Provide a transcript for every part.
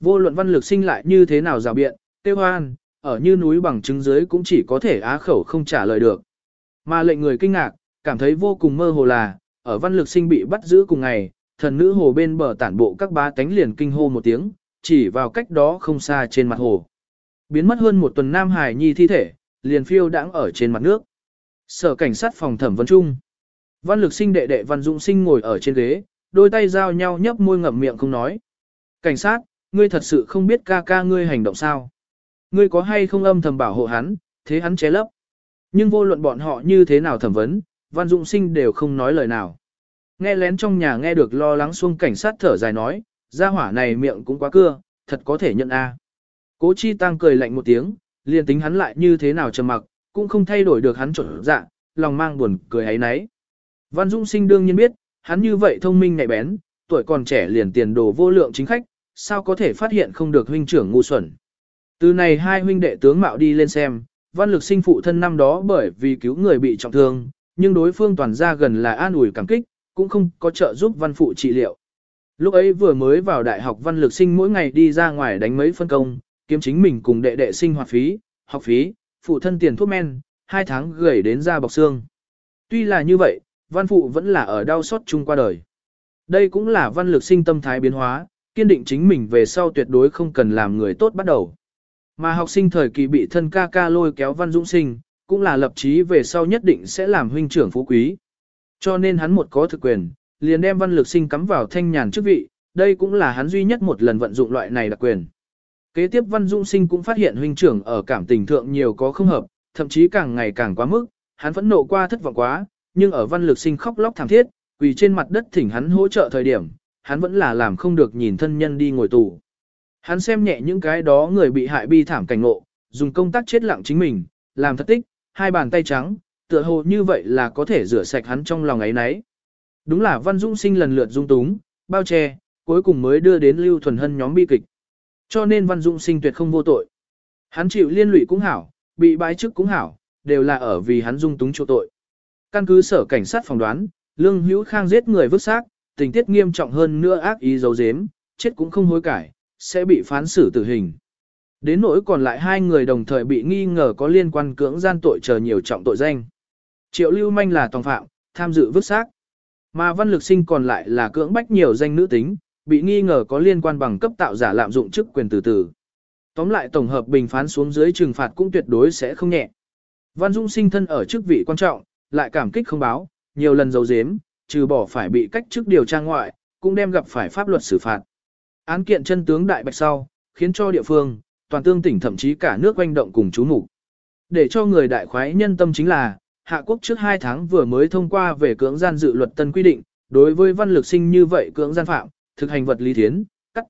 Vô luận văn lực sinh lại như thế nào rào biện, tiêu hoan, ở như núi bằng chứng dưới cũng chỉ có thể á khẩu không trả lời được. Mà lệnh người kinh ngạc, cảm thấy vô cùng mơ hồ là, ở văn lực sinh bị bắt giữ cùng ngày, thần nữ hồ bên bờ tản bộ các ba cánh liền kinh hô một tiếng, chỉ vào cách đó không xa trên mặt hồ. Biến mất hơn một tuần Nam Hải Nhi thi thể, liền phiêu đãng ở trên mặt nước. Sở cảnh sát phòng thẩm vấn trung. Văn lực sinh đệ đệ văn dũng sinh ngồi ở trên ghế, đôi tay giao nhau nhấp môi ngậm miệng không nói. Cảnh sát, ngươi thật sự không biết ca ca ngươi hành động sao. Ngươi có hay không âm thầm bảo hộ hắn, thế hắn ché lấp. Nhưng vô luận bọn họ như thế nào thẩm vấn, văn dũng sinh đều không nói lời nào. Nghe lén trong nhà nghe được lo lắng xuông cảnh sát thở dài nói, gia hỏa này miệng cũng quá cưa, thật có thể nhận a. Cố chi tăng cười lạnh một tiếng, liền tính hắn lại như thế nào trầm mặc, cũng không thay đổi được hắn trộn dạ, lòng mang buồn cười ấy nấy. Văn Dung Sinh đương nhiên biết, hắn như vậy thông minh nhạy bén, tuổi còn trẻ liền tiền đồ vô lượng chính khách, sao có thể phát hiện không được huynh trưởng ngu xuẩn. Từ này hai huynh đệ tướng mạo đi lên xem, văn lực sinh phụ thân năm đó bởi vì cứu người bị trọng thương, nhưng đối phương toàn ra gần là an ủi cảm kích, cũng không có trợ giúp văn phụ trị liệu. Lúc ấy vừa mới vào đại học văn lực sinh mỗi ngày đi ra ngoài đánh mấy phân công, kiếm chính mình cùng đệ đệ sinh hoạt phí, học phí, phụ thân tiền thuốc men, hai tháng gửi đến ra bọc xương. Tuy là như vậy, văn phụ vẫn là ở đau xót chung qua đời. Đây cũng là văn lực sinh tâm thái biến hóa, kiên định chính mình về sau tuyệt đối không cần làm người tốt bắt đầu. Mà học sinh thời kỳ bị thân ca ca lôi kéo văn dũng sinh, cũng là lập chí về sau nhất định sẽ làm huynh trưởng phú quý. Cho nên hắn một có thực quyền, liền đem văn lực sinh cắm vào thanh nhàn chức vị, đây cũng là hắn duy nhất một lần vận dụng loại này đặc quyền. Kế tiếp văn dũng sinh cũng phát hiện huynh trưởng ở cảm tình thượng nhiều có không hợp, thậm chí càng ngày càng quá mức, hắn phẫn nộ qua thất vọng quá, nhưng ở văn lực sinh khóc lóc thảm thiết, quỳ trên mặt đất thỉnh hắn hỗ trợ thời điểm, hắn vẫn là làm không được nhìn thân nhân đi ngồi tù. Hắn xem nhẹ những cái đó người bị hại bi thảm cảnh ngộ, dùng công tác chết lặng chính mình, làm thất tích, hai bàn tay trắng, tựa hồ như vậy là có thể rửa sạch hắn trong lòng ấy nấy. Đúng là Văn Dũng sinh lần lượt dung túng, bao che, cuối cùng mới đưa đến Lưu Thuần Hân nhóm bi kịch. Cho nên Văn Dũng sinh tuyệt không vô tội. Hắn chịu liên lụy cũng hảo, bị bãi chức cũng hảo, đều là ở vì hắn dung túng chỗ tội. Căn cứ sở cảnh sát phỏng đoán, Lương Hữu Khang giết người vứt xác, tình tiết nghiêm trọng hơn nữa ác ý dấu dếm, chết cũng không hối cải, sẽ bị phán xử tử hình. Đến nỗi còn lại hai người đồng thời bị nghi ngờ có liên quan cưỡng gian tội chờ nhiều trọng tội danh. Triệu Lưu Manh là tòng phạm, tham dự vứt xác. Mà Văn Lực Sinh còn lại là cưỡng bách nhiều danh nữ tính, bị nghi ngờ có liên quan bằng cấp tạo giả lạm dụng chức quyền từ từ. Tóm lại tổng hợp bình phán xuống dưới trừng phạt cũng tuyệt đối sẽ không nhẹ. Văn Dung sinh thân ở chức vị quan trọng, lại cảm kích không báo, nhiều lần dấu dếm, trừ bỏ phải bị cách chức điều tra ngoại, cũng đem gặp phải pháp luật xử phạt. Án kiện chân tướng đại bạch sau, khiến cho địa phương, toàn tương tỉnh thậm chí cả nước quanh động cùng chú mục Để cho người đại khoái nhân tâm chính là, Hạ quốc trước 2 tháng vừa mới thông qua về cưỡng gian dự luật tân quy định, đối với văn lực sinh như vậy cưỡng gian phạm, thực hành vật lý thiến, cắt.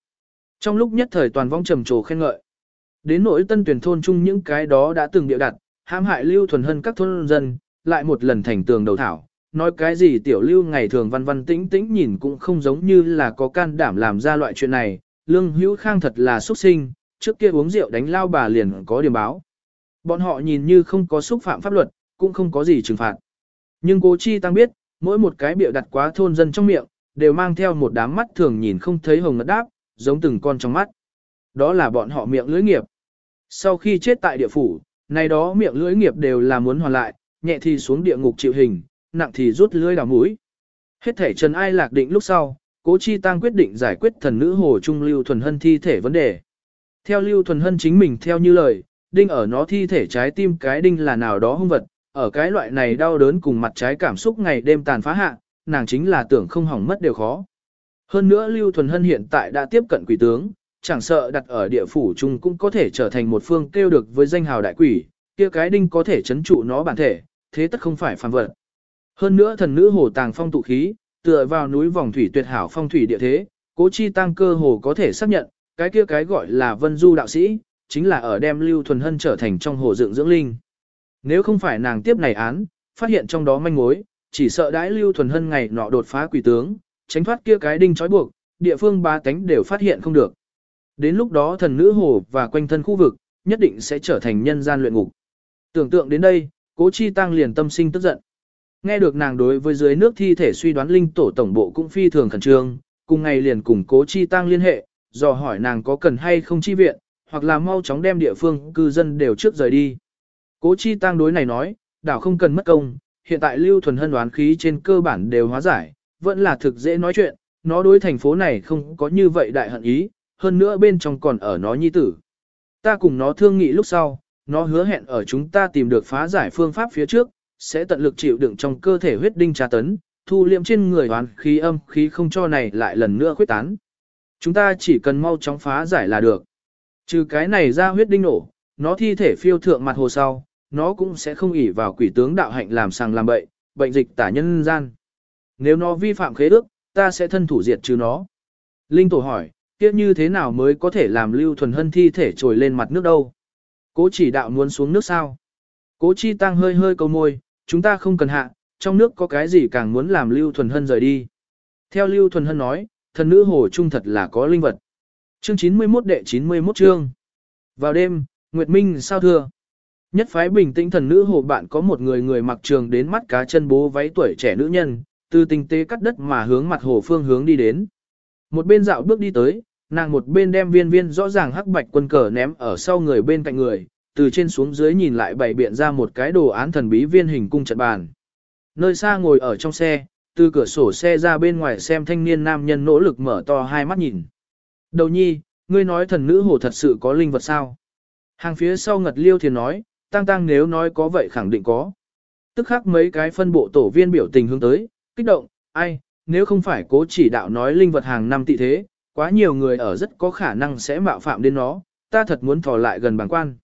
Trong lúc nhất thời toàn vong trầm trồ khen ngợi. Đến nỗi tân tuyển thôn chung những cái đó đã từng địa đặt, hãm hại lưu thuần hân các thôn dân, lại một lần thành tường đầu thảo. Nói cái gì tiểu lưu ngày thường văn văn tĩnh tĩnh nhìn cũng không giống như là có can đảm làm ra loại chuyện này, lương hữu khang thật là xuất sinh, trước kia uống rượu đánh lao bà liền có điểm báo. Bọn họ nhìn như không có xúc phạm pháp luật, cũng không có gì trừng phạt. Nhưng cố chi tăng biết, mỗi một cái biểu đặt quá thôn dân trong miệng, đều mang theo một đám mắt thường nhìn không thấy hồng ngất đáp, giống từng con trong mắt. Đó là bọn họ miệng lưỡi nghiệp. Sau khi chết tại địa phủ, này đó miệng lưỡi nghiệp đều là muốn hoàn lại, nhẹ thì xuống địa ngục chịu hình, nặng thì rút lưỡi đào mũi. Hết thể Trần Ai lạc định lúc sau, Cố Chi Tăng quyết định giải quyết thần nữ hồ trung Lưu Thuần Hân thi thể vấn đề. Theo Lưu Thuần Hân chính mình theo như lời, đinh ở nó thi thể trái tim cái đinh là nào đó hung vật, ở cái loại này đau đớn cùng mặt trái cảm xúc ngày đêm tàn phá hạ, nàng chính là tưởng không hỏng mất đều khó. Hơn nữa Lưu Thuần Hân hiện tại đã tiếp cận quỷ tướng, chẳng sợ đặt ở địa phủ chung cũng có thể trở thành một phương kêu được với danh hào đại quỷ, kia cái đinh có thể chấn trụ nó bản thể, thế tất không phải phàm vật. Hơn nữa thần nữ hồ tàng phong tụ khí, tựa vào núi vòng thủy tuyệt hảo phong thủy địa thế, cố chi tăng cơ hồ có thể xác nhận, cái kia cái gọi là vân du đạo sĩ, chính là ở đem Lưu Thuần Hân trở thành trong hồ dựng dưỡng linh. Nếu không phải nàng tiếp này án, phát hiện trong đó manh mối, chỉ sợ đãi Lưu Thuần Hân ngày nọ đột phá quỷ tướng, tránh thoát kia cái đinh trói buộc, địa phương ba tánh đều phát hiện không được. Đến lúc đó thần nữ hồ và quanh thân khu vực, nhất định sẽ trở thành nhân gian luyện ngục. Tưởng tượng đến đây, cố chi tăng liền tâm sinh tức giận. Nghe được nàng đối với dưới nước thi thể suy đoán linh tổ tổng bộ cũng phi thường khẩn trương, cùng ngày liền cùng cố chi tăng liên hệ, dò hỏi nàng có cần hay không chi viện, hoặc là mau chóng đem địa phương cư dân đều trước rời đi. Cố chi tăng đối này nói, đảo không cần mất công, hiện tại lưu thuần hân đoán khí trên cơ bản đều hóa giải, vẫn là thực dễ nói chuyện, nó đối thành phố này không có như vậy đại hận ý, hơn nữa bên trong còn ở nó nhi tử. Ta cùng nó thương nghị lúc sau, nó hứa hẹn ở chúng ta tìm được phá giải phương pháp phía trước, sẽ tận lực chịu đựng trong cơ thể huyết đinh tra tấn, thu liệm trên người hoàn khí âm khí không cho này lại lần nữa khuyết tán. Chúng ta chỉ cần mau chóng phá giải là được. Trừ cái này ra huyết đinh nổ, nó thi thể phiêu thượng mặt hồ sau, nó cũng sẽ không ỉ vào quỷ tướng đạo hạnh làm sàng làm bậy, bệnh dịch tả nhân gian. Nếu nó vi phạm khế ước, ta sẽ thân thủ diệt trừ nó. Linh tổ hỏi, kia như thế nào mới có thể làm lưu thuần hân thi thể trồi lên mặt nước đâu? Cố chỉ đạo muốn xuống nước sao? Cố chi tăng hơi hơi câu môi, chúng ta không cần hạ, trong nước có cái gì càng muốn làm lưu thuần hân rời đi. Theo lưu thuần hân nói, thần nữ hồ trung thật là có linh vật. Chương 91 đệ 91 chương. Vào đêm, Nguyệt Minh sao thưa. Nhất phái bình tĩnh thần nữ hồ bạn có một người người mặc trường đến mắt cá chân bố váy tuổi trẻ nữ nhân, từ tinh tế cắt đất mà hướng mặt hồ phương hướng đi đến. Một bên dạo bước đi tới, nàng một bên đem viên viên rõ ràng hắc bạch quân cờ ném ở sau người bên cạnh người, từ trên xuống dưới nhìn lại bày biện ra một cái đồ án thần bí viên hình cung trận bàn. Nơi xa ngồi ở trong xe, từ cửa sổ xe ra bên ngoài xem thanh niên nam nhân nỗ lực mở to hai mắt nhìn. Đầu nhi, ngươi nói thần nữ hồ thật sự có linh vật sao? Hàng phía sau ngật liêu thiền nói, tăng tăng nếu nói có vậy khẳng định có. Tức khắc mấy cái phân bộ tổ viên biểu tình hướng tới, kích động, ai, nếu không phải cố chỉ đạo nói linh vật hàng năm tị thế, quá nhiều người ở rất có khả năng sẽ mạo phạm đến nó, ta thật muốn thò lại gần bàng quan.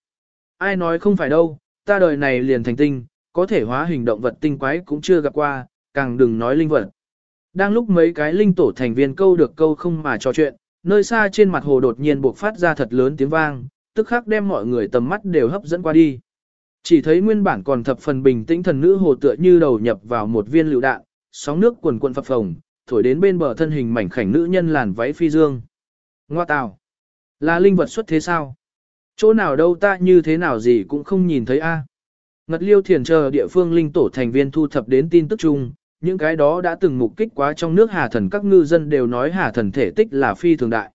Ai nói không phải đâu, ta đời này liền thành tinh, có thể hóa hình động vật tinh quái cũng chưa gặp qua, càng đừng nói linh vật. Đang lúc mấy cái linh tổ thành viên câu được câu không mà trò chuyện, nơi xa trên mặt hồ đột nhiên buộc phát ra thật lớn tiếng vang, tức khắc đem mọi người tầm mắt đều hấp dẫn qua đi. Chỉ thấy nguyên bản còn thập phần bình tĩnh thần nữ hồ tựa như đầu nhập vào một viên lựu đạn, sóng nước cuồn cuộn phập phồng, thổi đến bên bờ thân hình mảnh khảnh nữ nhân làn váy phi dương. Ngoa tào, là linh vật xuất thế sao? Chỗ nào đâu ta như thế nào gì cũng không nhìn thấy a. Ngật liêu thiền chờ địa phương linh tổ thành viên thu thập đến tin tức chung, những cái đó đã từng mục kích quá trong nước hà thần các ngư dân đều nói hà thần thể tích là phi thường đại.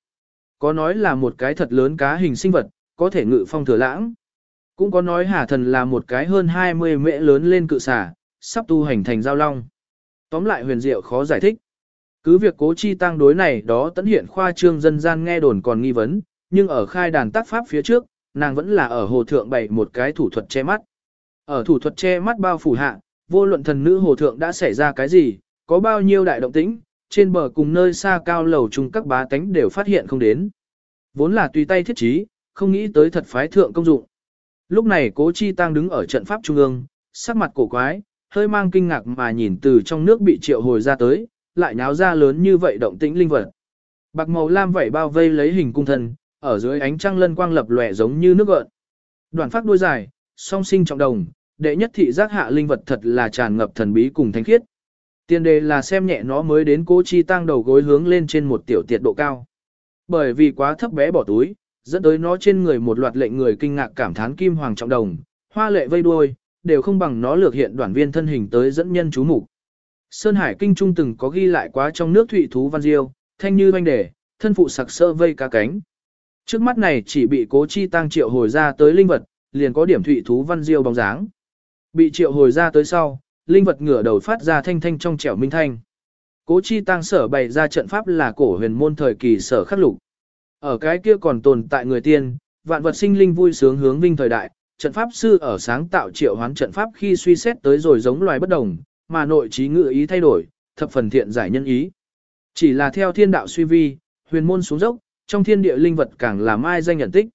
Có nói là một cái thật lớn cá hình sinh vật, có thể ngự phong thừa lãng. Cũng có nói hà thần là một cái hơn 20 mễ lớn lên cự xả, sắp tu hành thành giao long. Tóm lại huyền diệu khó giải thích. Cứ việc cố chi tăng đối này đó tấn hiện khoa trương dân gian nghe đồn còn nghi vấn, nhưng ở khai đàn tác pháp phía trước, nàng vẫn là ở hồ thượng bày một cái thủ thuật che mắt. Ở thủ thuật che mắt bao phủ hạ, vô luận thần nữ hồ thượng đã xảy ra cái gì, có bao nhiêu đại động tĩnh, trên bờ cùng nơi xa cao lầu chung các bá tánh đều phát hiện không đến. Vốn là tùy tay thiết trí, không nghĩ tới thật phái thượng công dụng. Lúc này cố chi tăng đứng ở trận pháp trung ương, sắc mặt cổ quái, hơi mang kinh ngạc mà nhìn từ trong nước bị triệu hồi ra tới, lại nháo ra lớn như vậy động tĩnh linh vật. Bạc màu lam vảy bao vây lấy hình cung thần, ở dưới ánh trăng lân quang lập lòe giống như nước gợn. đoạn phát đuôi dài, song sinh trọng đồng, đệ nhất thị giác hạ linh vật thật là tràn ngập thần bí cùng thánh khiết. Tiên đề là xem nhẹ nó mới đến cố chi tăng đầu gối hướng lên trên một tiểu tiệt độ cao. Bởi vì quá thấp bé bỏ túi, dẫn tới nó trên người một loạt lệnh người kinh ngạc cảm thán kim hoàng trọng đồng, hoa lệ vây đuôi, đều không bằng nó lược hiện đoàn viên thân hình tới dẫn nhân chú mục. Sơn Hải Kinh Trung từng có ghi lại quá trong nước thụy thú văn diêu, thanh như banh đề, thân phụ sặc sơ vây cá cánh. Trước mắt này chỉ bị cố chi tăng triệu hồi ra tới linh vật, liền có điểm thụy thú văn diêu bóng dáng. Bị triệu hồi ra tới sau, linh vật ngửa đầu phát ra thanh thanh trong trẻo minh thanh. Cố chi tăng sở bày ra trận pháp là cổ huyền môn thời kỳ sở khắc lục. Ở cái kia còn tồn tại người tiên, vạn vật sinh linh vui sướng hướng vinh thời đại, trận pháp sư ở sáng tạo triệu hoán trận pháp khi suy xét tới rồi giống loài bất đồng, mà nội trí ngự ý thay đổi, thập phần thiện giải nhân ý. Chỉ là theo thiên đạo suy vi, huyền môn xuống dốc, trong thiên địa linh vật càng là mai danh nhận tích.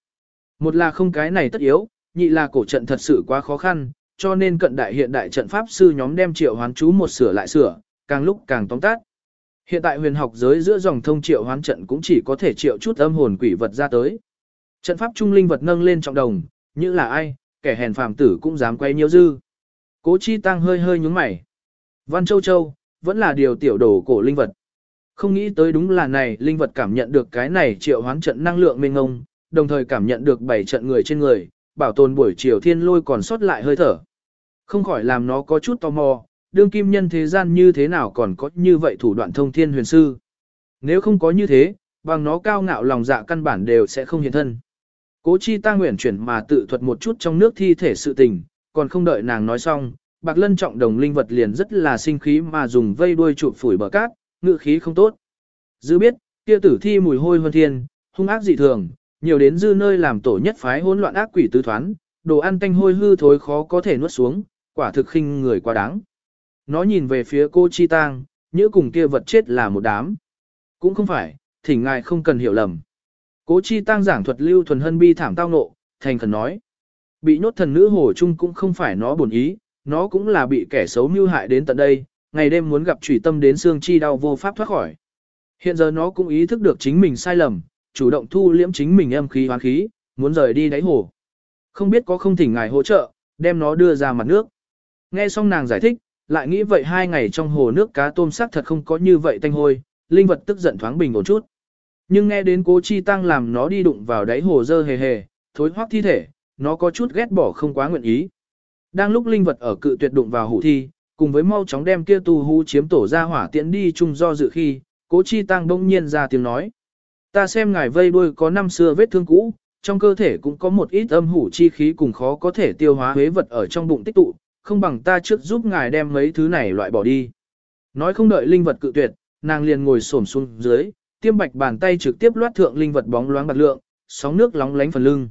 Một là không cái này tất yếu, nhị là cổ trận thật sự quá khó khăn, cho nên cận đại hiện đại trận pháp sư nhóm đem triệu hoán chú một sửa lại sửa, càng lúc càng tóm tát. Hiện tại huyền học giới giữa dòng thông triệu hoán trận cũng chỉ có thể triệu chút âm hồn quỷ vật ra tới. Trận pháp trung linh vật nâng lên trọng đồng, như là ai, kẻ hèn phàm tử cũng dám quay nhiều dư. Cố chi tăng hơi hơi nhúng mày. Văn Châu Châu, vẫn là điều tiểu đồ cổ linh vật. Không nghĩ tới đúng là này, linh vật cảm nhận được cái này triệu hoán trận năng lượng mênh ngông, đồng thời cảm nhận được bảy trận người trên người, bảo tồn buổi chiều thiên lôi còn sót lại hơi thở. Không khỏi làm nó có chút tò mò, đương kim nhân thế gian như thế nào còn có như vậy thủ đoạn thông thiên huyền sư. Nếu không có như thế, bằng nó cao ngạo lòng dạ căn bản đều sẽ không hiện thân. Cố chi ta nguyện chuyển mà tự thuật một chút trong nước thi thể sự tình, còn không đợi nàng nói xong, bạc lân trọng đồng linh vật liền rất là sinh khí mà dùng vây đuôi chụp phủi bờ cát, ngự khí không tốt. Dư biết, kia tử thi mùi hôi hơn thiên, hung ác dị thường, nhiều đến dư nơi làm tổ nhất phái hỗn loạn ác quỷ tứ thoán, đồ ăn tanh hôi hư thối khó có thể nuốt xuống, quả thực khinh người quá đáng. Nó nhìn về phía cô Chi Tang, nhớ cùng kia vật chết là một đám. Cũng không phải, thỉnh ngài không cần hiểu lầm. Cố Chi Tăng giảng thuật lưu thuần hân bi thảm tao nộ, thành khẩn nói. Bị nhốt thần nữ hồ chung cũng không phải nó buồn ý, nó cũng là bị kẻ xấu mưu hại đến tận đây, ngày đêm muốn gặp trùy tâm đến xương chi đau vô pháp thoát khỏi. Hiện giờ nó cũng ý thức được chính mình sai lầm, chủ động thu liễm chính mình âm khí hoán khí, muốn rời đi đáy hồ. Không biết có không thỉnh ngài hỗ trợ, đem nó đưa ra mặt nước. Nghe xong nàng giải thích, lại nghĩ vậy hai ngày trong hồ nước cá tôm sắc thật không có như vậy tanh hôi, linh vật tức giận thoáng bình ổn chút. Nhưng nghe đến cố chi tăng làm nó đi đụng vào đáy hồ dơ hề hề, thối hoác thi thể, nó có chút ghét bỏ không quá nguyện ý. Đang lúc linh vật ở cự tuyệt đụng vào hủ thi, cùng với mau chóng đem kia tu hú chiếm tổ ra hỏa tiễn đi chung do dự khi, cố chi tăng đông nhiên ra tiếng nói. Ta xem ngài vây đuôi có năm xưa vết thương cũ, trong cơ thể cũng có một ít âm hủ chi khí cùng khó có thể tiêu hóa huế vật ở trong bụng tích tụ, không bằng ta trước giúp ngài đem mấy thứ này loại bỏ đi. Nói không đợi linh vật cự tuyệt, nàng liền ngồi xổm xuống dưới, tiêm bạch bàn tay trực tiếp loát thượng linh vật bóng loáng bạc lượng, sóng nước lóng lánh phần lưng.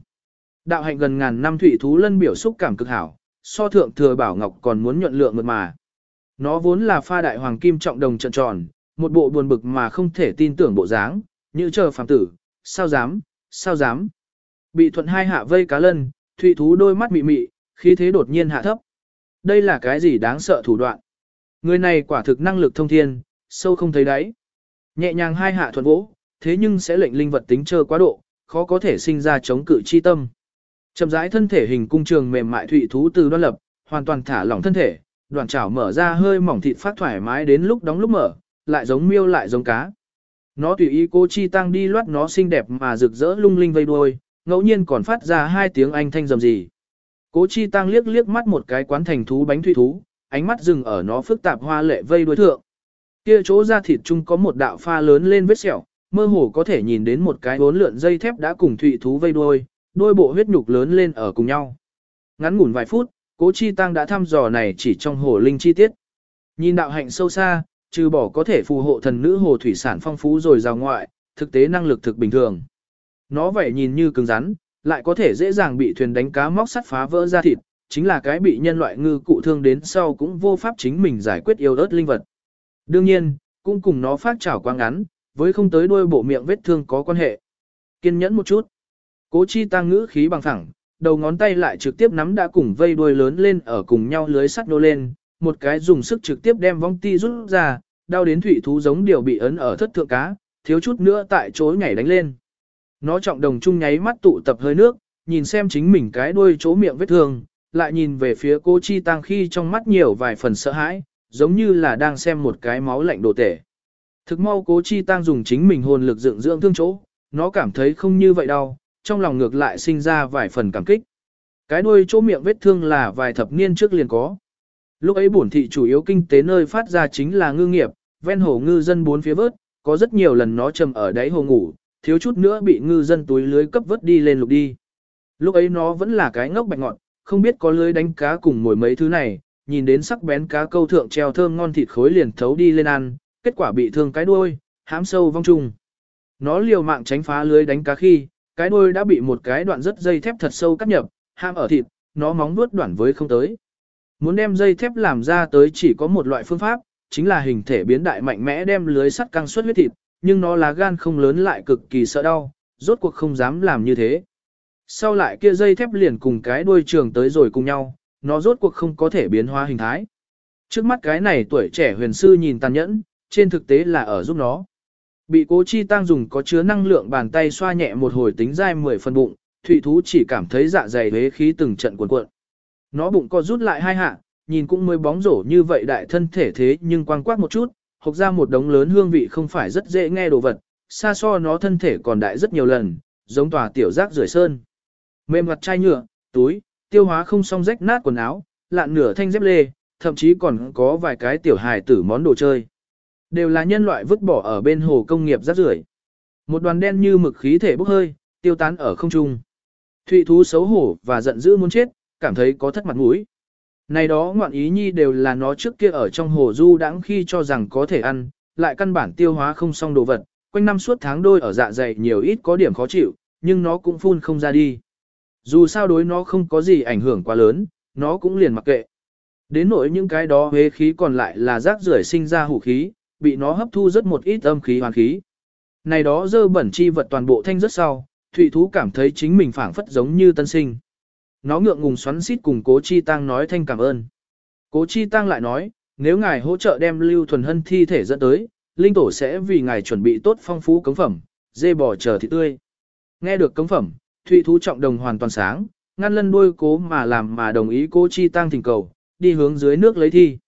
Đạo hạnh gần ngàn năm thủy thú lân biểu xúc cảm cực hảo, so thượng thừa bảo ngọc còn muốn nhuận lượng mượt mà. Nó vốn là pha đại hoàng kim trọng đồng trận tròn, một bộ buồn bực mà không thể tin tưởng bộ dáng, như chờ phàm tử, sao dám, sao dám. Bị thuận hai hạ vây cá lân, thụy thú đôi mắt mị mị, khí thế đột nhiên hạ thấp. Đây là cái gì đáng sợ thủ đoạn? Người này quả thực năng lực thông thiên, sâu không thấy đáy. Nhẹ nhàng hai hạ thuận vỗ, thế nhưng sẽ lệnh linh vật tính trơ quá độ, khó có thể sinh ra chống cự chi tâm. Chậm rãi thân thể hình cung trường mềm mại thụy thú từ đoan lập, hoàn toàn thả lỏng thân thể, đoàn chảo mở ra hơi mỏng thịt phát thoải mái đến lúc đóng lúc mở, lại giống miêu lại giống cá. Nó tùy ý cô chi tăng đi loát nó xinh đẹp mà rực rỡ lung linh vây đuôi, ngẫu nhiên còn phát ra hai tiếng anh thanh rầm gì. Cố chi tăng liếc liếc mắt một cái quán thành thú bánh thủy thú, ánh mắt dừng ở nó phức tạp hoa lệ vây đuôi thượng. Kia chỗ da thịt chung có một đạo pha lớn lên vết sẹo, mơ hồ có thể nhìn đến một cái bốn lượn dây thép đã cùng thủy thú vây đuôi, đôi bộ huyết nhục lớn lên ở cùng nhau. Ngắn ngủn vài phút, cố chi tăng đã thăm dò này chỉ trong hồ linh chi tiết. Nhìn đạo hạnh sâu xa, trừ bỏ có thể phù hộ thần nữ hồ thủy sản phong phú rồi rào ngoại, thực tế năng lực thực bình thường. Nó vậy nhìn như cứng rắn, lại có thể dễ dàng bị thuyền đánh cá móc sắt phá vỡ ra thịt, chính là cái bị nhân loại ngư cụ thương đến sau cũng vô pháp chính mình giải quyết yêu ớt linh vật. Đương nhiên, cũng cùng nó phát trảo quá ngắn, với không tới đuôi bộ miệng vết thương có quan hệ. Kiên nhẫn một chút. Cố chi tăng ngữ khí bằng thẳng, đầu ngón tay lại trực tiếp nắm đã cùng vây đuôi lớn lên ở cùng nhau lưới sắt nô lên, một cái dùng sức trực tiếp đem vong ti rút ra, đau đến thủy thú giống điều bị ấn ở thất thượng cá, thiếu chút nữa tại chỗ nhảy đánh lên. Nó trọng đồng chung nháy mắt tụ tập hơi nước, nhìn xem chính mình cái đuôi chỗ miệng vết thương, lại nhìn về phía cô Chi Tăng khi trong mắt nhiều vài phần sợ hãi, giống như là đang xem một cái máu lạnh đồ tể. Thực mau cố Chi Tăng dùng chính mình hồn lực dựng dưỡng thương chỗ, nó cảm thấy không như vậy đâu, trong lòng ngược lại sinh ra vài phần cảm kích. Cái đuôi chỗ miệng vết thương là vài thập niên trước liền có. Lúc ấy bổn thị chủ yếu kinh tế nơi phát ra chính là ngư nghiệp, ven hồ ngư dân bốn phía vớt, có rất nhiều lần nó trầm ở đáy hồ ngủ, thiếu chút nữa bị ngư dân túi lưới cấp vớt đi lên lục đi. Lúc ấy nó vẫn là cái ngốc bạch ngọn, không biết có lưới đánh cá cùng mồi mấy thứ này, nhìn đến sắc bén cá câu thượng treo thơm ngon thịt khối liền thấu đi lên ăn, kết quả bị thương cái đuôi, hãm sâu vong trùng. Nó liều mạng tránh phá lưới đánh cá khi, cái đuôi đã bị một cái đoạn rất dây thép thật sâu cắt nhập, ham ở thịt, nó móng vuốt đoạn với không tới. Muốn đem dây thép làm ra tới chỉ có một loại phương pháp, chính là hình thể biến đại mạnh mẽ đem lưới sắt căng suất huyết thịt, nhưng nó là gan không lớn lại cực kỳ sợ đau, rốt cuộc không dám làm như thế. Sau lại kia dây thép liền cùng cái đuôi trường tới rồi cùng nhau, nó rốt cuộc không có thể biến hóa hình thái. Trước mắt cái này tuổi trẻ huyền sư nhìn tàn nhẫn, trên thực tế là ở giúp nó. Bị cố chi tăng dùng có chứa năng lượng bàn tay xoa nhẹ một hồi tính dai 10 phần bụng, thủy thú chỉ cảm thấy dạ dày hế khí từng trận cuộn cuộn. Nó bụng co rút lại hai hạ, nhìn cũng mới bóng rổ như vậy đại thân thể thế nhưng quang quát một chút, hộc ra một đống lớn hương vị không phải rất dễ nghe đồ vật, xa so nó thân thể còn đại rất nhiều lần, giống tòa tiểu giác rưởi sơn. Mềm mặt chai nhựa, túi, tiêu hóa không xong rách nát quần áo, lạn nửa thanh dép lê, thậm chí còn có vài cái tiểu hài tử món đồ chơi. Đều là nhân loại vứt bỏ ở bên hồ công nghiệp rác rưởi. Một đoàn đen như mực khí thể bốc hơi, tiêu tán ở không trung. Thụy thú xấu hổ và giận dữ muốn chết, cảm thấy có thất mặt mũi. Này đó ngoạn ý nhi đều là nó trước kia ở trong hồ du đãng khi cho rằng có thể ăn, lại căn bản tiêu hóa không xong đồ vật, quanh năm suốt tháng đôi ở dạ dày nhiều ít có điểm khó chịu, nhưng nó cũng phun không ra đi. Dù sao đối nó không có gì ảnh hưởng quá lớn, nó cũng liền mặc kệ. Đến nỗi những cái đó hế khí còn lại là rác rưởi sinh ra hủ khí, bị nó hấp thu rất một ít âm khí hoàn khí. Này đó dơ bẩn chi vật toàn bộ thanh rất sau, Thụy thú cảm thấy chính mình phảng phất giống như tân sinh. Nó ngượng ngùng xoắn xít cùng cố chi tăng nói thanh cảm ơn. Cố chi tăng lại nói, nếu ngài hỗ trợ đem lưu thuần hân thi thể dẫn tới, linh tổ sẽ vì ngài chuẩn bị tốt phong phú cống phẩm, dê bò chờ thịt tươi. Nghe được cống phẩm, Thụy thú trọng đồng hoàn toàn sáng, ngăn lân đuôi cố mà làm mà đồng ý cố chi tăng thỉnh cầu, đi hướng dưới nước lấy thi.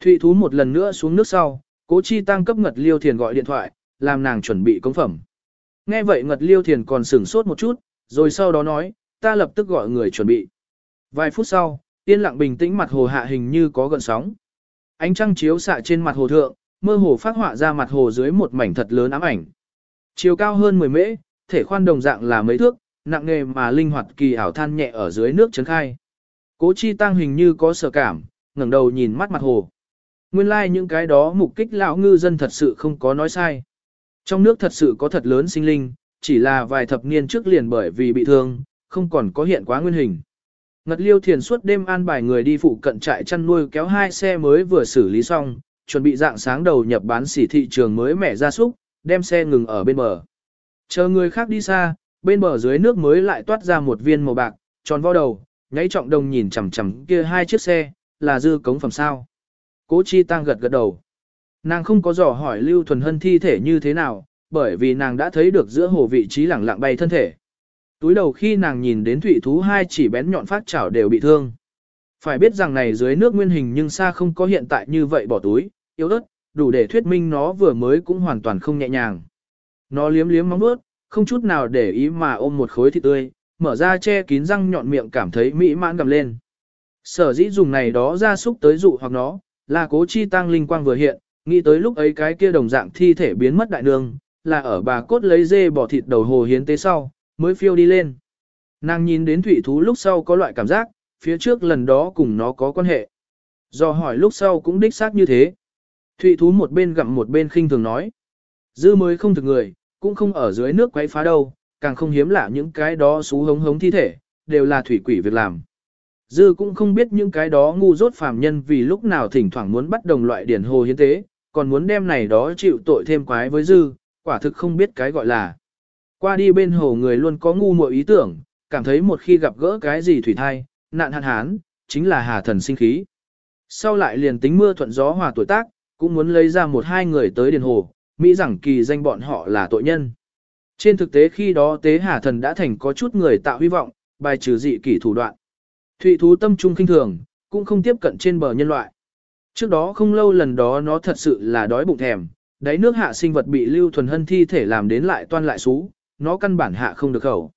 Thụy thú một lần nữa xuống nước sau, cố chi tăng cấp ngật liêu thiền gọi điện thoại, làm nàng chuẩn bị công phẩm. Nghe vậy ngật liêu thiền còn sửng sốt một chút, rồi sau đó nói, ta lập tức gọi người chuẩn bị. Vài phút sau, yên lặng bình tĩnh mặt hồ hạ hình như có gợn sóng. Ánh trăng chiếu xạ trên mặt hồ thượng, mơ hồ phát họa ra mặt hồ dưới một mảnh thật lớn ám ảnh. Chiều cao hơn 10 mễ, thể khoan đồng dạng là mấy thước, nặng nghề mà linh hoạt kỳ ảo than nhẹ ở dưới nước trấn khai. Cố chi tăng hình như có sở cảm, ngẩng đầu nhìn mắt mặt hồ. Nguyên lai like những cái đó mục kích lão ngư dân thật sự không có nói sai. Trong nước thật sự có thật lớn sinh linh, chỉ là vài thập niên trước liền bởi vì bị thương, không còn có hiện quá nguyên hình. Ngật liêu thiền suốt đêm an bài người đi phụ cận trại chăn nuôi kéo hai xe mới vừa xử lý xong, chuẩn bị dạng sáng đầu nhập bán xỉ thị trường mới mẻ ra súc, đem xe ngừng ở bên bờ. Chờ người khác đi xa, bên bờ dưới nước mới lại toát ra một viên màu bạc, tròn vo đầu, nháy trọng đồng nhìn chằm chằm kia hai chiếc xe, là dư cống phẩm sao. Cố chi tăng gật gật đầu. Nàng không có dò hỏi Lưu Thuần Hân thi thể như thế nào, bởi vì nàng đã thấy được giữa hồ vị trí lẳng lặng bay thân thể. Túi đầu khi nàng nhìn đến thủy thú hai chỉ bén nhọn phát chảo đều bị thương. Phải biết rằng này dưới nước nguyên hình nhưng xa không có hiện tại như vậy bỏ túi, yếu ớt, đủ để thuyết minh nó vừa mới cũng hoàn toàn không nhẹ nhàng. Nó liếm liếm móng nuốt, không chút nào để ý mà ôm một khối thịt tươi, mở ra che kín răng nhọn miệng cảm thấy mỹ mãn gầm lên. Sở dĩ dùng này đó ra súc tới dụ hoặc nó, là cố chi tăng linh quang vừa hiện, nghĩ tới lúc ấy cái kia đồng dạng thi thể biến mất đại nương, là ở bà cốt lấy dê bỏ thịt đầu hồ hiến tế sau, mới phiêu đi lên. Nàng nhìn đến thủy thú lúc sau có loại cảm giác, phía trước lần đó cùng nó có quan hệ. Do hỏi lúc sau cũng đích xác như thế. Thủy thú một bên gặm một bên khinh thường nói. Dư mới không thực người, cũng không ở dưới nước quấy phá đâu, càng không hiếm lạ những cái đó xú hống hống thi thể, đều là thủy quỷ việc làm. Dư cũng không biết những cái đó ngu dốt phàm nhân vì lúc nào thỉnh thoảng muốn bắt đồng loại điển hồ hiến tế, còn muốn đem này đó chịu tội thêm quái với dư, quả thực không biết cái gọi là. Qua đi bên hồ người luôn có ngu muội ý tưởng, cảm thấy một khi gặp gỡ cái gì thủy thai, nạn hạn hán, chính là hà thần sinh khí. Sau lại liền tính mưa thuận gió hòa tuổi tác, cũng muốn lấy ra một hai người tới điền hồ, Mỹ rằng kỳ danh bọn họ là tội nhân. Trên thực tế khi đó tế hà thần đã thành có chút người tạo hy vọng, bài trừ dị kỷ thủ đoạn. Thụy thú tâm trung kinh thường, cũng không tiếp cận trên bờ nhân loại. Trước đó không lâu lần đó nó thật sự là đói bụng thèm, đáy nước hạ sinh vật bị lưu thuần hân thi thể làm đến lại toan lại xú, nó căn bản hạ không được khẩu.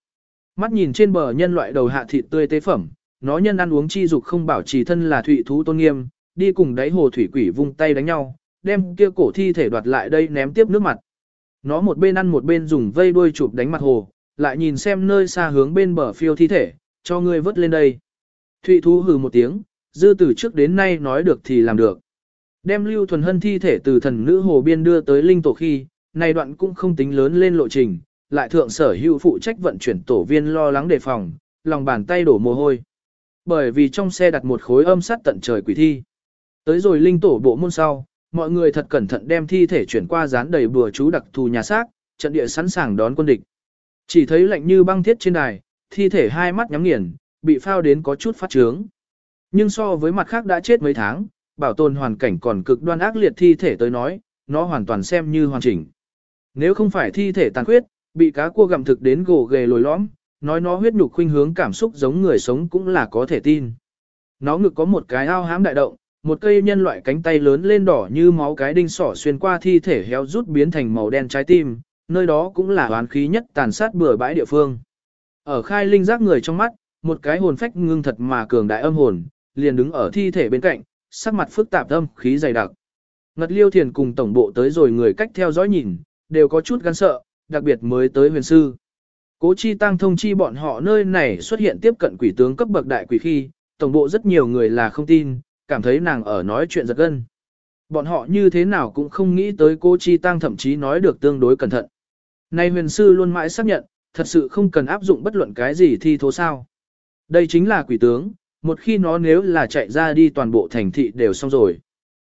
Mắt nhìn trên bờ nhân loại đầu hạ thịt tươi tế phẩm, nó nhân ăn uống chi dục không bảo trì thân là thụy thú tôn nghiêm, đi cùng đáy hồ thủy quỷ vung tay đánh nhau, đem kia cổ thi thể đoạt lại đây ném tiếp nước mặt. Nó một bên ăn một bên dùng vây đuôi chụp đánh mặt hồ, lại nhìn xem nơi xa hướng bên bờ phiêu thi thể, cho ngươi vớt lên đây. Thụy thú hừ một tiếng, dư từ trước đến nay nói được thì làm được. Đem lưu thuần hân thi thể từ thần nữ hồ biên đưa tới linh tổ khi, này đoạn cũng không tính lớn lên lộ trình, lại thượng sở hữu phụ trách vận chuyển tổ viên lo lắng đề phòng, lòng bàn tay đổ mồ hôi. Bởi vì trong xe đặt một khối âm sắt tận trời quỷ thi. Tới rồi linh tổ bộ môn sau, mọi người thật cẩn thận đem thi thể chuyển qua dán đầy bùa chú đặc thù nhà xác, trận địa sẵn sàng đón quân địch. Chỉ thấy lạnh như băng thiết trên đài, thi thể hai mắt nhắm nghiền, bị phao đến có chút phát trướng. Nhưng so với mặt khác đã chết mấy tháng, bảo tồn hoàn cảnh còn cực đoan ác liệt thi thể tới nói, nó hoàn toàn xem như hoàn chỉnh. Nếu không phải thi thể tàn khuyết, bị cá cua gặm thực đến gồ ghề lồi lõm, nói nó huyết nhục khuynh hướng cảm xúc giống người sống cũng là có thể tin. Nó ngực có một cái ao hám đại động, một cây nhân loại cánh tay lớn lên đỏ như máu cái đinh sỏ xuyên qua thi thể héo rút biến thành màu đen trái tim, nơi đó cũng là oán khí nhất tàn sát bừa bãi địa phương. Ở khai linh giác người trong mắt, một cái hồn phách ngưng thật mà cường đại âm hồn, liền đứng ở thi thể bên cạnh, sắc mặt phức tạp âm khí dày đặc. Ngật Liêu Thiền cùng tổng bộ tới rồi người cách theo dõi nhìn, đều có chút gan sợ, đặc biệt mới tới huyền sư. Cố chi tăng thông chi bọn họ nơi này xuất hiện tiếp cận quỷ tướng cấp bậc đại quỷ khi, tổng bộ rất nhiều người là không tin, cảm thấy nàng ở nói chuyện giật gân. Bọn họ như thế nào cũng không nghĩ tới cô chi tăng thậm chí nói được tương đối cẩn thận. Nay huyền sư luôn mãi xác nhận, thật sự không cần áp dụng bất luận cái gì thi thố sao. Đây chính là quỷ tướng, một khi nó nếu là chạy ra đi toàn bộ thành thị đều xong rồi.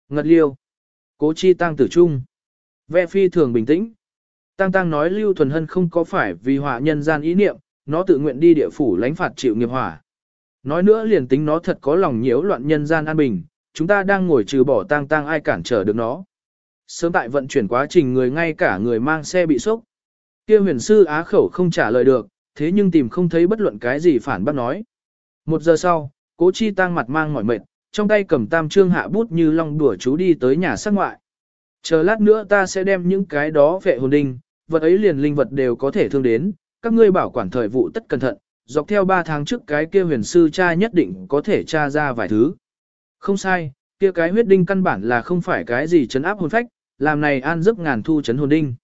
Ngật liêu. Cố chi tăng tử trung. Ve phi thường bình tĩnh. Tăng tăng nói Lưu Thuần Hân không có phải vì họa nhân gian ý niệm, nó tự nguyện đi địa phủ lãnh phạt chịu nghiệp hỏa. Nói nữa liền tính nó thật có lòng nhiễu loạn nhân gian an bình, chúng ta đang ngồi trừ bỏ tăng tăng ai cản trở được nó. Sớm tại vận chuyển quá trình người ngay cả người mang xe bị sốc. kia huyền sư á khẩu không trả lời được, thế nhưng tìm không thấy bất luận cái gì phản bác nói. Một giờ sau, cố chi tăng mặt mang mỏi mệt, trong tay cầm tam trương hạ bút như long đùa chú đi tới nhà sát ngoại. Chờ lát nữa ta sẽ đem những cái đó vệ hồn đinh, vật ấy liền linh vật đều có thể thương đến, các ngươi bảo quản thời vụ tất cẩn thận, dọc theo 3 tháng trước cái kia huyền sư cha nhất định có thể tra ra vài thứ. Không sai, kia cái huyết đinh căn bản là không phải cái gì chấn áp hồn phách, làm này an giấc ngàn thu chấn hồn đinh.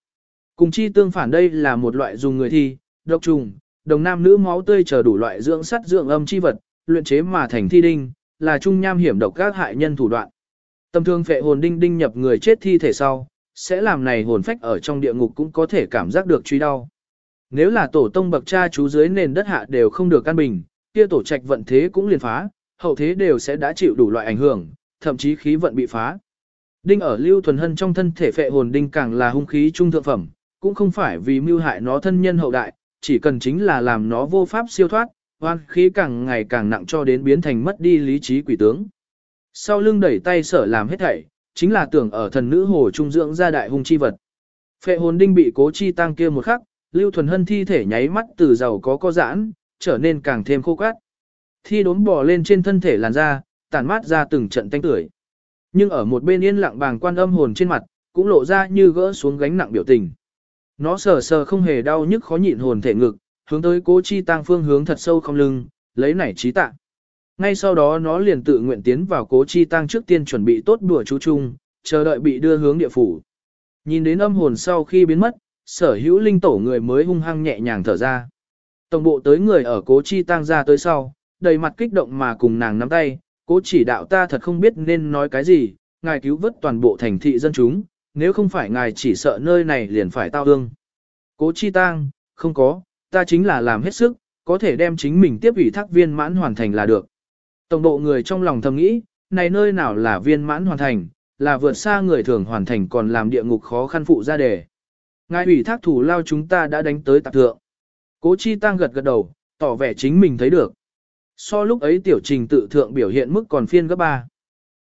Cùng chi tương phản đây là một loại dùng người thi, độc trùng, đồng nam nữ máu tươi chờ đủ loại dưỡng sắt dưỡng âm chi vật, luyện chế mà thành thi đinh, là trung nham hiểm độc các hại nhân thủ đoạn. Tầm thương phệ hồn đinh đinh nhập người chết thi thể sau, sẽ làm này hồn phách ở trong địa ngục cũng có thể cảm giác được truy đau. Nếu là tổ tông bậc cha chú dưới nền đất hạ đều không được căn bình, kia tổ trạch vận thế cũng liền phá, hậu thế đều sẽ đã chịu đủ loại ảnh hưởng, thậm chí khí vận bị phá. Đinh ở Lưu Thuần Hân trong thân thể phệ hồn đinh càng là hung khí trung thượng phẩm, cũng không phải vì mưu hại nó thân nhân hậu đại, chỉ cần chính là làm nó vô pháp siêu thoát, hoan khí càng ngày càng nặng cho đến biến thành mất đi lý trí quỷ tướng. Sau lưng đẩy tay sở làm hết thảy, chính là tưởng ở thần nữ hồ trung dưỡng ra đại hung chi vật. Phệ hồn đinh bị cố chi tăng kia một khắc, Lưu Thuần Hân thi thể nháy mắt từ giàu có co giãn, trở nên càng thêm khô cát. Thi đốn bò lên trên thân thể làn da, tản mát ra từng trận tanh tưởi. Nhưng ở một bên yên lặng bàng quan âm hồn trên mặt, cũng lộ ra như gỡ xuống gánh nặng biểu tình. Nó sờ sờ không hề đau nhức khó nhịn hồn thể ngực, hướng tới cố chi tăng phương hướng thật sâu không lưng, lấy nảy trí tạ. Ngay sau đó nó liền tự nguyện tiến vào cố chi tăng trước tiên chuẩn bị tốt đùa chú chung, chờ đợi bị đưa hướng địa phủ. Nhìn đến âm hồn sau khi biến mất, sở hữu linh tổ người mới hung hăng nhẹ nhàng thở ra. Tổng bộ tới người ở cố chi tăng ra tới sau, đầy mặt kích động mà cùng nàng nắm tay, cố chỉ đạo ta thật không biết nên nói cái gì, ngài cứu vớt toàn bộ thành thị dân chúng, nếu không phải ngài chỉ sợ nơi này liền phải tao ương. Cố chi tang không có, ta chính là làm hết sức, có thể đem chính mình tiếp ủy thác viên mãn hoàn thành là được. Tổng độ người trong lòng thầm nghĩ, này nơi nào là viên mãn hoàn thành, là vượt xa người thường hoàn thành còn làm địa ngục khó khăn phụ ra đề. Ngài ủy thác thủ lao chúng ta đã đánh tới tạp thượng. Cố chi tăng gật gật đầu, tỏ vẻ chính mình thấy được. So lúc ấy tiểu trình tự thượng biểu hiện mức còn phiên gấp 3.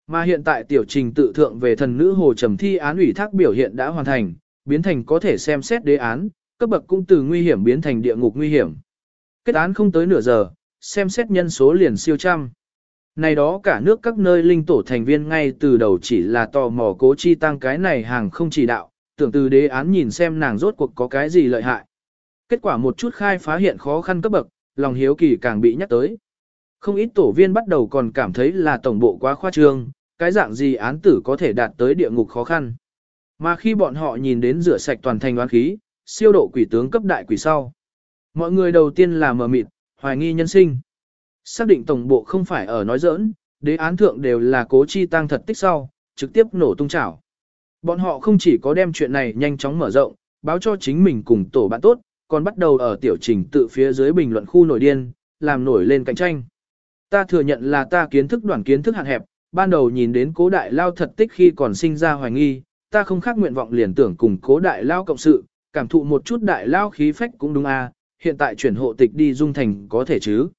Mà hiện tại tiểu trình tự thượng về thần nữ hồ trầm thi án ủy thác biểu hiện đã hoàn thành, biến thành có thể xem xét đề án, cấp bậc cũng từ nguy hiểm biến thành địa ngục nguy hiểm. Kết án không tới nửa giờ, xem xét nhân số liền siêu trăm. Này đó cả nước các nơi linh tổ thành viên ngay từ đầu chỉ là tò mò cố chi tăng cái này hàng không chỉ đạo, tưởng từ đề án nhìn xem nàng rốt cuộc có cái gì lợi hại. Kết quả một chút khai phá hiện khó khăn cấp bậc, lòng hiếu kỳ càng bị nhắc tới. Không ít tổ viên bắt đầu còn cảm thấy là tổng bộ quá khoa trương, cái dạng gì án tử có thể đạt tới địa ngục khó khăn. Mà khi bọn họ nhìn đến rửa sạch toàn thành oán khí, siêu độ quỷ tướng cấp đại quỷ sau. Mọi người đầu tiên là mờ mịt, hoài nghi nhân sinh. Xác định tổng bộ không phải ở nói giỡn, đế án thượng đều là cố chi tăng thật tích sau, trực tiếp nổ tung chảo. Bọn họ không chỉ có đem chuyện này nhanh chóng mở rộng, báo cho chính mình cùng tổ bạn tốt, còn bắt đầu ở tiểu trình tự phía dưới bình luận khu nổi điên, làm nổi lên cạnh tranh. Ta thừa nhận là ta kiến thức đoàn kiến thức hạn hẹp, ban đầu nhìn đến cố đại lao thật tích khi còn sinh ra hoài nghi, ta không khác nguyện vọng liền tưởng cùng cố đại lao cộng sự, cảm thụ một chút đại lao khí phách cũng đúng a. À, hiện tại chuyển hộ tịch đi dung thành có thể chứ.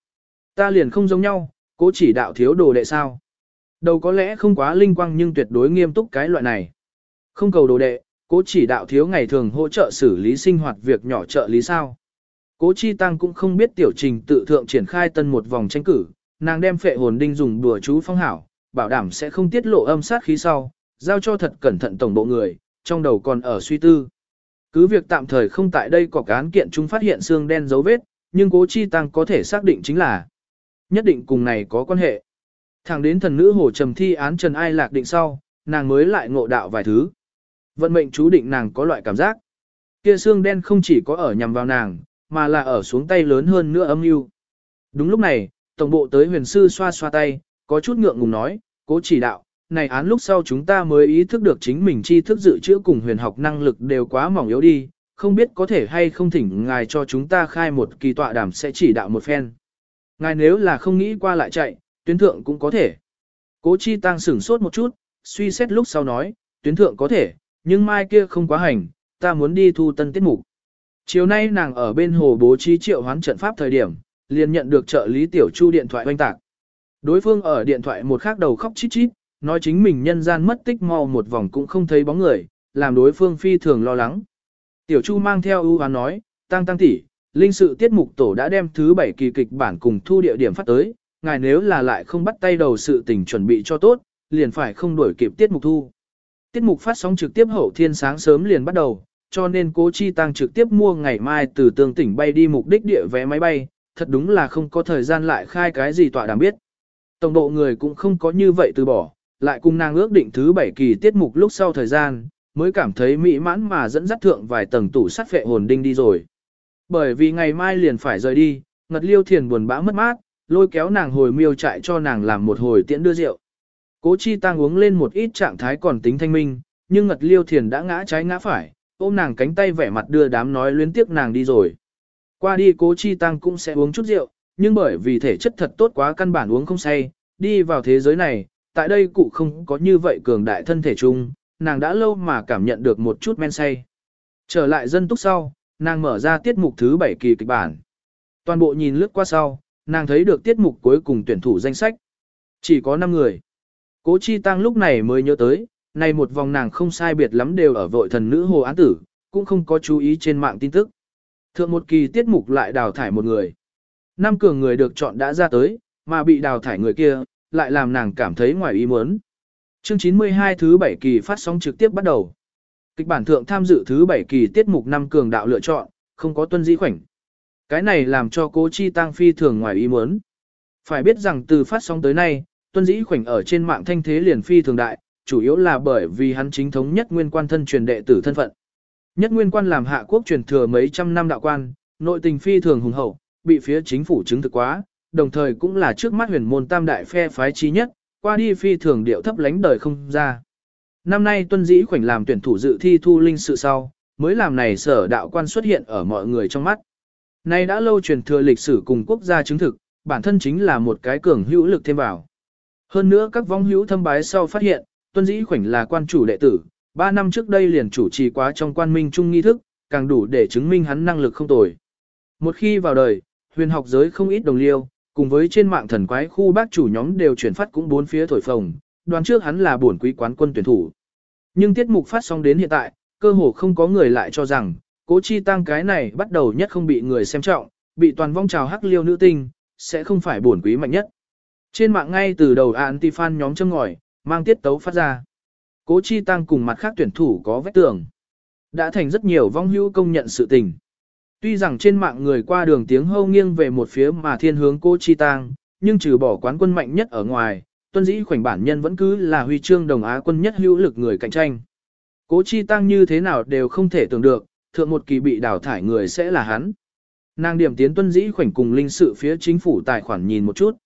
Ta liền không giống nhau, cố chỉ đạo thiếu đồ đệ sao. Đầu có lẽ không quá linh quang nhưng tuyệt đối nghiêm túc cái loại này. Không cầu đồ đệ, cố chỉ đạo thiếu ngày thường hỗ trợ xử lý sinh hoạt việc nhỏ trợ lý sao. Cố chi tăng cũng không biết tiểu trình tự thượng triển khai tân một vòng tranh cử, nàng đem phệ hồn đinh dùng đùa chú phong hảo, bảo đảm sẽ không tiết lộ âm sát khí sau, giao cho thật cẩn thận tổng bộ người, trong đầu còn ở suy tư. Cứ việc tạm thời không tại đây có cán kiện chúng phát hiện xương đen dấu vết, nhưng cố chi tăng có thể xác định chính là nhất định cùng này có quan hệ. Thẳng đến thần nữ hồ trầm thi án Trần Ai Lạc định sau, nàng mới lại ngộ đạo vài thứ. Vận mệnh chú định nàng có loại cảm giác. kia xương đen không chỉ có ở nhằm vào nàng, mà là ở xuống tay lớn hơn nữa âm mưu. Đúng lúc này, tổng bộ tới huyền sư xoa xoa tay, có chút ngượng ngùng nói, cố chỉ đạo, này án lúc sau chúng ta mới ý thức được chính mình tri thức dự trữ cùng huyền học năng lực đều quá mỏng yếu đi, không biết có thể hay không thỉnh ngài cho chúng ta khai một kỳ tọa đàm sẽ chỉ đạo một phen. Ngài nếu là không nghĩ qua lại chạy, tuyến thượng cũng có thể. Cố chi tăng sửng sốt một chút, suy xét lúc sau nói, tuyến thượng có thể, nhưng mai kia không quá hành, ta muốn đi thu tân tiết mục. Chiều nay nàng ở bên hồ bố trí triệu hoán trận pháp thời điểm, liền nhận được trợ lý tiểu chu điện thoại oanh tạc. Đối phương ở điện thoại một khắc đầu khóc chít chít, nói chính mình nhân gian mất tích mau một vòng cũng không thấy bóng người, làm đối phương phi thường lo lắng. Tiểu chu mang theo ưu hoán nói, tăng tăng tỷ, linh sự tiết mục tổ đã đem thứ bảy kỳ kịch bản cùng thu địa điểm phát tới, ngài nếu là lại không bắt tay đầu sự tình chuẩn bị cho tốt, liền phải không đuổi kịp tiết mục thu. Tiết mục phát sóng trực tiếp hậu thiên sáng sớm liền bắt đầu, cho nên cố chi tăng trực tiếp mua ngày mai từ tương tỉnh bay đi mục đích địa vé máy bay, thật đúng là không có thời gian lại khai cái gì tọa đàm biết. Tổng độ người cũng không có như vậy từ bỏ, lại cùng nàng ước định thứ bảy kỳ tiết mục lúc sau thời gian, mới cảm thấy mỹ mãn mà dẫn dắt thượng vài tầng tủ sắt phệ hồn đinh đi rồi. Bởi vì ngày mai liền phải rời đi, ngật liêu thiền buồn bã mất mát, lôi kéo nàng hồi miêu trại cho nàng làm một hồi tiễn đưa rượu. Cố chi tăng uống lên một ít trạng thái còn tính thanh minh, nhưng ngật liêu thiền đã ngã trái ngã phải, ôm nàng cánh tay vẻ mặt đưa đám nói luyến tiếc nàng đi rồi. Qua đi cố chi tăng cũng sẽ uống chút rượu, nhưng bởi vì thể chất thật tốt quá căn bản uống không say, đi vào thế giới này, tại đây cụ không có như vậy cường đại thân thể chung, nàng đã lâu mà cảm nhận được một chút men say. Trở lại dân túc sau, nàng mở ra tiết mục thứ 7 kỳ kịch bản. Toàn bộ nhìn lướt qua sau, nàng thấy được tiết mục cuối cùng tuyển thủ danh sách. Chỉ có 5 người. Cố Chi Tăng lúc này mới nhớ tới, này một vòng nàng không sai biệt lắm đều ở vội thần nữ hồ án tử, cũng không có chú ý trên mạng tin tức. Thượng một kỳ tiết mục lại đào thải một người. Năm cường người được chọn đã ra tới, mà bị đào thải người kia, lại làm nàng cảm thấy ngoài ý muốn. Chương 92 thứ 7 kỳ phát sóng trực tiếp bắt đầu. Kịch bản thượng tham dự thứ 7 kỳ tiết mục năm cường đạo lựa chọn, không có tuân dĩ khoảnh. Cái này làm cho cố chi tăng phi thường ngoài ý muốn. Phải biết rằng từ phát sóng tới nay, tuân dĩ khoảnh ở trên mạng thanh thế liền phi thường đại, chủ yếu là bởi vì hắn chính thống nhất nguyên quan thân truyền đệ tử thân phận. Nhất nguyên quan làm hạ quốc truyền thừa mấy trăm năm đạo quan, nội tình phi thường hùng hậu, bị phía chính phủ chứng thực quá, đồng thời cũng là trước mắt huyền môn tam đại phe phái trí nhất, qua đi phi thường điệu thấp lánh đời không ra. Năm nay tuân dĩ khoảnh làm tuyển thủ dự thi thu linh sự sau, mới làm này sở đạo quan xuất hiện ở mọi người trong mắt. Nay đã lâu truyền thừa lịch sử cùng quốc gia chứng thực, bản thân chính là một cái cường hữu lực thêm vào. Hơn nữa các vong hữu thâm bái sau phát hiện, tuân dĩ khoảnh là quan chủ đệ tử, 3 năm trước đây liền chủ trì quá trong quan minh trung nghi thức, càng đủ để chứng minh hắn năng lực không tồi. Một khi vào đời, huyền học giới không ít đồng liêu, cùng với trên mạng thần quái khu bác chủ nhóm đều chuyển phát cũng bốn phía thổi phồng, đoán trước hắn là bổn quý quán quân tuyển thủ. Nhưng tiết mục phát xong đến hiện tại, cơ hồ không có người lại cho rằng, cố chi tăng cái này bắt đầu nhất không bị người xem trọng, bị toàn vong trào hắc liêu nữ tinh, sẽ không phải bổn quý mạnh nhất. Trên mạng ngay từ đầu anti-fan nhóm châm ngòi, mang tiết tấu phát ra. Cố chi tăng cùng mặt khác tuyển thủ có vết tường. Đã thành rất nhiều vong hữu công nhận sự tình. Tuy rằng trên mạng người qua đường tiếng hâu nghiêng về một phía mà thiên hướng cô Chi Tăng, nhưng trừ bỏ quán quân mạnh nhất ở ngoài, tuân dĩ khoảnh bản nhân vẫn cứ là huy chương đồng Á quân nhất hữu lực người cạnh tranh. Cố Chi Tăng như thế nào đều không thể tưởng được, thượng một kỳ bị đào thải người sẽ là hắn. Nàng điểm tiến tuân dĩ khoảnh cùng linh sự phía chính phủ tài khoản nhìn một chút.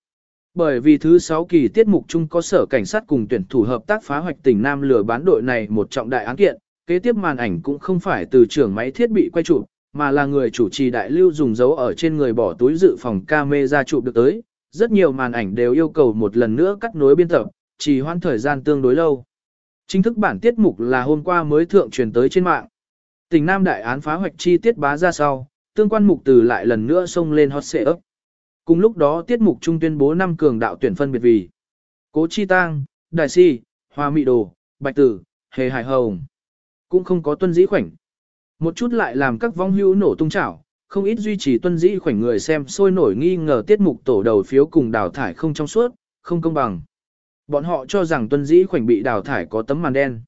Bởi vì thứ 6 kỳ tiết mục chung có sở cảnh sát cùng tuyển thủ hợp tác phá hoạch tỉnh Nam lừa bán đội này một trọng đại án kiện, kế tiếp màn ảnh cũng không phải từ trưởng máy thiết bị quay chụp, mà là người chủ trì đại lưu dùng dấu ở trên người bỏ túi dự phòng camera chụp được tới. Rất nhiều màn ảnh đều yêu cầu một lần nữa cắt nối biên tập, chỉ hoãn thời gian tương đối lâu. Chính thức bản tiết mục là hôm qua mới thượng truyền tới trên mạng. Tỉnh Nam đại án phá hoạch chi tiết bá ra sau, tương quan mục từ lại lần nữa xông lên hot ấp. Cùng lúc đó tiết mục trung tuyên bố năm cường đạo tuyển phân biệt vì Cố Chi Tang, Đại Si, Hoa Mị Đồ, Bạch Tử, Hề Hải Hồng. Cũng không có tuân dĩ khoảnh. Một chút lại làm các vong hữu nổ tung chảo, không ít duy trì tuân dĩ khoảnh người xem sôi nổi nghi ngờ tiết mục tổ đầu phiếu cùng đào thải không trong suốt, không công bằng. Bọn họ cho rằng tuân dĩ khoảnh bị đào thải có tấm màn đen.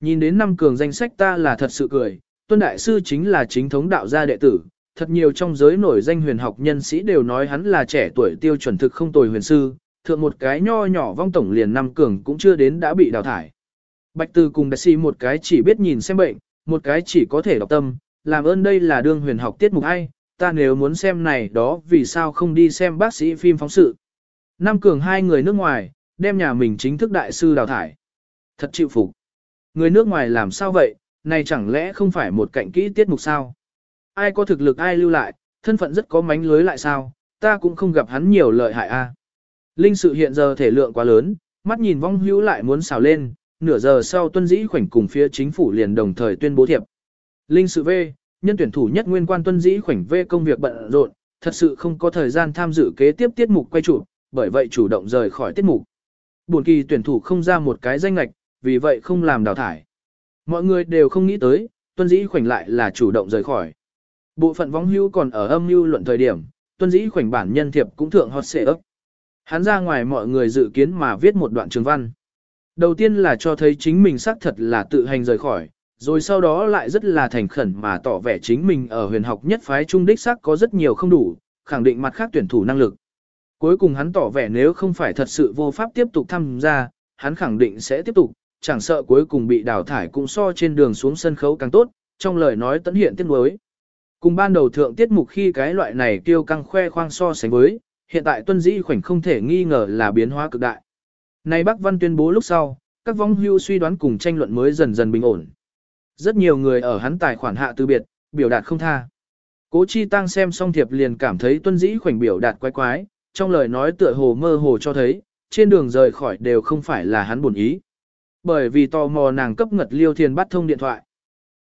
Nhìn đến năm cường danh sách ta là thật sự cười, tuân đại sư chính là chính thống đạo gia đệ tử, thật nhiều trong giới nổi danh huyền học nhân sĩ đều nói hắn là trẻ tuổi tiêu chuẩn thực không tồi huyền sư, thượng một cái nho nhỏ vong tổng liền năm cường cũng chưa đến đã bị đào thải. Bạch Từ cùng đại sĩ một cái chỉ biết nhìn xem bệnh, một cái chỉ có thể đọc tâm, làm ơn đây là đương huyền học tiết mục hay, ta nếu muốn xem này đó vì sao không đi xem bác sĩ phim phóng sự. Nam Cường hai người nước ngoài, đem nhà mình chính thức đại sư đào thải. Thật chịu phục. Người nước ngoài làm sao vậy, này chẳng lẽ không phải một cạnh kỹ tiết mục sao? Ai có thực lực ai lưu lại, thân phận rất có mánh lưới lại sao, ta cũng không gặp hắn nhiều lợi hại a. Linh sự hiện giờ thể lượng quá lớn, mắt nhìn vong hữu lại muốn xào lên, nửa giờ sau tuân dĩ khoảnh cùng phía chính phủ liền đồng thời tuyên bố thiệp. Linh sự V, nhân tuyển thủ nhất nguyên quan tuân dĩ khoảnh V công việc bận rộn, thật sự không có thời gian tham dự kế tiếp tiết mục quay chụp, bởi vậy chủ động rời khỏi tiết mục. Buồn kỳ tuyển thủ không ra một cái danh lạch, vì vậy không làm đào thải. Mọi người đều không nghĩ tới, tuân dĩ khoảnh lại là chủ động rời khỏi. Bộ phận vong hưu còn ở âm mưu luận thời điểm, tuân dĩ khoảnh bản nhân thiệp cũng thượng hot xệ ấp. Hắn ra ngoài mọi người dự kiến mà viết một đoạn trường văn. Đầu tiên là cho thấy chính mình xác thật là tự hành rời khỏi, rồi sau đó lại rất là thành khẩn mà tỏ vẻ chính mình ở huyền học nhất phái trung đích xác có rất nhiều không đủ, khẳng định mặt khác tuyển thủ năng lực. Cuối cùng hắn tỏ vẻ nếu không phải thật sự vô pháp tiếp tục tham gia, hắn khẳng định sẽ tiếp tục, chẳng sợ cuối cùng bị đào thải cũng so trên đường xuống sân khấu càng tốt, trong lời nói tận hiện tiết đối. Cùng ban đầu thượng tiết mục khi cái loại này tiêu căng khoe khoang so sánh với, hiện tại tuân dĩ khoảnh không thể nghi ngờ là biến hóa cực đại nay Bắc Văn tuyên bố lúc sau, các vong hưu suy đoán cùng tranh luận mới dần dần bình ổn. Rất nhiều người ở hắn tài khoản hạ từ biệt, biểu đạt không tha. Cố Chi Tăng xem xong thiệp liền cảm thấy tuân dĩ khoảnh biểu đạt quái quái, trong lời nói tựa hồ mơ hồ cho thấy, trên đường rời khỏi đều không phải là hắn buồn ý. Bởi vì tò mò nàng cấp ngật liêu thiền bắt thông điện thoại.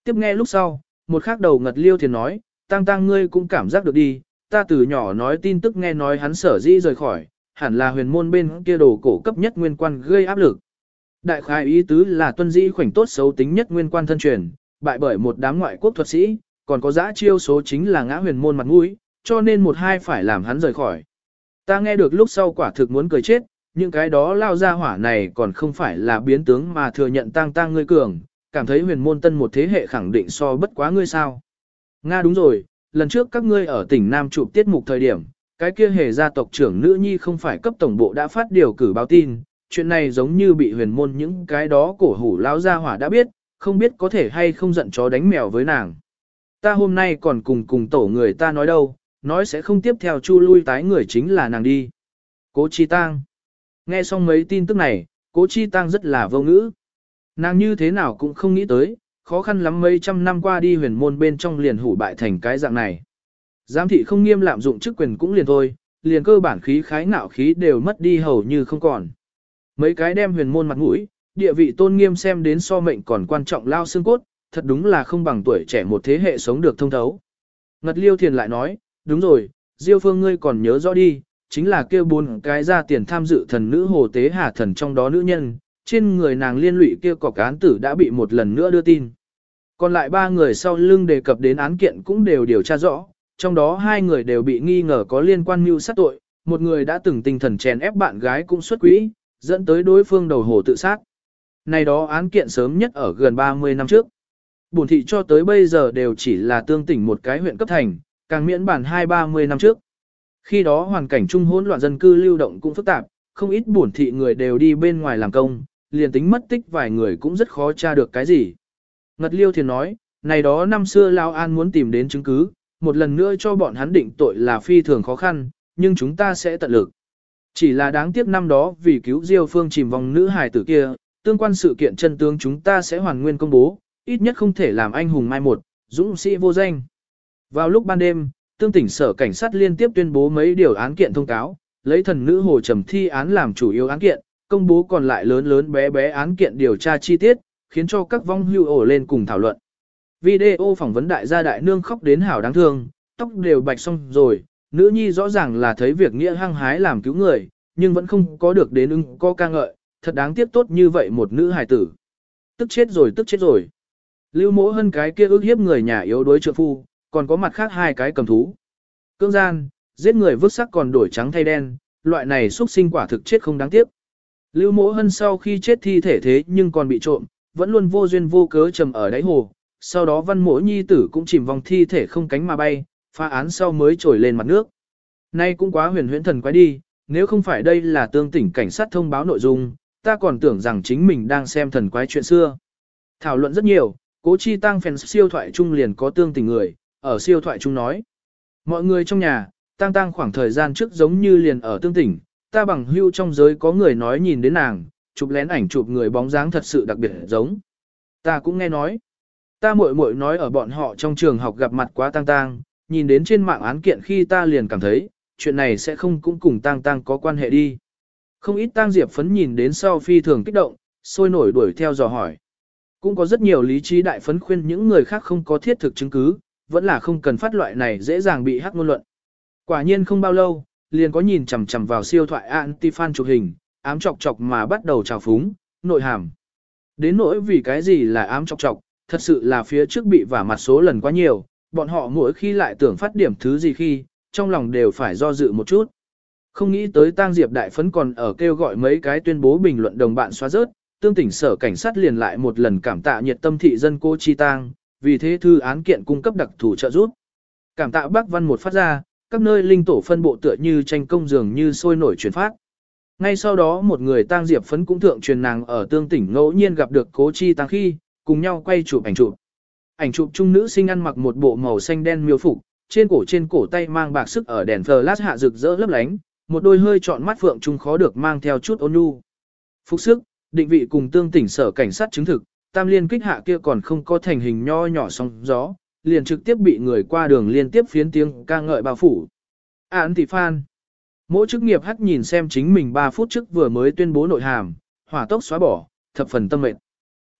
Tiếp nghe lúc sau, một khắc đầu ngật liêu thiền nói, Tăng Tăng ngươi cũng cảm giác được đi, ta từ nhỏ nói tin tức nghe nói hắn sở dĩ rời khỏi, hẳn là huyền môn bên kia đồ cổ cấp nhất nguyên quan gây áp lực. Đại khai ý tứ là tuân dĩ khoảnh tốt xấu tính nhất nguyên quan thân truyền, bại bởi một đám ngoại quốc thuật sĩ, còn có giã chiêu số chính là ngã huyền môn mặt mũi, cho nên một hai phải làm hắn rời khỏi. Ta nghe được lúc sau quả thực muốn cười chết, những cái đó lao ra hỏa này còn không phải là biến tướng mà thừa nhận tăng tăng ngươi cường, cảm thấy huyền môn tân một thế hệ khẳng định so bất quá ngươi sao. Nga đúng rồi, lần trước các ngươi ở tỉnh Nam chụp tiết mục thời điểm, cái kia hề gia tộc trưởng nữ nhi không phải cấp tổng bộ đã phát điều cử báo tin, chuyện này giống như bị huyền môn những cái đó cổ hủ lão gia hỏa đã biết, không biết có thể hay không giận chó đánh mèo với nàng. Ta hôm nay còn cùng cùng tổ người ta nói đâu, nói sẽ không tiếp theo chu lui tái người chính là nàng đi. Cố Chi Tăng. Nghe xong mấy tin tức này, Cố Chi Tăng rất là vô ngữ. Nàng như thế nào cũng không nghĩ tới, khó khăn lắm mấy trăm năm qua đi huyền môn bên trong liền hủ bại thành cái dạng này. Giám thị không nghiêm lạm dụng chức quyền cũng liền thôi, liền cơ bản khí khái ngạo khí đều mất đi hầu như không còn. Mấy cái đem huyền môn mặt mũi, địa vị tôn nghiêm xem đến so mệnh còn quan trọng lao xương cốt, thật đúng là không bằng tuổi trẻ một thế hệ sống được thông thấu. Ngật liêu thiền lại nói, đúng rồi, diêu phương ngươi còn nhớ rõ đi, chính là kêu bốn cái ra tiền tham dự thần nữ hồ tế hà thần trong đó nữ nhân, trên người nàng liên lụy kia cọc án tử đã bị một lần nữa đưa tin. Còn lại ba người sau lưng đề cập đến án kiện cũng đều điều tra rõ, trong đó hai người đều bị nghi ngờ có liên quan mưu sát tội, một người đã từng tinh thần chèn ép bạn gái cũng xuất quỹ, dẫn tới đối phương đầu hồ tự sát. Này đó án kiện sớm nhất ở gần 30 năm trước. Bổn thị cho tới bây giờ đều chỉ là tương tỉnh một cái huyện cấp thành, càng miễn bản hai ba mươi năm trước. Khi đó hoàn cảnh trung hỗn loạn dân cư lưu động cũng phức tạp, không ít bổn thị người đều đi bên ngoài làm công, liền tính mất tích vài người cũng rất khó tra được cái gì. Ngật Liêu Thiền nói, này đó năm xưa Lao An muốn tìm đến chứng cứ, một lần nữa cho bọn hắn định tội là phi thường khó khăn, nhưng chúng ta sẽ tận lực. Chỉ là đáng tiếc năm đó vì cứu Diêu Phương chìm vòng nữ hài tử kia, tương quan sự kiện chân tướng chúng ta sẽ hoàn nguyên công bố, ít nhất không thể làm anh hùng mai một, dũng sĩ vô danh. Vào lúc ban đêm, tương tỉnh sở cảnh sát liên tiếp tuyên bố mấy điều án kiện thông cáo, lấy thần nữ hồ trầm thi án làm chủ yếu án kiện, công bố còn lại lớn lớn bé bé án kiện điều tra chi tiết, khiến cho các vong hưu ổ lên cùng thảo luận. Video phỏng vấn đại gia đại nương khóc đến hảo đáng thương, tóc đều bạch xong rồi, nữ nhi rõ ràng là thấy việc nghĩa hăng hái làm cứu người, nhưng vẫn không có được đến ưng có ca ngợi, thật đáng tiếc tốt như vậy một nữ hài tử. Tức chết rồi tức chết rồi. Lưu mỗ hơn cái kia ước hiếp người nhà yếu đuối trượng phu, còn có mặt khác hai cái cầm thú. Cưỡng gian, giết người vứt sắc còn đổi trắng thay đen, loại này xuất sinh quả thực chết không đáng tiếc. Lưu mỗ hân sau khi chết thi thể thế nhưng còn bị trộm, vẫn luôn vô duyên vô cớ trầm ở đáy hồ, sau đó văn mỗi nhi tử cũng chìm vòng thi thể không cánh mà bay, phá án sau mới trồi lên mặt nước. Nay cũng quá huyền huyễn thần quái đi, nếu không phải đây là tương tỉnh cảnh sát thông báo nội dung, ta còn tưởng rằng chính mình đang xem thần quái chuyện xưa. Thảo luận rất nhiều, Cố chi tăng phèn siêu thoại chung liền có tương tình người, ở siêu thoại chung nói. Mọi người trong nhà, tăng tăng khoảng thời gian trước giống như liền ở tương tỉnh, ta bằng hưu trong giới có người nói nhìn đến nàng, chụp lén ảnh chụp người bóng dáng thật sự đặc biệt giống. Ta cũng nghe nói. Ta muội muội nói ở bọn họ trong trường học gặp mặt quá tang tang, nhìn đến trên mạng án kiện khi ta liền cảm thấy, chuyện này sẽ không cũng cùng tang tang có quan hệ đi. Không ít tang diệp phấn nhìn đến sau phi thường kích động, sôi nổi đuổi theo dò hỏi. Cũng có rất nhiều lý trí đại phấn khuyên những người khác không có thiết thực chứng cứ, vẫn là không cần phát loại này dễ dàng bị hắc ngôn luận. Quả nhiên không bao lâu, liền có nhìn chằm chằm vào siêu thoại anti-fan chụp hình, ám chọc chọc mà bắt đầu trào phúng, nội hàm. Đến nỗi vì cái gì là ám chọc chọc, thật sự là phía trước bị vả mặt số lần quá nhiều, bọn họ mỗi khi lại tưởng phát điểm thứ gì khi, trong lòng đều phải do dự một chút. Không nghĩ tới tang diệp đại phấn còn ở kêu gọi mấy cái tuyên bố bình luận đồng bạn xóa rớt, tương tỉnh sở cảnh sát liền lại một lần cảm tạ nhiệt tâm thị dân cô Chi Tang, vì thế thư án kiện cung cấp đặc thù trợ giúp. Cảm tạ bác văn một phát ra, các nơi linh tổ phân bộ tựa như tranh công dường như sôi nổi truyền phát. Ngay sau đó một người tang diệp phấn cũng thượng truyền nàng ở tương tỉnh ngẫu nhiên gặp được cố chi tang khi, cùng nhau quay chụp ảnh chụp. Ảnh chụp trung nữ sinh ăn mặc một bộ màu xanh đen miêu phục, trên cổ trên cổ tay mang bạc sức ở đèn flash hạ rực rỡ lấp lánh, một đôi hơi trọn mắt phượng trung khó được mang theo chút ôn nhu. Phục sức, định vị cùng tương tỉnh sở cảnh sát chứng thực, tam liên kích hạ kia còn không có thành hình nho nhỏ sóng gió, liền trực tiếp bị người qua đường liên tiếp phiến tiếng ca ngợi bao phủ. À, Án thị phan. Mỗi chức nghiệp hắc nhìn xem chính mình 3 phút trước vừa mới tuyên bố nội hàm, hỏa tốc xóa bỏ, thập phần tâm mệt.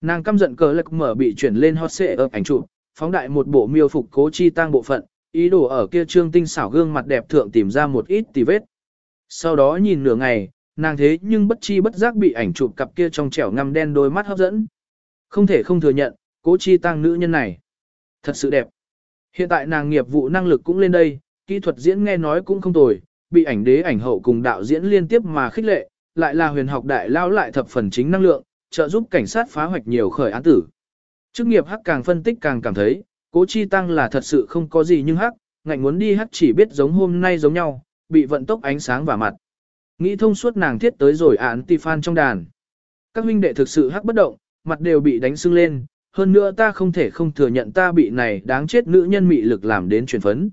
Nàng căm giận cờ lực mở bị chuyển lên hot xệ ở ảnh chụp, phóng đại một bộ miêu phục cố chi tăng bộ phận, ý đồ ở kia trương tinh xảo gương mặt đẹp thượng tìm ra một ít tì vết. Sau đó nhìn nửa ngày, nàng thế nhưng bất chi bất giác bị ảnh chụp cặp kia trong trẻo ngăm đen đôi mắt hấp dẫn. Không thể không thừa nhận, cố chi tăng nữ nhân này. Thật sự đẹp. Hiện tại nàng nghiệp vụ năng lực cũng lên đây, kỹ thuật diễn nghe nói cũng không tồi, bị ảnh đế ảnh hậu cùng đạo diễn liên tiếp mà khích lệ, lại là huyền học đại lao lại thập phần chính năng lượng, trợ giúp cảnh sát phá hoạch nhiều khởi án tử. Chức nghiệp hắc càng phân tích càng cảm thấy, cố chi tăng là thật sự không có gì nhưng hắc, ngạnh muốn đi hắc chỉ biết giống hôm nay giống nhau, bị vận tốc ánh sáng và mặt. Nghĩ thông suốt nàng thiết tới rồi án ti fan trong đàn. Các huynh đệ thực sự hắc bất động, mặt đều bị đánh sưng lên, hơn nữa ta không thể không thừa nhận ta bị này đáng chết nữ nhân mị lực làm đến truyền phấn.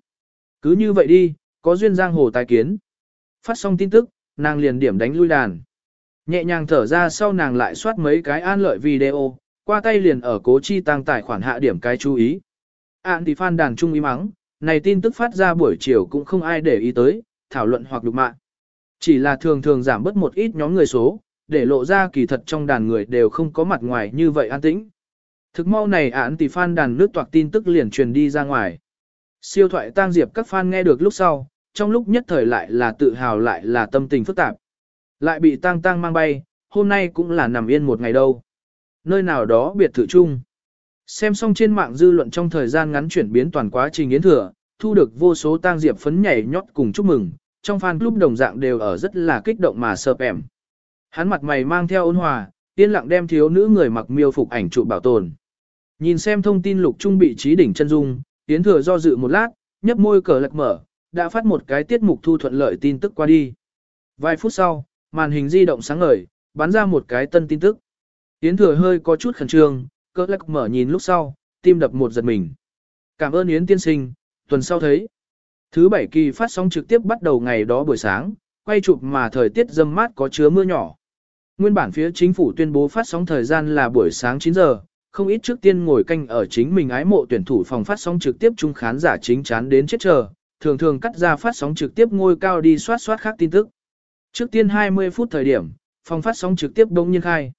Cứ như vậy đi, có duyên giang hồ tài kiến. Phát xong tin tức, nàng liền điểm đánh lui đàn. Nhẹ nhàng thở ra sau nàng lại soát mấy cái an lợi video, qua tay liền ở cố chi tăng tài khoản hạ điểm cái chú ý. Ản thì fan đàn trung ý mắng, này tin tức phát ra buổi chiều cũng không ai để ý tới, thảo luận hoặc lục mạng. Chỉ là thường thường giảm bớt một ít nhóm người số, để lộ ra kỳ thật trong đàn người đều không có mặt ngoài như vậy an tĩnh. Thực mau này án tỷ fan đàn nước toạc tin tức liền truyền đi ra ngoài. Siêu thoại tang diệp các fan nghe được lúc sau, trong lúc nhất thời lại là tự hào lại là tâm tình phức tạp. Lại bị tang tang mang bay, hôm nay cũng là nằm yên một ngày đâu. Nơi nào đó biệt thự chung. Xem xong trên mạng dư luận trong thời gian ngắn chuyển biến toàn quá trình yến thừa, thu được vô số tang diệp phấn nhảy nhót cùng chúc mừng, trong fan club đồng dạng đều ở rất là kích động mà sợp ẻm. Hắn mặt mày mang theo ôn hòa, yên lặng đem thiếu nữ người mặc miêu phục ảnh trụ bảo tồn. Nhìn xem thông tin lục trung bị trí đỉnh chân dung, Yến Thừa do dự một lát, nhấp môi cờ lật mở, đã phát một cái tiết mục thu thuận lợi tin tức qua đi. Vài phút sau, màn hình di động sáng ngời, bắn ra một cái tân tin tức. Yến Thừa hơi có chút khẩn trương, cỡ lắc mở nhìn lúc sau, tim đập một giật mình. Cảm ơn Yến tiên sinh, tuần sau thấy. Thứ bảy kỳ phát sóng trực tiếp bắt đầu ngày đó buổi sáng, quay chụp mà thời tiết dâm mát có chứa mưa nhỏ. Nguyên bản phía chính phủ tuyên bố phát sóng thời gian là buổi sáng 9 giờ, không ít trước tiên ngồi canh ở chính mình ái mộ tuyển thủ phòng phát sóng trực tiếp chung khán giả chính chán đến chết chờ, thường thường cắt ra phát sóng trực tiếp ngôi cao đi soát soát khác tin tức. Trước tiên 20 phút thời điểm, phòng phát sóng trực tiếp đông nhiên khai.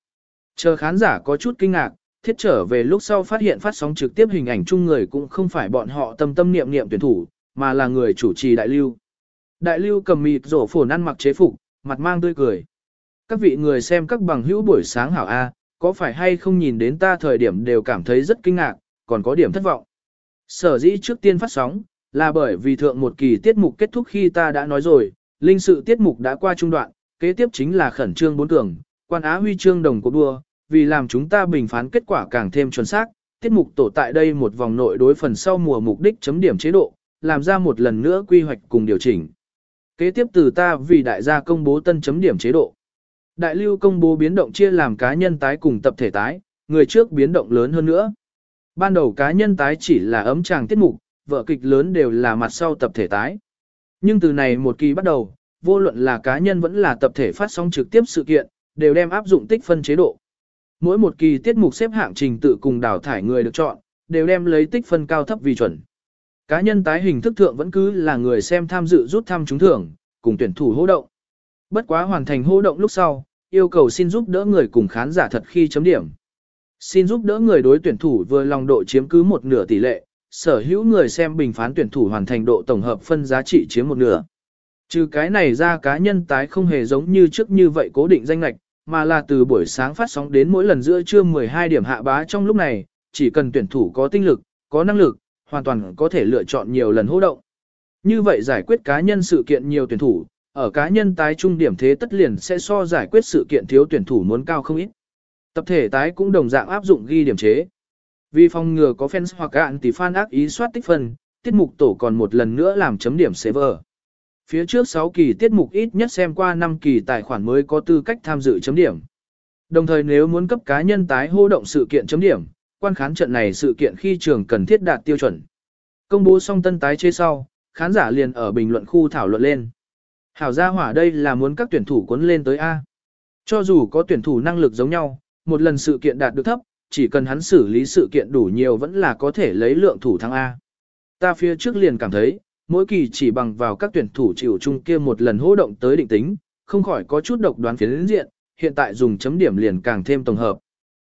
Chờ khán giả có chút kinh ngạc, thiết trở về lúc sau phát hiện phát sóng trực tiếp hình ảnh chung người cũng không phải bọn họ tâm tâm niệm niệm tuyển thủ, mà là người chủ trì đại lưu. Đại lưu cầm mịt rổ phồn ăn mặc chế phục, mặt mang tươi cười. Các vị người xem các bằng hữu buổi sáng hảo A, có phải hay không nhìn đến ta thời điểm đều cảm thấy rất kinh ngạc, còn có điểm thất vọng. Sở dĩ trước tiên phát sóng, là bởi vì thượng một kỳ tiết mục kết thúc khi ta đã nói rồi, linh sự tiết mục đã qua trung đoạn, kế tiếp chính là khẩn trương bốn cường, quan á huy chương đồng của đua, vì làm chúng ta bình phán kết quả càng thêm chuẩn xác, tiết mục tổ tại đây một vòng nội đối phần sau mùa mục đích chấm điểm chế độ, làm ra một lần nữa quy hoạch cùng điều chỉnh. Kế tiếp từ ta vì đại gia công bố tân chấm điểm chế độ. Đại lưu công bố biến động chia làm cá nhân tái cùng tập thể tái, người trước biến động lớn hơn nữa. Ban đầu cá nhân tái chỉ là ấm tràng tiết mục, vợ kịch lớn đều là mặt sau tập thể tái. Nhưng từ này một kỳ bắt đầu, vô luận là cá nhân vẫn là tập thể phát sóng trực tiếp sự kiện, đều đem áp dụng tích phân chế độ. Mỗi một kỳ tiết mục xếp hạng trình tự cùng đào thải người được chọn, đều đem lấy tích phân cao thấp vì chuẩn. Cá nhân tái hình thức thượng vẫn cứ là người xem tham dự rút thăm trúng thưởng, cùng tuyển thủ hô động. Bất quá hoàn thành hô động lúc sau, yêu cầu xin giúp đỡ người cùng khán giả thật khi chấm điểm. Xin giúp đỡ người đối tuyển thủ vừa lòng độ chiếm cứ một nửa tỷ lệ, sở hữu người xem bình phán tuyển thủ hoàn thành độ tổng hợp phân giá trị chiếm một nửa. Trừ cái này ra cá nhân tái không hề giống như trước như vậy cố định danh lạch, mà là từ buổi sáng phát sóng đến mỗi lần giữa trưa 12 điểm hạ bá trong lúc này, chỉ cần tuyển thủ có tinh lực, có năng lực, hoàn toàn có thể lựa chọn nhiều lần hô động. Như vậy giải quyết cá nhân sự kiện nhiều tuyển thủ, ở cá nhân tái trung điểm thế tất liền sẽ so giải quyết sự kiện thiếu tuyển thủ muốn cao không ít. Tập thể tái cũng đồng dạng áp dụng ghi điểm chế. Vì phòng ngừa có fans hoặc cạn tỷ fan ác ý soát tích phân, tiết mục tổ còn một lần nữa làm chấm điểm server. Phía trước 6 kỳ tiết mục ít nhất xem qua 5 kỳ tài khoản mới có tư cách tham dự chấm điểm. Đồng thời nếu muốn cấp cá nhân tái hô động sự kiện chấm điểm, quan khán trận này sự kiện khi trường cần thiết đạt tiêu chuẩn. Công bố xong tân tái chế sau, khán giả liền ở bình luận khu thảo luận lên. Hảo gia hỏa đây là muốn các tuyển thủ cuốn lên tới A. Cho dù có tuyển thủ năng lực giống nhau, một lần sự kiện đạt được thấp, chỉ cần hắn xử lý sự kiện đủ nhiều vẫn là có thể lấy lượng thủ thắng A. Ta phía trước liền cảm thấy, mỗi kỳ chỉ bằng vào các tuyển thủ chịu chung kia một lần hô động tới định tính, không khỏi có chút độc đoán phiến diện, hiện tại dùng chấm điểm liền càng thêm tổng hợp.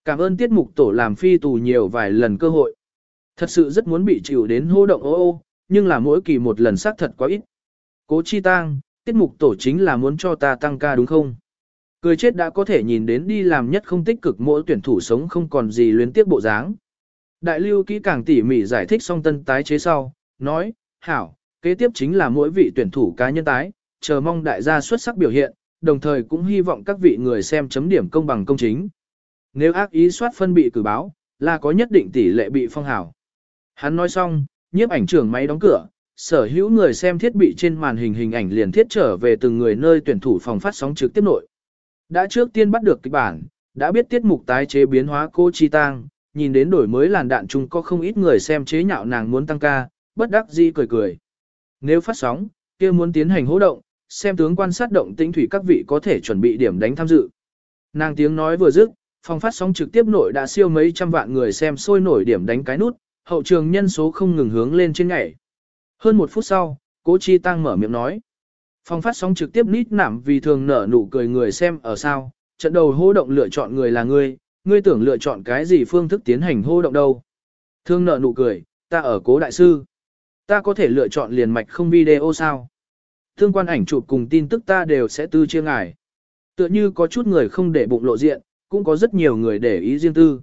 Cảm ơn tiết mục tổ làm phi tù nhiều vài lần cơ hội. Thật sự rất muốn bị chịu đến hô động ô ô, nhưng là mỗi kỳ một lần xác thật quá ít. Cố chi tang, tiết mục tổ chính là muốn cho ta tăng ca đúng không? Cười chết đã có thể nhìn đến đi làm nhất không tích cực mỗi tuyển thủ sống không còn gì luyến tiếp bộ dáng. Đại lưu kỹ càng tỉ mỉ giải thích xong tân tái chế sau, nói, hảo, kế tiếp chính là mỗi vị tuyển thủ cá nhân tái, chờ mong đại gia xuất sắc biểu hiện, đồng thời cũng hy vọng các vị người xem chấm điểm công bằng công chính. Nếu ác ý soát phân bị cử báo, là có nhất định tỷ lệ bị phong hảo. Hắn nói xong, nhiếp ảnh trưởng máy đóng cửa, sở hữu người xem thiết bị trên màn hình hình ảnh liền thiết trở về từng người nơi tuyển thủ phòng phát sóng trực tiếp nội. Đã trước tiên bắt được kịch bản, đã biết tiết mục tái chế biến hóa cô Chi Tang, nhìn đến đổi mới làn đạn chung có không ít người xem chế nhạo nàng muốn tăng ca, bất đắc dĩ cười cười. Nếu phát sóng, kia muốn tiến hành hỗ động, xem tướng quan sát động tĩnh thủy các vị có thể chuẩn bị điểm đánh tham dự. Nàng tiếng nói vừa dứt, phòng phát sóng trực tiếp nội đã siêu mấy trăm vạn người xem sôi nổi điểm đánh cái nút, hậu trường nhân số không ngừng hướng lên trên ngày. Hơn một phút sau, Cố Chi Tăng mở miệng nói. Phòng phát sóng trực tiếp nít nảm vì thường nở nụ cười người xem ở sao, trận đầu hô động lựa chọn người là ngươi, ngươi tưởng lựa chọn cái gì phương thức tiến hành hô động đâu. Thương nở nụ cười, ta ở cố đại sư. Ta có thể lựa chọn liền mạch không video sao. Thương quan ảnh chụp cùng tin tức ta đều sẽ tư chia ngài. Tựa như có chút người không để bụng lộ diện, cũng có rất nhiều người để ý riêng tư.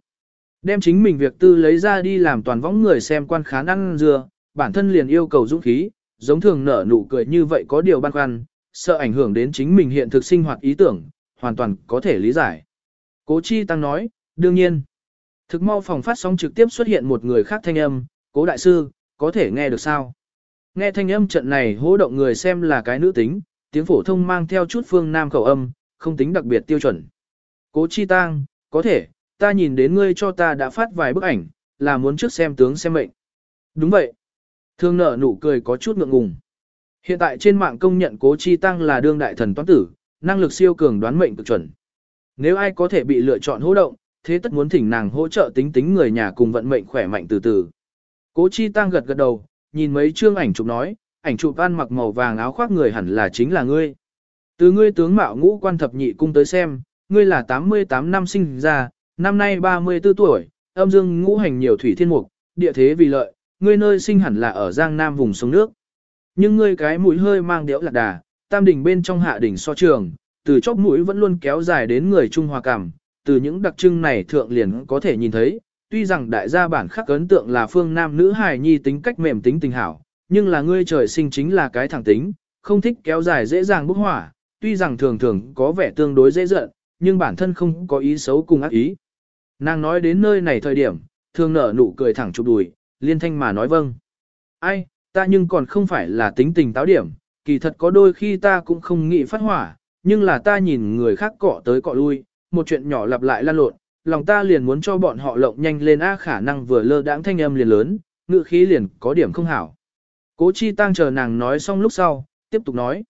Đem chính mình việc tư lấy ra đi làm toàn võng người xem quan khán ăn dừa, bản thân liền yêu cầu dũng khí, giống thường nở nụ cười như vậy có điều băn khoăn, sợ ảnh hưởng đến chính mình hiện thực sinh hoạt ý tưởng, hoàn toàn có thể lý giải. Cố Chi Tăng nói, đương nhiên. Thực mau phòng phát sóng trực tiếp xuất hiện một người khác thanh âm, cố đại sư, có thể nghe được sao? Nghe thanh âm trận này hỗ động người xem là cái nữ tính, tiếng phổ thông mang theo chút phương nam khẩu âm, không tính đặc biệt tiêu chuẩn. Cố Chi Tăng, có thể, ta nhìn đến ngươi cho ta đã phát vài bức ảnh, là muốn trước xem tướng xem mệnh. Đúng vậy. Thương nở nụ cười có chút ngượng ngùng. Hiện tại trên mạng công nhận cố chi tăng là đương đại thần toán tử, năng lực siêu cường đoán mệnh cực chuẩn. Nếu ai có thể bị lựa chọn hỗ động, thế tất muốn thỉnh nàng hỗ trợ tính tính người nhà cùng vận mệnh khỏe mạnh từ từ. Cố chi tăng gật gật đầu, nhìn mấy chương ảnh chụp nói, ảnh chụp ăn mặc màu vàng áo khoác người hẳn là chính là ngươi. Từ ngươi tướng mạo ngũ quan thập nhị cung tới xem, ngươi là 88 năm sinh ra, năm nay 34 tuổi, âm dương ngũ hành nhiều thủy thiên mục, địa thế vì lợi, ngươi nơi sinh hẳn là ở Giang Nam vùng sông nước. Nhưng ngươi cái mũi hơi mang điệu lạc đà, tam đỉnh bên trong hạ đỉnh so trường, từ chóp mũi vẫn luôn kéo dài đến người Trung Hoa cảm, từ những đặc trưng này thượng liền có thể nhìn thấy, tuy rằng đại gia bản khắc ấn tượng là phương nam nữ hài nhi tính cách mềm tính tình hảo, nhưng là ngươi trời sinh chính là cái thẳng tính, không thích kéo dài dễ dàng bốc hỏa, tuy rằng thường thường có vẻ tương đối dễ giận, nhưng bản thân không có ý xấu cùng ác ý. Nàng nói đến nơi này thời điểm, thường nở nụ cười thẳng chụp đùi, liên thanh mà nói vâng. Ai, ta nhưng còn không phải là tính tình táo điểm, kỳ thật có đôi khi ta cũng không nghĩ phát hỏa, nhưng là ta nhìn người khác cọ tới cọ lui, một chuyện nhỏ lặp lại lan lộn, lòng ta liền muốn cho bọn họ lộng nhanh lên á khả năng vừa lơ đãng thanh âm liền lớn, ngự khí liền có điểm không hảo. Cố chi tăng chờ nàng nói xong lúc sau, tiếp tục nói.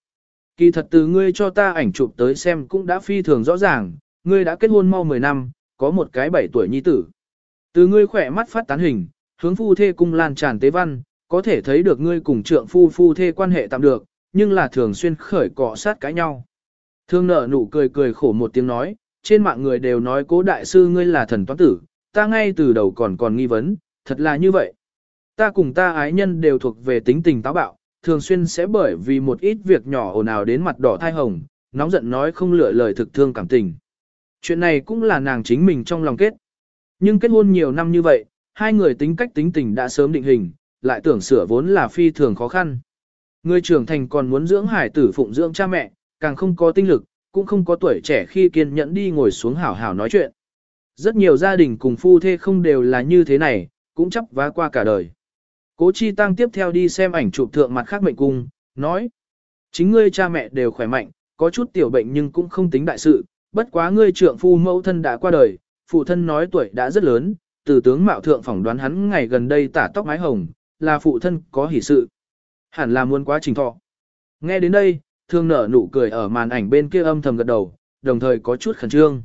Kỳ thật từ ngươi cho ta ảnh chụp tới xem cũng đã phi thường rõ ràng, ngươi đã kết hôn mau 10 năm, có một cái 7 tuổi nhi tử. Từ ngươi khỏe mắt phát tán hình, hướng phu thê cung lan tràn tế văn, có thể thấy được ngươi cùng trượng phu phu thê quan hệ tạm được, nhưng là thường xuyên khởi cọ sát cãi nhau. Thương Nợ nụ cười cười khổ một tiếng nói, trên mạng người đều nói cố đại sư ngươi là thần toán tử, ta ngay từ đầu còn còn nghi vấn, thật là như vậy. Ta cùng ta ái nhân đều thuộc về tính tình táo bạo, thường xuyên sẽ bởi vì một ít việc nhỏ ồn ào đến mặt đỏ thai hồng, nóng giận nói không lựa lời thực thương cảm tình. Chuyện này cũng là nàng chính mình trong lòng kết. Nhưng kết hôn nhiều năm như vậy, hai người tính cách tính tình đã sớm định hình, lại tưởng sửa vốn là phi thường khó khăn. Người trưởng thành còn muốn dưỡng hải tử phụng dưỡng cha mẹ, càng không có tinh lực, cũng không có tuổi trẻ khi kiên nhẫn đi ngồi xuống hảo hảo nói chuyện. Rất nhiều gia đình cùng phu thê không đều là như thế này, cũng chấp vá qua cả đời. Cố Chi Tăng tiếp theo đi xem ảnh chụp thượng mặt khác mệnh cung, nói. Chính ngươi cha mẹ đều khỏe mạnh, có chút tiểu bệnh nhưng cũng không tính đại sự, bất quá ngươi trượng phu mẫu thân đã qua đời, phụ thân nói tuổi đã rất lớn, từ tướng mạo thượng phỏng đoán hắn ngày gần đây tả tóc mái hồng, là phụ thân có hỷ sự. Hẳn là muốn quá trình thọ. Nghe đến đây, thương nở nụ cười ở màn ảnh bên kia âm thầm gật đầu, đồng thời có chút khẩn trương.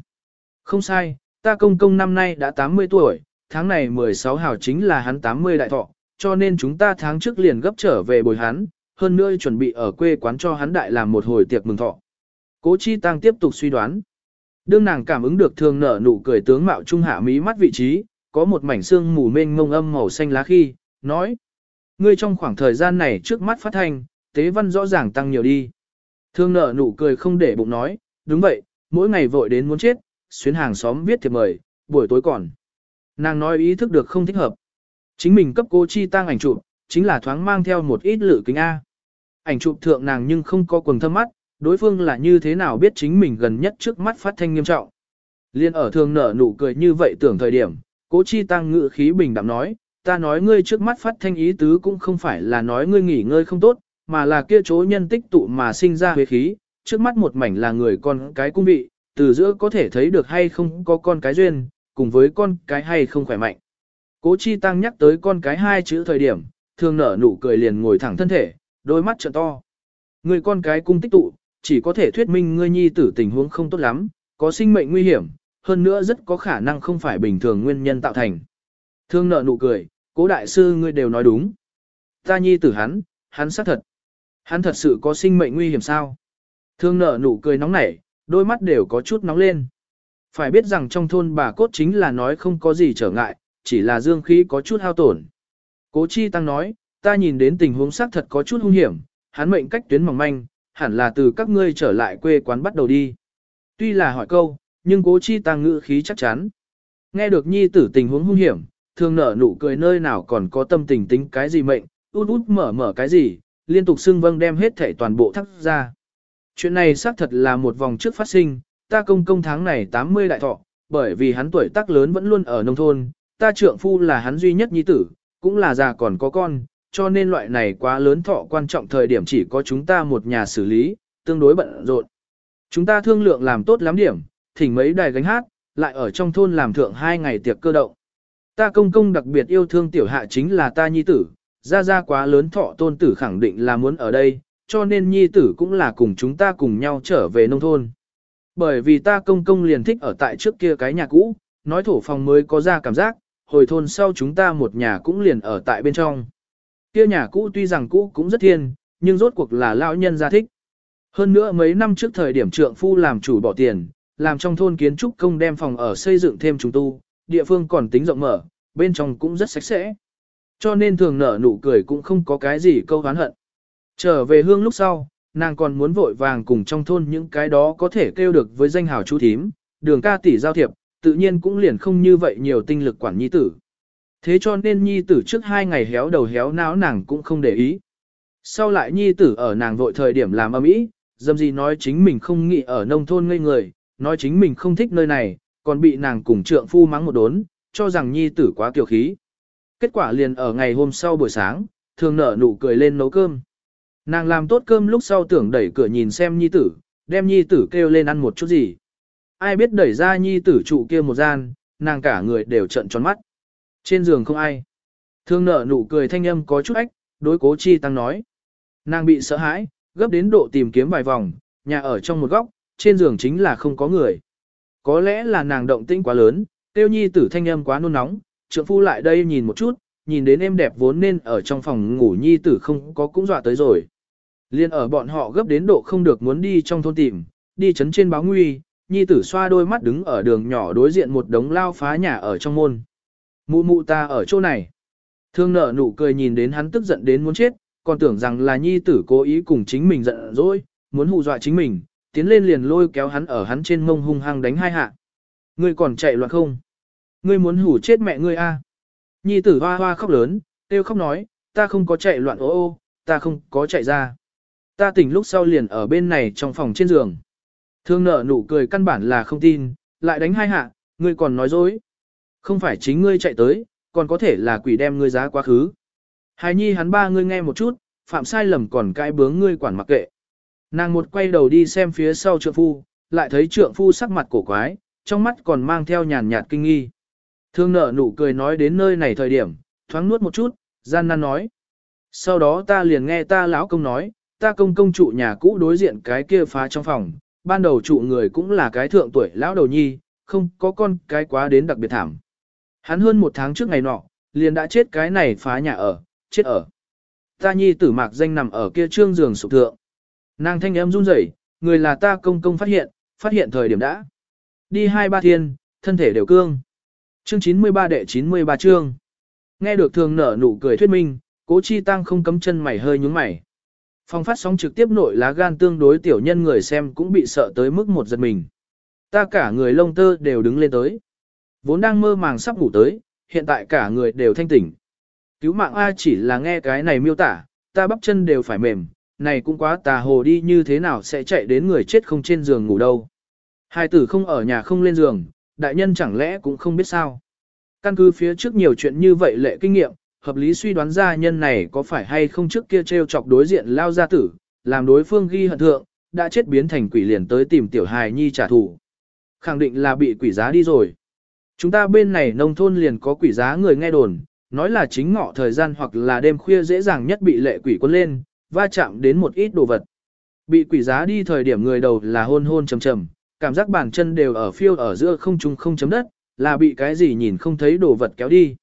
Không sai, ta công công năm nay đã 80 tuổi, tháng này 16 hào chính là hắn 80 đại thọ, cho nên chúng ta tháng trước liền gấp trở về bồi hắn, hơn nữa chuẩn bị ở quê quán cho hắn đại làm một hồi tiệc mừng thọ. Cố Chi Tăng tiếp tục suy đoán. Đương nàng cảm ứng được Thương nở nụ cười tướng mạo trung hạ mí mắt vị trí, có một mảnh xương mù mênh mông âm màu xanh lá khi, nói. Ngươi trong khoảng thời gian này trước mắt phát thanh, tế văn rõ ràng tăng nhiều đi. Thương nở nụ cười không để bụng nói, đúng vậy, mỗi ngày vội đến muốn chết, xuyến hàng xóm viết thiệp mời, buổi tối còn. Nàng nói ý thức được không thích hợp. Chính mình cấp cô chi tăng ảnh chụp, chính là thoáng mang theo một ít lự kính A. Ảnh chụp thượng nàng nhưng không có quần thâm mắt, đối phương là như thế nào biết chính mình gần nhất trước mắt phát thanh nghiêm trọng. Liên ở thường nở nụ cười như vậy tưởng thời điểm, cố chi tăng ngự khí bình đạm nói, ta nói ngươi trước mắt phát thanh ý tứ cũng không phải là nói ngươi nghỉ ngơi không tốt, mà là kia chỗ nhân tích tụ mà sinh ra huế khí, trước mắt một mảnh là người con cái cung vị, từ giữa có thể thấy được hay không có con cái duyên, cùng với con cái hay không khỏe mạnh. Cố Chi Tăng nhắc tới con cái hai chữ thời điểm, thường nở nụ cười liền ngồi thẳng thân thể, đôi mắt trợ to. Người con cái cung tích tụ, chỉ có thể thuyết minh ngươi nhi tử tình huống không tốt lắm, có sinh mệnh nguy hiểm, hơn nữa rất có khả năng không phải bình thường nguyên nhân tạo thành. Thương nợ nụ cười, cố đại sư ngươi đều nói đúng. Ta nhi tử hắn, hắn xác thật. Hắn thật sự có sinh mệnh nguy hiểm sao? Thương nợ nụ cười nóng nảy, đôi mắt đều có chút nóng lên. Phải biết rằng trong thôn bà cốt chính là nói không có gì trở ngại, chỉ là dương khí có chút hao tổn. Cố chi tăng nói, ta nhìn đến tình huống xác thật có chút hung hiểm, hắn mệnh cách tuyến mỏng manh, hẳn là từ các ngươi trở lại quê quán bắt đầu đi. Tuy là hỏi câu, nhưng cố chi tăng ngữ khí chắc chắn. Nghe được nhi tử tình huống hung hiểm, thường nở nụ cười nơi nào còn có tâm tình tính cái gì mệnh, út út mở mở cái gì, liên tục xưng vâng đem hết thể toàn bộ thắt ra. Chuyện này xác thật là một vòng trước phát sinh, ta công công tháng này 80 đại thọ, bởi vì hắn tuổi tác lớn vẫn luôn ở nông thôn, ta trượng phu là hắn duy nhất nhi tử, cũng là già còn có con, cho nên loại này quá lớn thọ quan trọng thời điểm chỉ có chúng ta một nhà xử lý, tương đối bận rộn. Chúng ta thương lượng làm tốt lắm điểm, thỉnh mấy đài gánh hát, lại ở trong thôn làm thượng hai ngày tiệc cơ động. Ta công công đặc biệt yêu thương tiểu hạ chính là ta nhi tử, ra ra quá lớn thọ tôn tử khẳng định là muốn ở đây, cho nên nhi tử cũng là cùng chúng ta cùng nhau trở về nông thôn. Bởi vì ta công công liền thích ở tại trước kia cái nhà cũ, nói thổ phòng mới có ra cảm giác, hồi thôn sau chúng ta một nhà cũng liền ở tại bên trong. Kia nhà cũ tuy rằng cũ cũng rất thiên, nhưng rốt cuộc là lão nhân gia thích. Hơn nữa mấy năm trước thời điểm trượng phu làm chủ bỏ tiền, làm trong thôn kiến trúc công đem phòng ở xây dựng thêm trùng tu, địa phương còn tính rộng mở, bên trong cũng rất sạch sẽ. Cho nên thường nở nụ cười cũng không có cái gì câu hán hận. Trở về hương lúc sau, nàng còn muốn vội vàng cùng trong thôn những cái đó có thể kêu được với danh hào chú thím, đường ca tỷ giao thiệp, tự nhiên cũng liền không như vậy nhiều tinh lực quản nhi tử. Thế cho nên nhi tử trước hai ngày héo đầu héo não nàng cũng không để ý. Sau lại nhi tử ở nàng vội thời điểm làm âm ý, dâm gì nói chính mình không nghĩ ở nông thôn ngây người, nói chính mình không thích nơi này, còn bị nàng cùng trượng phu mắng một đốn, cho rằng nhi tử quá kiều khí. Kết quả liền ở ngày hôm sau buổi sáng, thường nở nụ cười lên nấu cơm. Nàng làm tốt cơm lúc sau tưởng đẩy cửa nhìn xem nhi tử, đem nhi tử kêu lên ăn một chút gì. ai biết đẩy ra nhi tử trụ kia một gian, nàng cả người đều trận tròn mắt. Trên giường không ai. Thương nở nụ cười thanh âm có chút ách, đối cố chi tăng nói. Nàng bị sợ hãi, gấp đến độ tìm kiếm vài vòng, nhà ở trong một góc, trên giường chính là không có người. Có lẽ là nàng động tĩnh quá lớn, tiêu nhi tử thanh âm quá nôn nóng, trượng phu lại đây nhìn một chút, nhìn đến em đẹp vốn nên ở trong phòng ngủ nhi tử không có cũng dọa tới rồi. Liên ở bọn họ gấp đến độ không được muốn đi trong thôn tìm, đi chấn trên báo nguy, nhi tử xoa đôi mắt đứng ở đường nhỏ đối diện một đống lao phá nhà ở trong môn. Mụ mụ ta ở chỗ này. Thương nợ nụ cười nhìn đến hắn tức giận đến muốn chết, còn tưởng rằng là nhi tử cố ý cùng chính mình giận dỗi, muốn hù dọa chính mình, tiến lên liền lôi kéo hắn ở hắn trên mông hung hăng đánh hai hạ. Ngươi còn chạy loạn không? Ngươi muốn hủ chết mẹ ngươi a? À? Nhi tử hoa hoa khóc lớn, kêu khóc nói, ta không có chạy loạn ô ô, ta không có chạy ra. Ta tỉnh lúc sau liền ở bên này trong phòng trên giường. Thương nợ nụ cười căn bản là không tin, lại đánh hai hạ, ngươi còn nói dối. Không phải chính ngươi chạy tới, còn có thể là quỷ đem ngươi giá quá khứ. Hài nhi hắn ba ngươi nghe một chút, phạm sai lầm còn cãi bướng ngươi quản mặc kệ. Nàng một quay đầu đi xem phía sau trượng phu, lại thấy trượng phu sắc mặt cổ quái, trong mắt còn mang theo nhàn nhạt kinh nghi. Thương nở nụ cười nói đến nơi này thời điểm, thoáng nuốt một chút, gian nan nói. Sau đó ta liền nghe ta lão công nói, ta công công trụ nhà cũ đối diện cái kia phá trong phòng, ban đầu trụ người cũng là cái thượng tuổi lão đầu nhi, không có con cái quá đến đặc biệt thảm. Hắn hơn một tháng trước ngày nọ, liền đã chết cái này phá nhà ở, chết ở. Ta nhi tử mạc danh nằm ở kia trương giường sụp thượng. Nàng thanh em run rẩy, người là ta công công phát hiện, phát hiện thời điểm đã. Đi hai ba thiên, thân thể đều cương. Chương 93 đệ 93 chương. Nghe được thường nở nụ cười thuyết minh, cố chi tăng không cấm chân mày hơi nhúng mày. Phong phát sóng trực tiếp nội lá gan tương đối tiểu nhân người xem cũng bị sợ tới mức một giật mình. Ta cả người lông tơ đều đứng lên tới. Vốn đang mơ màng sắp ngủ tới, hiện tại cả người đều thanh tỉnh. Cứu mạng A chỉ là nghe cái này miêu tả, ta bắp chân đều phải mềm, này cũng quá tà hồ đi như thế nào sẽ chạy đến người chết không trên giường ngủ đâu. Hai tử không ở nhà không lên giường, đại nhân chẳng lẽ cũng không biết sao. Căn cứ phía trước nhiều chuyện như vậy lệ kinh nghiệm, hợp lý suy đoán ra nhân này có phải hay không trước kia treo chọc đối diện lao gia tử, làm đối phương ghi hận thượng, đã chết biến thành quỷ liền tới tìm tiểu hài nhi trả thù. Khẳng định là bị quỷ giá đi rồi. Chúng ta bên này nông thôn liền có quỷ giá người nghe đồn, nói là chính ngọ thời gian hoặc là đêm khuya dễ dàng nhất bị lệ quỷ quân lên, va chạm đến một ít đồ vật. Bị quỷ giá đi thời điểm người đầu là hôn hôn trầm trầm, cảm giác bàn chân đều ở phiêu ở giữa không trung không chấm đất, là bị cái gì nhìn không thấy đồ vật kéo đi.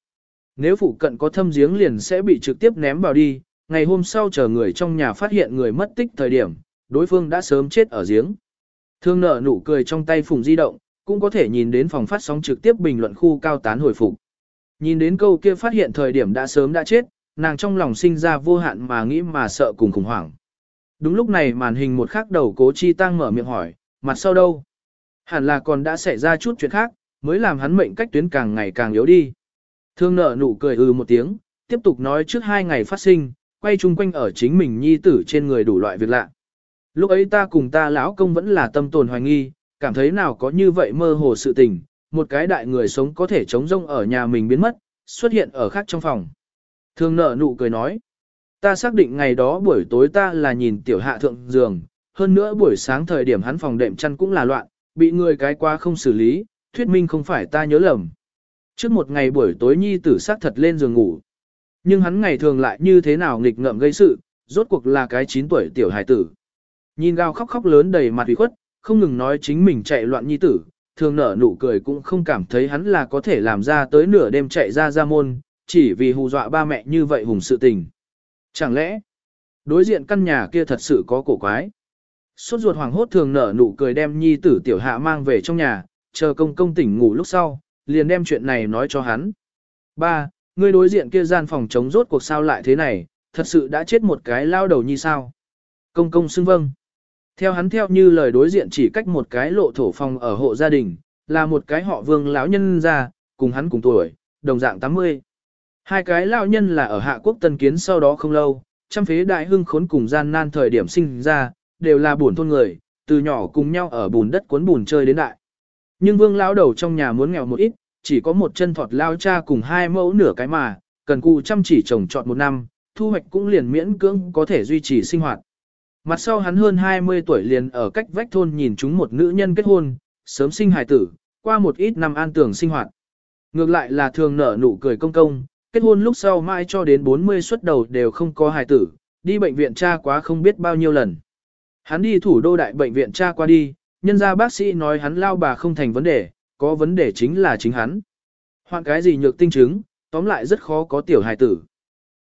Nếu phụ cận có thâm giếng liền sẽ bị trực tiếp ném vào đi, ngày hôm sau chờ người trong nhà phát hiện người mất tích thời điểm, đối phương đã sớm chết ở giếng. Thương nợ nụ cười trong tay phùng di động, cũng có thể nhìn đến phòng phát sóng trực tiếp bình luận khu cao tán hồi phục. Nhìn đến câu kia phát hiện thời điểm đã sớm đã chết, nàng trong lòng sinh ra vô hạn mà nghĩ mà sợ cùng khủng hoảng. Đúng lúc này màn hình một khắc đầu cố chi tăng mở miệng hỏi, mặt sau đâu? Hẳn là còn đã xảy ra chút chuyện khác, mới làm hắn mệnh cách tuyến càng ngày càng yếu đi. Thương nợ nụ cười ừ một tiếng, tiếp tục nói trước hai ngày phát sinh, quay chung quanh ở chính mình nhi tử trên người đủ loại việc lạ. Lúc ấy ta cùng ta lão công vẫn là tâm tồn hoài nghi, cảm thấy nào có như vậy mơ hồ sự tình, một cái đại người sống có thể chống rông ở nhà mình biến mất, xuất hiện ở khác trong phòng. Thương nợ nụ cười nói, ta xác định ngày đó buổi tối ta là nhìn tiểu hạ thượng giường, hơn nữa buổi sáng thời điểm hắn phòng đệm chăn cũng là loạn, bị người cái qua không xử lý, thuyết minh không phải ta nhớ lầm. Trước một ngày buổi tối nhi tử xác thật lên giường ngủ. Nhưng hắn ngày thường lại như thế nào nghịch ngợm gây sự, rốt cuộc là cái 9 tuổi tiểu hài tử. Nhìn gào khóc khóc lớn đầy mặt ủy khuất, không ngừng nói chính mình chạy loạn nhi tử, thường nở nụ cười cũng không cảm thấy hắn là có thể làm ra tới nửa đêm chạy ra ra môn, chỉ vì hù dọa ba mẹ như vậy hùng sự tình. Chẳng lẽ, đối diện căn nhà kia thật sự có cổ quái? Suốt ruột hoàng hốt thường nở nụ cười đem nhi tử tiểu hạ mang về trong nhà, chờ công công tỉnh ngủ lúc sau, liền đem chuyện này nói cho hắn. Ba, người đối diện kia gian phòng chống rốt cuộc sao lại thế này, thật sự đã chết một cái lao đầu như sao? Công công xưng vâng. Theo hắn theo như lời đối diện chỉ cách một cái lộ thổ phòng ở hộ gia đình, là một cái họ vương lão nhân ra, cùng hắn cùng tuổi, đồng dạng 80. Hai cái lão nhân là ở Hạ Quốc Tân Kiến sau đó không lâu, trăm phế đại hưng khốn cùng gian nan thời điểm sinh ra, đều là buồn thôn người, từ nhỏ cùng nhau ở bùn đất cuốn bùn chơi đến đại. Nhưng vương lão đầu trong nhà muốn nghèo một ít, chỉ có một chân thọt lao cha cùng hai mẫu nửa cái mà, cần cù chăm chỉ trồng trọt một năm, thu hoạch cũng liền miễn cưỡng có thể duy trì sinh hoạt. Mặt sau hắn hơn 20 tuổi liền ở cách vách thôn nhìn chúng một nữ nhân kết hôn, sớm sinh hài tử, qua một ít năm an tưởng sinh hoạt. Ngược lại là thường nở nụ cười công công, kết hôn lúc sau mãi cho đến 40 xuất đầu đều không có hài tử, đi bệnh viện tra quá không biết bao nhiêu lần. Hắn đi thủ đô đại bệnh viện tra qua đi, nhân ra bác sĩ nói hắn lao bà không thành vấn đề, có vấn đề chính là chính hắn. Hoạn cái gì nhược tinh chứng, tóm lại rất khó có tiểu hài tử.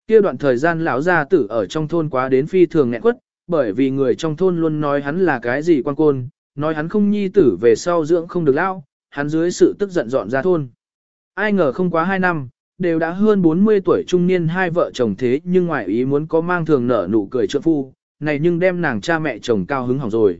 Kia đoạn thời gian lão gia tử ở trong thôn quá đến phi thường nghẹn quất, bởi vì người trong thôn luôn nói hắn là cái gì quan côn, nói hắn không nhi tử về sau dưỡng không được lao, hắn dưới sự tức giận dọn ra thôn. Ai ngờ không quá 2 năm, đều đã hơn 40 tuổi trung niên hai vợ chồng thế nhưng ngoại ý muốn có mang thường nở nụ cười trượng phu, này nhưng đem nàng cha mẹ chồng cao hứng hỏng rồi.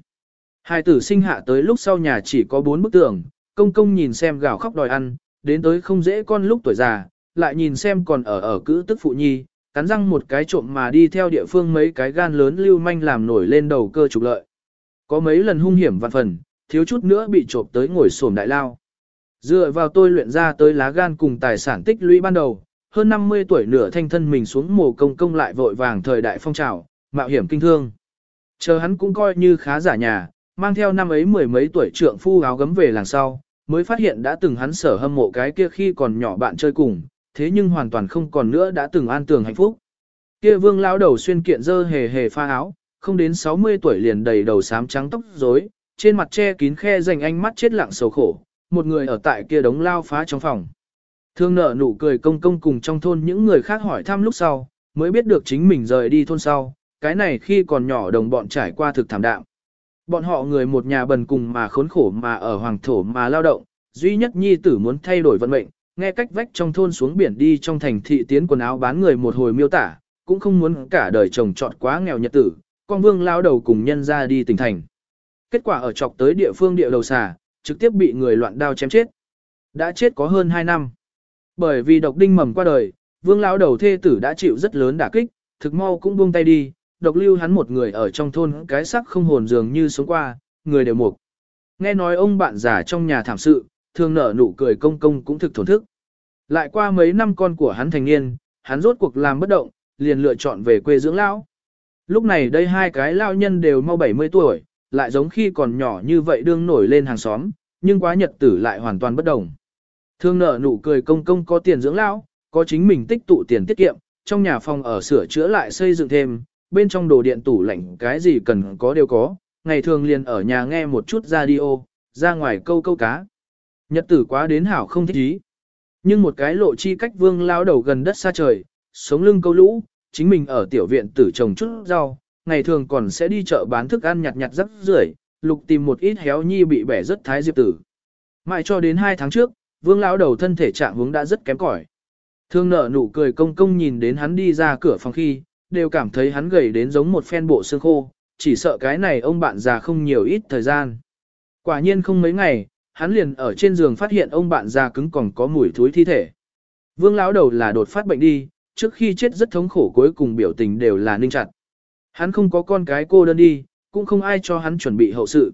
Hai tử sinh hạ tới lúc sau nhà chỉ có bốn bức tường, công công nhìn xem gào khóc đòi ăn, đến tới không dễ con lúc tuổi già, lại nhìn xem còn ở ở cữ tức phụ nhi, cắn răng một cái trộm mà đi theo địa phương mấy cái gan lớn lưu manh làm nổi lên đầu cơ trục lợi. Có mấy lần hung hiểm vạn phần, thiếu chút nữa bị trộm tới ngồi xổm đại lao. Dựa vào tôi luyện ra tới lá gan cùng tài sản tích lũy ban đầu, hơn 50 tuổi nửa thanh thân mình xuống mồ công công lại vội vàng thời đại phong trào, mạo hiểm kinh thương. Chờ hắn cũng coi như khá giả nhà, mang theo năm ấy mười mấy tuổi trượng phu áo gấm về làng sau, mới phát hiện đã từng hắn sở hâm mộ cái kia khi còn nhỏ bạn chơi cùng, thế nhưng hoàn toàn không còn nữa đã từng an tường hạnh phúc. Kia vương lão đầu xuyên kiện dơ hề hề pha áo, không đến 60 tuổi liền đầy đầu xám trắng tóc rối, trên mặt che kín khe dành ánh mắt chết lặng sầu khổ, một người ở tại kia đống lao phá trong phòng. Thương nợ nụ cười công công cùng trong thôn những người khác hỏi thăm lúc sau, mới biết được chính mình rời đi thôn sau, cái này khi còn nhỏ đồng bọn trải qua thực thảm đạm. Bọn họ người một nhà bần cùng mà khốn khổ mà ở hoàng thổ mà lao động, duy nhất nhi tử muốn thay đổi vận mệnh, nghe cách vách trong thôn xuống biển đi trong thành thị tiến quần áo bán người một hồi miêu tả, cũng không muốn cả đời chồng trọt quá nghèo nhật tử, con vương lao đầu cùng nhân ra đi tỉnh thành. Kết quả ở chọc tới địa phương địa đầu xà, trực tiếp bị người loạn đao chém chết. Đã chết có hơn 2 năm. Bởi vì độc đinh mầm qua đời, vương lão đầu thê tử đã chịu rất lớn đả kích, thực mau cũng buông tay đi, độc lưu hắn một người ở trong thôn cái sắc không hồn dường như sống qua, người đều mục. Nghe nói ông bạn già trong nhà thảm sự, thường nở nụ cười công công cũng thực thổn thức. Lại qua mấy năm con của hắn thành niên, hắn rốt cuộc làm bất động, liền lựa chọn về quê dưỡng lão. Lúc này đây hai cái lao nhân đều mau 70 tuổi, lại giống khi còn nhỏ như vậy đương nổi lên hàng xóm, nhưng quá nhật tử lại hoàn toàn bất đồng. Thương nở nụ cười công công có tiền dưỡng lão, có chính mình tích tụ tiền tiết kiệm, trong nhà phòng ở sửa chữa lại xây dựng thêm, bên trong đồ điện tủ lạnh cái gì cần có đều có, ngày thường liền ở nhà nghe một chút radio, ra ngoài câu câu cá. Nhật tử quá đến hảo không thích ý. Nhưng một cái lộ chi cách vương lao đầu gần đất xa trời, sống lưng câu lũ, chính mình ở tiểu viện tử trồng chút rau, ngày thường còn sẽ đi chợ bán thức ăn nhặt nhặt rất rưởi, lục tìm một ít héo nhi bị bẻ rất thái diệp tử. Mãi cho đến hai tháng trước, vương lão đầu thân thể trạng hướng đã rất kém cỏi. Thương nợ nụ cười công công nhìn đến hắn đi ra cửa phòng khi, đều cảm thấy hắn gầy đến giống một phen bộ xương khô, chỉ sợ cái này ông bạn già không nhiều ít thời gian. Quả nhiên không mấy ngày, hắn liền ở trên giường phát hiện ông bạn già cứng còn có mùi thối thi thể. Vương lão đầu là đột phát bệnh đi, trước khi chết rất thống khổ cuối cùng biểu tình đều là ninh chặt. Hắn không có con cái cô đơn đi, cũng không ai cho hắn chuẩn bị hậu sự.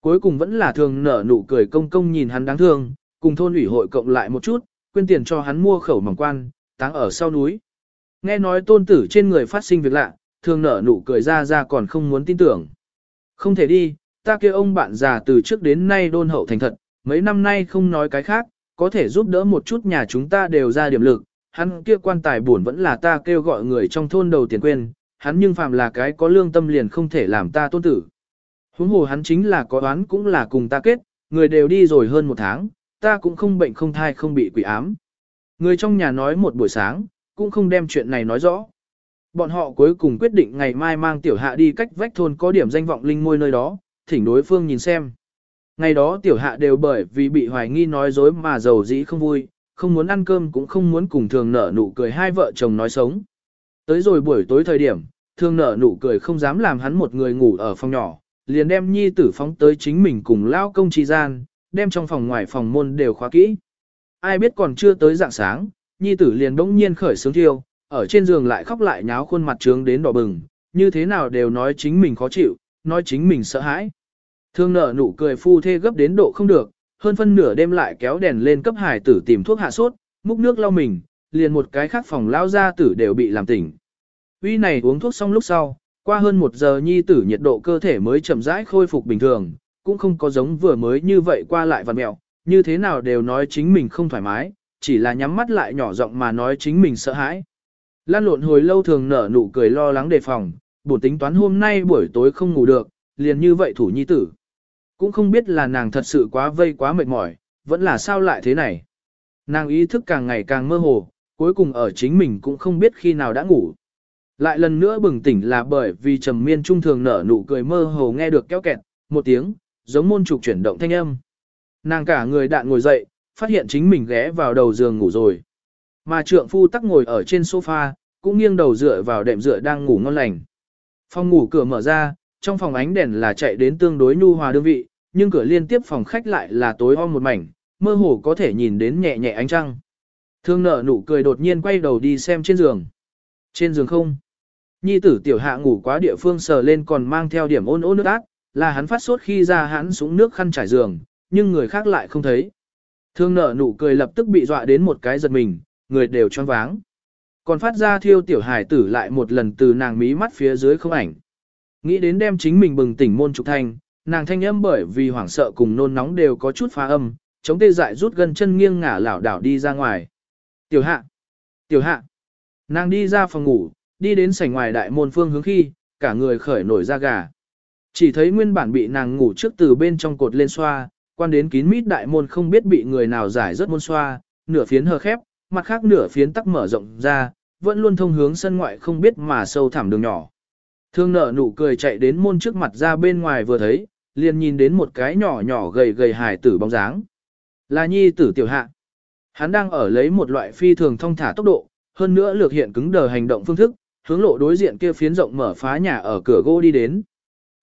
Cuối cùng vẫn là thường nở nụ cười công công nhìn hắn đáng thương, cùng thôn ủy hội cộng lại một chút, quyên tiền cho hắn mua khẩu mỏng quan, táng ở sau núi. Nghe nói tôn tử trên người phát sinh việc lạ, thường nở nụ cười ra ra còn không muốn tin tưởng. Không thể đi, ta kêu ông bạn già từ trước đến nay đôn hậu thành thật, mấy năm nay không nói cái khác, có thể giúp đỡ một chút nhà chúng ta đều ra điểm lực, hắn kia quan tài buồn vẫn là ta kêu gọi người trong thôn đầu tiền quên, hắn nhưng phàm là cái có lương tâm liền không thể làm ta tôn tử. Huống hồ hắn chính là có đoán cũng là cùng ta kết, người đều đi rồi hơn một tháng, ta cũng không bệnh không thai không bị quỷ ám. Người trong nhà nói một buổi sáng, cũng không đem chuyện này nói rõ. Bọn họ cuối cùng quyết định ngày mai mang tiểu hạ đi cách vách thôn có điểm danh vọng linh môi nơi đó, thỉnh đối phương nhìn xem. Ngày đó tiểu hạ đều bởi vì bị hoài nghi nói dối mà giàu dĩ không vui, không muốn ăn cơm cũng không muốn cùng thường nở nụ cười hai vợ chồng nói sống. Tới rồi buổi tối thời điểm, thương nở nụ cười không dám làm hắn một người ngủ ở phòng nhỏ, liền đem nhi tử phóng tới chính mình cùng lao công trì gian, đem trong phòng ngoài phòng môn đều khóa kỹ. Ai biết còn chưa tới dạng sáng, nhi tử liền bỗng nhiên khởi sướng thiêu, ở trên giường lại khóc lại nháo khuôn mặt trướng đến đỏ bừng, như thế nào đều nói chính mình khó chịu, nói chính mình sợ hãi. Thương nở nụ cười phu thê gấp đến độ không được, hơn phân nửa đêm lại kéo đèn lên cấp hải tử tìm thuốc hạ sốt, múc nước lau mình, liền một cái khác phòng lao ra tử đều bị làm tỉnh. Uy này uống thuốc xong lúc sau, qua hơn một giờ nhi tử nhiệt độ cơ thể mới chậm rãi khôi phục bình thường, cũng không có giống vừa mới như vậy qua lại vặt mẹo, như thế nào đều nói chính mình không thoải mái, chỉ là nhắm mắt lại nhỏ giọng mà nói chính mình sợ hãi. Lan lộn hồi lâu thường nở nụ cười lo lắng đề phòng, buồn tính toán hôm nay buổi tối không ngủ được, liền như vậy thủ nhi tử. Cũng không biết là nàng thật sự quá vây quá mệt mỏi, vẫn là sao lại thế này. Nàng ý thức càng ngày càng mơ hồ, cuối cùng ở chính mình cũng không biết khi nào đã ngủ. Lại lần nữa bừng tỉnh là bởi vì trầm miên trung thường nở nụ cười mơ hồ nghe được kéo kẹt, một tiếng, giống môn trục chuyển động thanh âm. Nàng cả người đạn ngồi dậy, phát hiện chính mình ghé vào đầu giường ngủ rồi. Mà trượng phu tắc ngồi ở trên sofa, cũng nghiêng đầu dựa vào đệm dựa đang ngủ ngon lành. Phòng ngủ cửa mở ra, trong phòng ánh đèn là chạy đến tương đối nhu hòa đương vị, nhưng cửa liên tiếp phòng khách lại là tối om một mảnh, mơ hồ có thể nhìn đến nhẹ nhẹ ánh trăng. Thương nợ nụ cười đột nhiên quay đầu đi xem trên giường. Trên giường không. Nhi tử tiểu hạ ngủ quá địa phương sờ lên còn mang theo điểm ôn ôn nước ác, là hắn phát sốt khi ra hắn súng nước khăn trải giường, nhưng người khác lại không thấy. Thương nợ nụ cười lập tức bị dọa đến một cái giật mình, người đều choáng váng. Còn phát ra thiêu tiểu hải tử lại một lần từ nàng mí mắt phía dưới không ảnh. Nghĩ đến đem chính mình bừng tỉnh môn trục thanh, nàng thanh âm bởi vì hoảng sợ cùng nôn nóng đều có chút phá âm, chống tê dại rút gần chân nghiêng ngả lảo đảo đi ra ngoài. Tiểu hạ! Tiểu hạ! Nàng đi ra phòng ngủ, đi đến sảnh ngoài đại môn phương hướng khi, cả người khởi nổi da gà. Chỉ thấy nguyên bản bị nàng ngủ trước từ bên trong cột lên xoa, quan đến kín mít đại môn không biết bị người nào giải rất môn xoa, nửa phiến hờ khép, mặt khác nửa phiến tắc mở rộng ra, vẫn luôn thông hướng sân ngoại không biết mà sâu thẳm đường nhỏ. Thương nợ nụ cười chạy đến môn trước mặt ra bên ngoài vừa thấy, liền nhìn đến một cái nhỏ nhỏ gầy gầy hài tử bóng dáng. Là nhi tử tiểu hạ. Hắn đang ở lấy một loại phi thường thông thả tốc độ, hơn nữa lược hiện cứng đờ hành động phương thức, hướng lộ đối diện kia phiến rộng mở phá nhà ở cửa gỗ đi đến.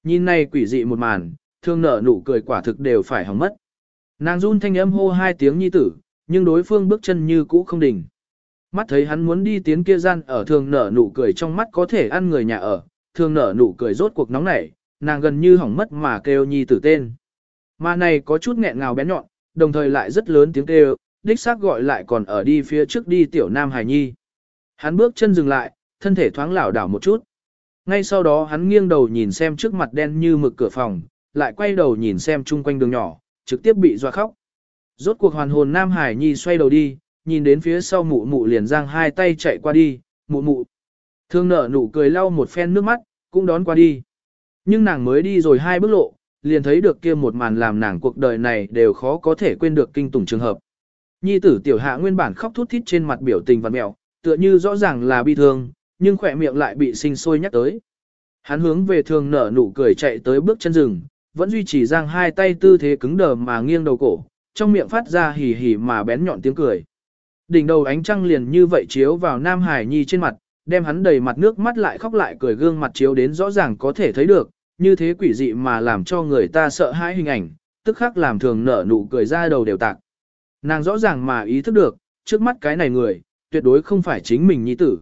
Nhìn này quỷ dị một màn, thương nở nụ cười quả thực đều phải hỏng mất. Nàng run thanh âm hô hai tiếng nhi tử, nhưng đối phương bước chân như cũ không đình. Mắt thấy hắn muốn đi tiến kia gian ở thường nở nụ cười trong mắt có thể ăn người nhà ở, thường nở nụ cười rốt cuộc nóng nảy, nàng gần như hỏng mất mà kêu nhi tử tên. Mà này có chút nghẹn ngào bén nhọn, đồng thời lại rất lớn tiếng kêu, đích xác gọi lại còn ở đi phía trước đi tiểu nam hài nhi. Hắn bước chân dừng lại, thân thể thoáng lảo đảo một chút. Ngay sau đó hắn nghiêng đầu nhìn xem trước mặt đen như mực cửa phòng, lại quay đầu nhìn xem chung quanh đường nhỏ, trực tiếp bị doa khóc. Rốt cuộc hoàn hồn Nam Hải Nhi xoay đầu đi, nhìn đến phía sau mụ mụ liền giang hai tay chạy qua đi, mụ mụ. Thương nở nụ cười lau một phen nước mắt, cũng đón qua đi. Nhưng nàng mới đi rồi hai bước lộ, liền thấy được kia một màn làm nàng cuộc đời này đều khó có thể quên được kinh tủng trường hợp. Nhi tử tiểu hạ nguyên bản khóc thút thít trên mặt biểu tình và mẹo, tựa như rõ ràng là bi thương, nhưng khỏe miệng lại bị sinh sôi nhắc tới. Hắn hướng về thường nở nụ cười chạy tới bước chân rừng, vẫn duy trì giang hai tay tư thế cứng đờ mà nghiêng đầu cổ, trong miệng phát ra hỉ hỉ mà bén nhọn tiếng cười. Đỉnh đầu ánh trăng liền như vậy chiếu vào Nam Hải Nhi trên mặt, đem hắn đầy mặt nước mắt lại khóc lại cười gương mặt chiếu đến rõ ràng có thể thấy được, như thế quỷ dị mà làm cho người ta sợ hãi hình ảnh, tức khắc làm thường nở nụ cười ra đầu đều tạc. Nàng rõ ràng mà ý thức được, trước mắt cái này người, tuyệt đối không phải chính mình nhi tử.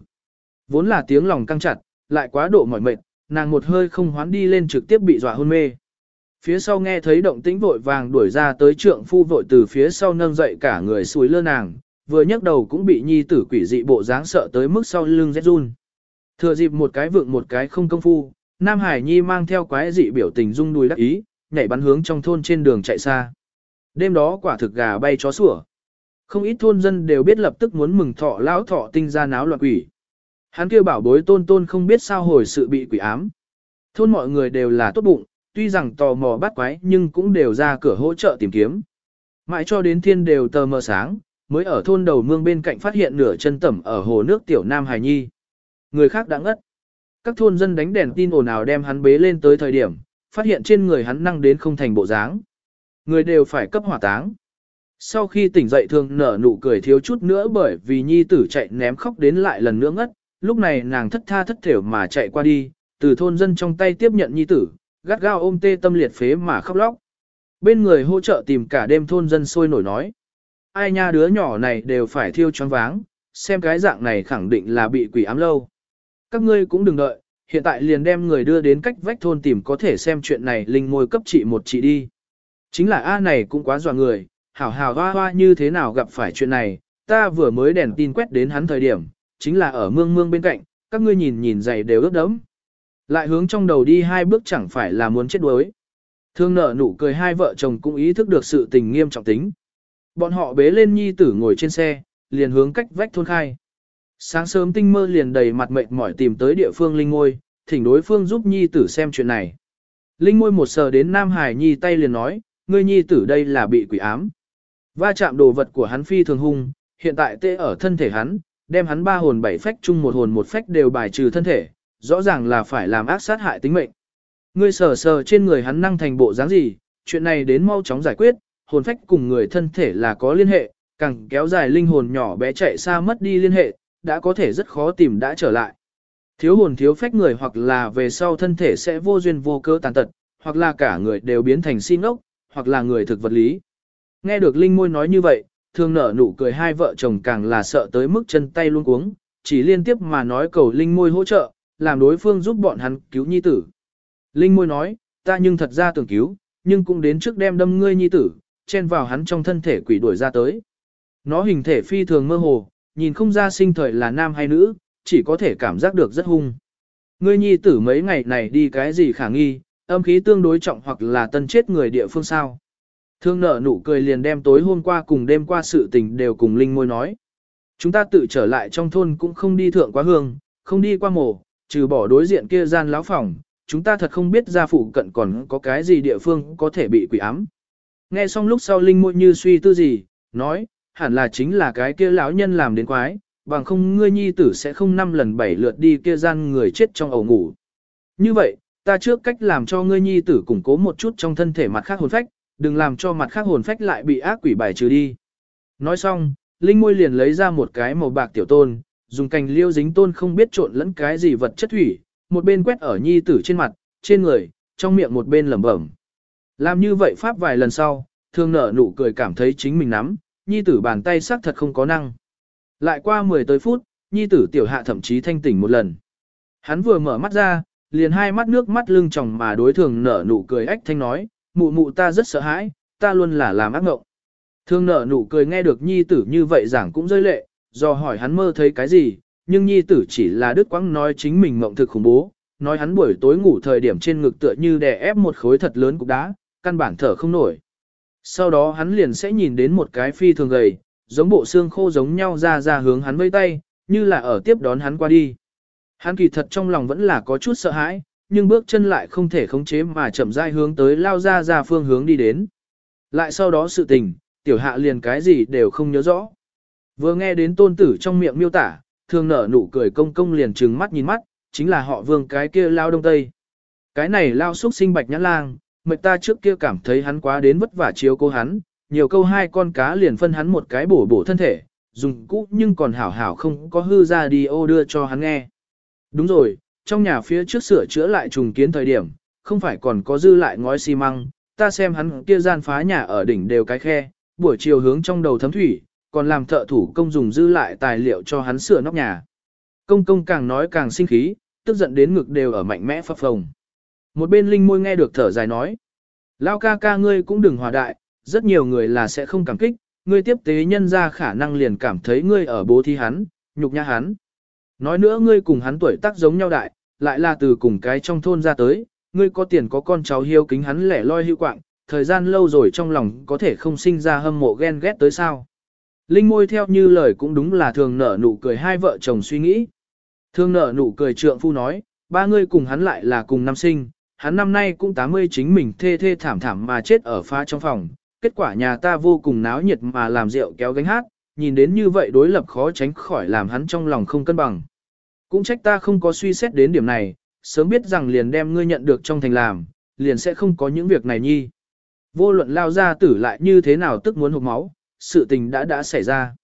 Vốn là tiếng lòng căng chặt, lại quá độ mỏi mệt, nàng một hơi không hoán đi lên trực tiếp bị dọa hôn mê. Phía sau nghe thấy động tĩnh vội vàng đuổi ra tới trượng phu vội từ phía sau nâng dậy cả người suối lơ nàng, vừa nhấc đầu cũng bị nhi tử quỷ dị bộ dáng sợ tới mức sau lưng rét run. Thừa dịp một cái vượng một cái không công phu, Nam Hải Nhi mang theo quái dị biểu tình rung đùi đắc ý, nhảy bắn hướng trong thôn trên đường chạy xa. Đêm đó quả thực gà bay chó sủa. Không ít thôn dân đều biết lập tức muốn mừng thọ lão thọ tinh ra náo loạn quỷ. Hắn kêu bảo bối tôn tôn không biết sao hồi sự bị quỷ ám. Thôn mọi người đều là tốt bụng, tuy rằng tò mò bắt quái nhưng cũng đều ra cửa hỗ trợ tìm kiếm. Mãi cho đến thiên đều tờ mờ sáng, mới ở thôn đầu mương bên cạnh phát hiện nửa chân tẩm ở hồ nước tiểu Nam Hải Nhi. Người khác đã ngất. Các thôn dân đánh đèn tin ồn ào đem hắn bế lên tới thời điểm, phát hiện trên người hắn năng đến không thành bộ dáng. Người đều phải cấp hỏa táng. Sau khi tỉnh dậy thường nở nụ cười thiếu chút nữa bởi vì nhi tử chạy ném khóc đến lại lần nữa ngất, lúc này nàng thất tha thất thểu mà chạy qua đi, từ thôn dân trong tay tiếp nhận nhi tử, gắt gao ôm tê tâm liệt phế mà khóc lóc. Bên người hỗ trợ tìm cả đêm thôn dân sôi nổi nói. Ai nha đứa nhỏ này đều phải thiêu choáng váng, xem cái dạng này khẳng định là bị quỷ ám lâu. Các ngươi cũng đừng đợi, hiện tại liền đem người đưa đến cách vách thôn tìm có thể xem chuyện này linh ngôi cấp trị một trị đi. Chính là A này cũng quá dọa người, hảo hảo hoa hoa như thế nào gặp phải chuyện này, ta vừa mới đèn tin quét đến hắn thời điểm, chính là ở mương mương bên cạnh, các ngươi nhìn nhìn dày đều ướt đẫm. Lại hướng trong đầu đi hai bước chẳng phải là muốn chết đuối. Thương nở nụ cười hai vợ chồng cũng ý thức được sự tình nghiêm trọng tính. Bọn họ bế lên nhi tử ngồi trên xe, liền hướng cách vách thôn khai. Sáng sớm tinh mơ liền đầy mặt mệt mỏi tìm tới địa phương Linh Ngôi, thỉnh đối phương giúp nhi tử xem chuyện này. Linh Ngôi một sờ đến Nam Hải nhi tay liền nói, ngươi nhi tử đây là bị quỷ ám. Va chạm đồ vật của hắn phi thường hung, hiện tại tê ở thân thể hắn, đem hắn ba hồn bảy phách chung một hồn một phách đều bài trừ thân thể, rõ ràng là phải làm ác sát hại tính mệnh. Ngươi sờ sờ trên người hắn năng thành bộ dáng gì, chuyện này đến mau chóng giải quyết, hồn phách cùng người thân thể là có liên hệ, càng kéo dài linh hồn nhỏ bé chạy xa mất đi liên hệ, đã có thể rất khó tìm đã trở lại. Thiếu hồn thiếu phách người hoặc là về sau thân thể sẽ vô duyên vô cơ tàn tật, hoặc là cả người đều biến thành si ngốc, hoặc là người thực vật lý. Nghe được Linh Môi nói như vậy, thường nở nụ cười hai vợ chồng càng là sợ tới mức chân tay luôn cuống, chỉ liên tiếp mà nói cầu Linh Môi hỗ trợ, làm đối phương giúp bọn hắn cứu nhi tử. Linh Môi nói, ta nhưng thật ra tưởng cứu, nhưng cũng đến trước đem đâm ngươi nhi tử, chen vào hắn trong thân thể quỷ đuổi ra tới. Nó hình thể phi thường mơ hồ, nhìn không ra sinh thời là nam hay nữ, chỉ có thể cảm giác được rất hung. Ngươi nhi tử mấy ngày này đi cái gì khả nghi, âm khí tương đối trọng hoặc là tân chết người địa phương sao. Thương nợ nụ cười liền đem tối hôm qua cùng đêm qua sự tình đều cùng Linh Môi nói. Chúng ta tự trở lại trong thôn cũng không đi thượng quá hương, không đi qua mổ, trừ bỏ đối diện kia gian lão phòng, chúng ta thật không biết gia phụ cận còn có cái gì địa phương có thể bị quỷ ám. Nghe xong lúc sau Linh Môi như suy tư gì, nói, hẳn là chính là cái kia lão nhân làm đến quái, bằng không ngươi nhi tử sẽ không năm lần bảy lượt đi kia gian người chết trong ổ ngủ. Như vậy, ta trước cách làm cho ngươi nhi tử củng cố một chút trong thân thể mặt khác hồn phách, đừng làm cho mặt khác hồn phách lại bị ác quỷ bài trừ đi. Nói xong, Linh Môi liền lấy ra một cái màu bạc tiểu tôn, dùng cành liêu dính tôn không biết trộn lẫn cái gì vật chất thủy, một bên quét ở nhi tử trên mặt, trên người, trong miệng một bên lẩm bẩm. Làm như vậy pháp vài lần sau, thương nở nụ cười cảm thấy chính mình nắm, nhi tử bàn tay sắc thật không có năng. Lại qua 10 tới phút, nhi tử tiểu hạ thậm chí thanh tỉnh một lần. Hắn vừa mở mắt ra, liền hai mắt nước mắt lưng tròng mà đối thường nở nụ cười ách thanh nói, mụ mụ ta rất sợ hãi, ta luôn là làm ác ngộng. thường nở nụ cười nghe được nhi tử như vậy giảng cũng rơi lệ, do hỏi hắn mơ thấy cái gì, nhưng nhi tử chỉ là đứt quãng nói chính mình mộng thực khủng bố, nói hắn buổi tối ngủ thời điểm trên ngực tựa như đè ép một khối thật lớn cục đá, căn bản thở không nổi. Sau đó hắn liền sẽ nhìn đến một cái phi thường gầy, giống bộ xương khô giống nhau ra ra hướng hắn vây tay, như là ở tiếp đón hắn qua đi. Hắn kỳ thật trong lòng vẫn là có chút sợ hãi, nhưng bước chân lại không thể khống chế mà chậm rãi hướng tới lao ra ra phương hướng đi đến. Lại sau đó sự tình, tiểu hạ liền cái gì đều không nhớ rõ. Vừa nghe đến tôn tử trong miệng miêu tả, thường nở nụ cười công công liền trừng mắt nhìn mắt, chính là họ vương cái kia lao đông tây. Cái này lao xúc sinh bạch nhãn lang, mệt ta trước kia cảm thấy hắn quá đến vất vả chiếu cô hắn, nhiều câu hai con cá liền phân hắn một cái bổ bổ thân thể, dùng cũ nhưng còn hảo hảo không có hư ra đi ô đưa cho hắn nghe. Đúng rồi, trong nhà phía trước sửa chữa lại trùng kiến thời điểm, không phải còn có dư lại ngói xi măng, ta xem hắn kia gian phá nhà ở đỉnh đều cái khe, buổi chiều hướng trong đầu thấm thủy, còn làm thợ thủ công dùng dư lại tài liệu cho hắn sửa nóc nhà. Công công càng nói càng sinh khí, tức giận đến ngực đều ở mạnh mẽ phập phồng. Một bên linh môi nghe được thở dài nói. Lao ca ca ngươi cũng đừng hòa đại, rất nhiều người là sẽ không cảm kích, ngươi tiếp tế nhân ra khả năng liền cảm thấy ngươi ở bố thí hắn, nhục nhã hắn. Nói nữa ngươi cùng hắn tuổi tác giống nhau đại, lại là từ cùng cái trong thôn ra tới, ngươi có tiền có con cháu hiếu kính hắn lẻ loi hữu quạng, thời gian lâu rồi trong lòng có thể không sinh ra hâm mộ ghen ghét tới sao. Linh môi theo như lời cũng đúng là thường nở nụ cười hai vợ chồng suy nghĩ. Thường nở nụ cười trượng phu nói, ba ngươi cùng hắn lại là cùng năm sinh, hắn năm nay cũng 80 chính mình thê thê thảm thảm mà chết ở pha trong phòng, kết quả nhà ta vô cùng náo nhiệt mà làm rượu kéo gánh hát, nhìn đến như vậy đối lập khó tránh khỏi làm hắn trong lòng không cân bằng. Cũng trách ta không có suy xét đến điểm này, sớm biết rằng liền đem ngươi nhận được trong thành làm, liền sẽ không có những việc này nhi. Vô luận lao ra tử lại như thế nào tức muốn hụt máu, sự tình đã đã xảy ra.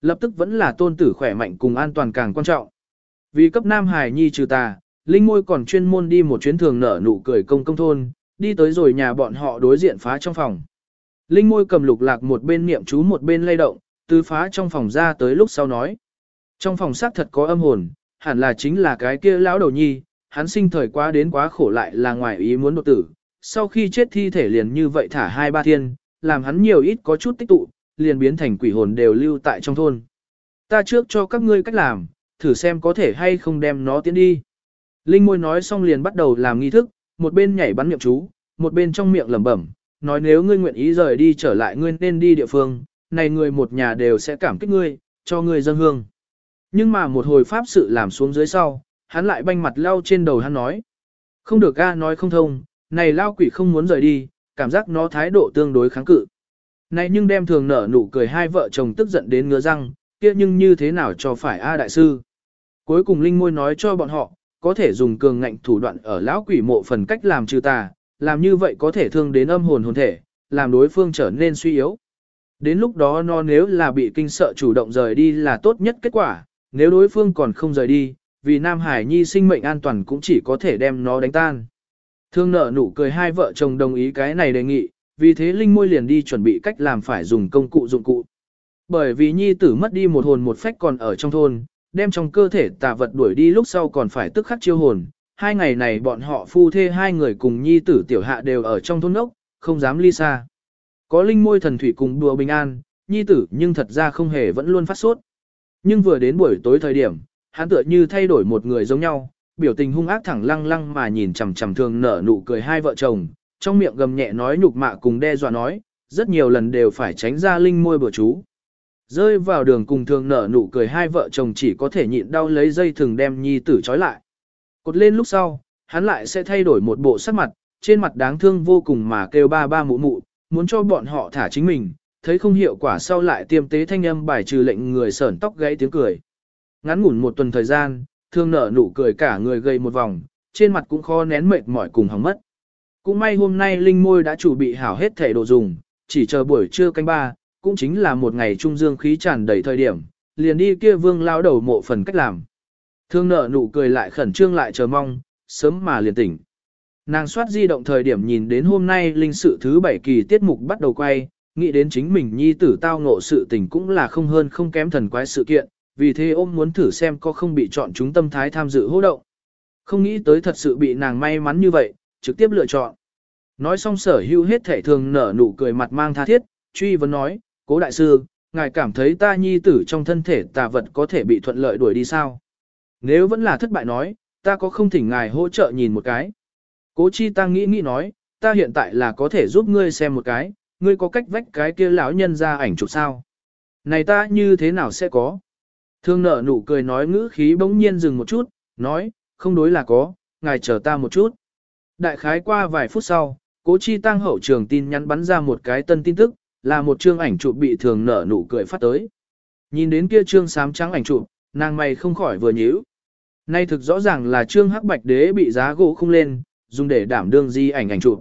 Lập tức vẫn là tôn tử khỏe mạnh cùng an toàn càng quan trọng. Vì cấp Nam Hải nhi trừ tà, Linh Ngôi còn chuyên môn đi một chuyến thường nở nụ cười công công thôn, đi tới rồi nhà bọn họ đối diện phá trong phòng. Linh Ngôi cầm lục lạc một bên niệm chú một bên lay động, từ phá trong phòng ra tới lúc sau nói. Trong phòng xác thật có âm hồn, hẳn là chính là cái kia lão đầu nhi, hắn sinh thời quá đến quá khổ lại là ngoài ý muốn đột tử. Sau khi chết thi thể liền như vậy thả hai ba thiên, làm hắn nhiều ít có chút tích tụ, liền biến thành quỷ hồn đều lưu tại trong thôn. Ta trước cho các ngươi cách làm, thử xem có thể hay không đem nó tiến đi. Linh môi nói xong liền bắt đầu làm nghi thức, một bên nhảy bắn miệng chú, một bên trong miệng lẩm bẩm, nói nếu ngươi nguyện ý rời đi trở lại ngươi nên đi địa phương, này người một nhà đều sẽ cảm kích ngươi, cho ngươi dân hương. Nhưng mà một hồi pháp sự làm xuống dưới sau, hắn lại banh mặt lao trên đầu hắn nói. Không được ga nói không thông, này lao quỷ không muốn rời đi, cảm giác nó thái độ tương đối kháng cự. Này nhưng đem thường nở nụ cười hai vợ chồng tức giận đến ngứa răng, kia nhưng như thế nào cho phải A đại sư. Cuối cùng Linh Môi nói cho bọn họ, có thể dùng cường ngạnh thủ đoạn ở lão quỷ mộ phần cách làm trừ tà, làm như vậy có thể thương đến âm hồn hồn thể, làm đối phương trở nên suy yếu. Đến lúc đó nó nếu là bị kinh sợ chủ động rời đi là tốt nhất kết quả, nếu đối phương còn không rời đi, vì Nam Hải Nhi sinh mệnh an toàn cũng chỉ có thể đem nó đánh tan. Thương nợ nụ cười hai vợ chồng đồng ý cái này đề nghị, vì thế Linh Môi liền đi chuẩn bị cách làm phải dùng công cụ dụng cụ. Bởi vì Nhi tử mất đi một hồn một phách còn ở trong thôn, đem trong cơ thể tà vật đuổi đi lúc sau còn phải tức khắc chiêu hồn. Hai ngày này bọn họ phu thê hai người cùng Nhi tử tiểu hạ đều ở trong thôn ốc, không dám ly xa. Có Linh Môi thần thủy cùng đùa bình an, Nhi tử nhưng thật ra không hề vẫn luôn phát sốt. Nhưng vừa đến buổi tối thời điểm, hắn tựa như thay đổi một người giống nhau, biểu tình hung ác thẳng lăng lăng mà nhìn chằm chằm thường nở nụ cười hai vợ chồng, trong miệng gầm nhẹ nói nhục mạ cùng đe dọa nói, rất nhiều lần đều phải tránh ra linh môi bữa chú. Rơi vào đường cùng thường nở nụ cười hai vợ chồng chỉ có thể nhịn đau lấy dây thừng đem nhi tử trói lại. Cột lên lúc sau, hắn lại sẽ thay đổi một bộ sắc mặt, trên mặt đáng thương vô cùng mà kêu ba ba mụ mụ, muốn cho bọn họ thả chính mình, thấy không hiệu quả sau lại tiêm tế thanh âm bài trừ lệnh người sởn tóc gãy tiếng cười. Ngắn ngủn một tuần thời gian, thương nở nụ cười cả người gây một vòng, trên mặt cũng khó nén mệt mỏi cùng hỏng mất. Cũng may hôm nay linh môi đã chuẩn bị hảo hết thể đồ dùng, chỉ chờ buổi trưa canh ba, cũng chính là một ngày trung dương khí tràn đầy thời điểm, liền đi kia vương lao đầu mộ phần cách làm. Thương nở nụ cười lại khẩn trương lại chờ mong, sớm mà liền tỉnh. Nàng soát di động thời điểm nhìn đến hôm nay linh sự thứ bảy kỳ tiết mục bắt đầu quay, nghĩ đến chính mình nhi tử tao ngộ sự tình cũng là không hơn không kém thần quái sự kiện, vì thế ôm muốn thử xem có không bị chọn chúng tâm thái tham dự hô động. Không nghĩ tới thật sự bị nàng may mắn như vậy, trực tiếp lựa chọn. Nói xong sở hữu hết thể thường nở nụ cười mặt mang tha thiết, truy vấn nói, cố đại sư, ngài cảm thấy ta nhi tử trong thân thể tà vật có thể bị thuận lợi đuổi đi sao? Nếu vẫn là thất bại nói, ta có không thỉnh ngài hỗ trợ nhìn một cái. Cố chi ta nghĩ nghĩ nói, ta hiện tại là có thể giúp ngươi xem một cái, ngươi có cách vách cái kia lão nhân ra ảnh chụp sao? Này ta như thế nào sẽ có? Thương nợ nụ cười nói ngữ khí bỗng nhiên dừng một chút, nói, không đối là có, ngài chờ ta một chút. Đại khái qua vài phút sau, cố chi tăng hậu trường tin nhắn bắn ra một cái tân tin tức, là một chương ảnh chụp bị thường nở nụ cười phát tới. Nhìn đến kia trương sám trắng ảnh chụp, nàng mày không khỏi vừa nhíu. Nay thực rõ ràng là trương hắc bạch đế bị giá gỗ không lên, dùng để đảm đương di ảnh ảnh chụp.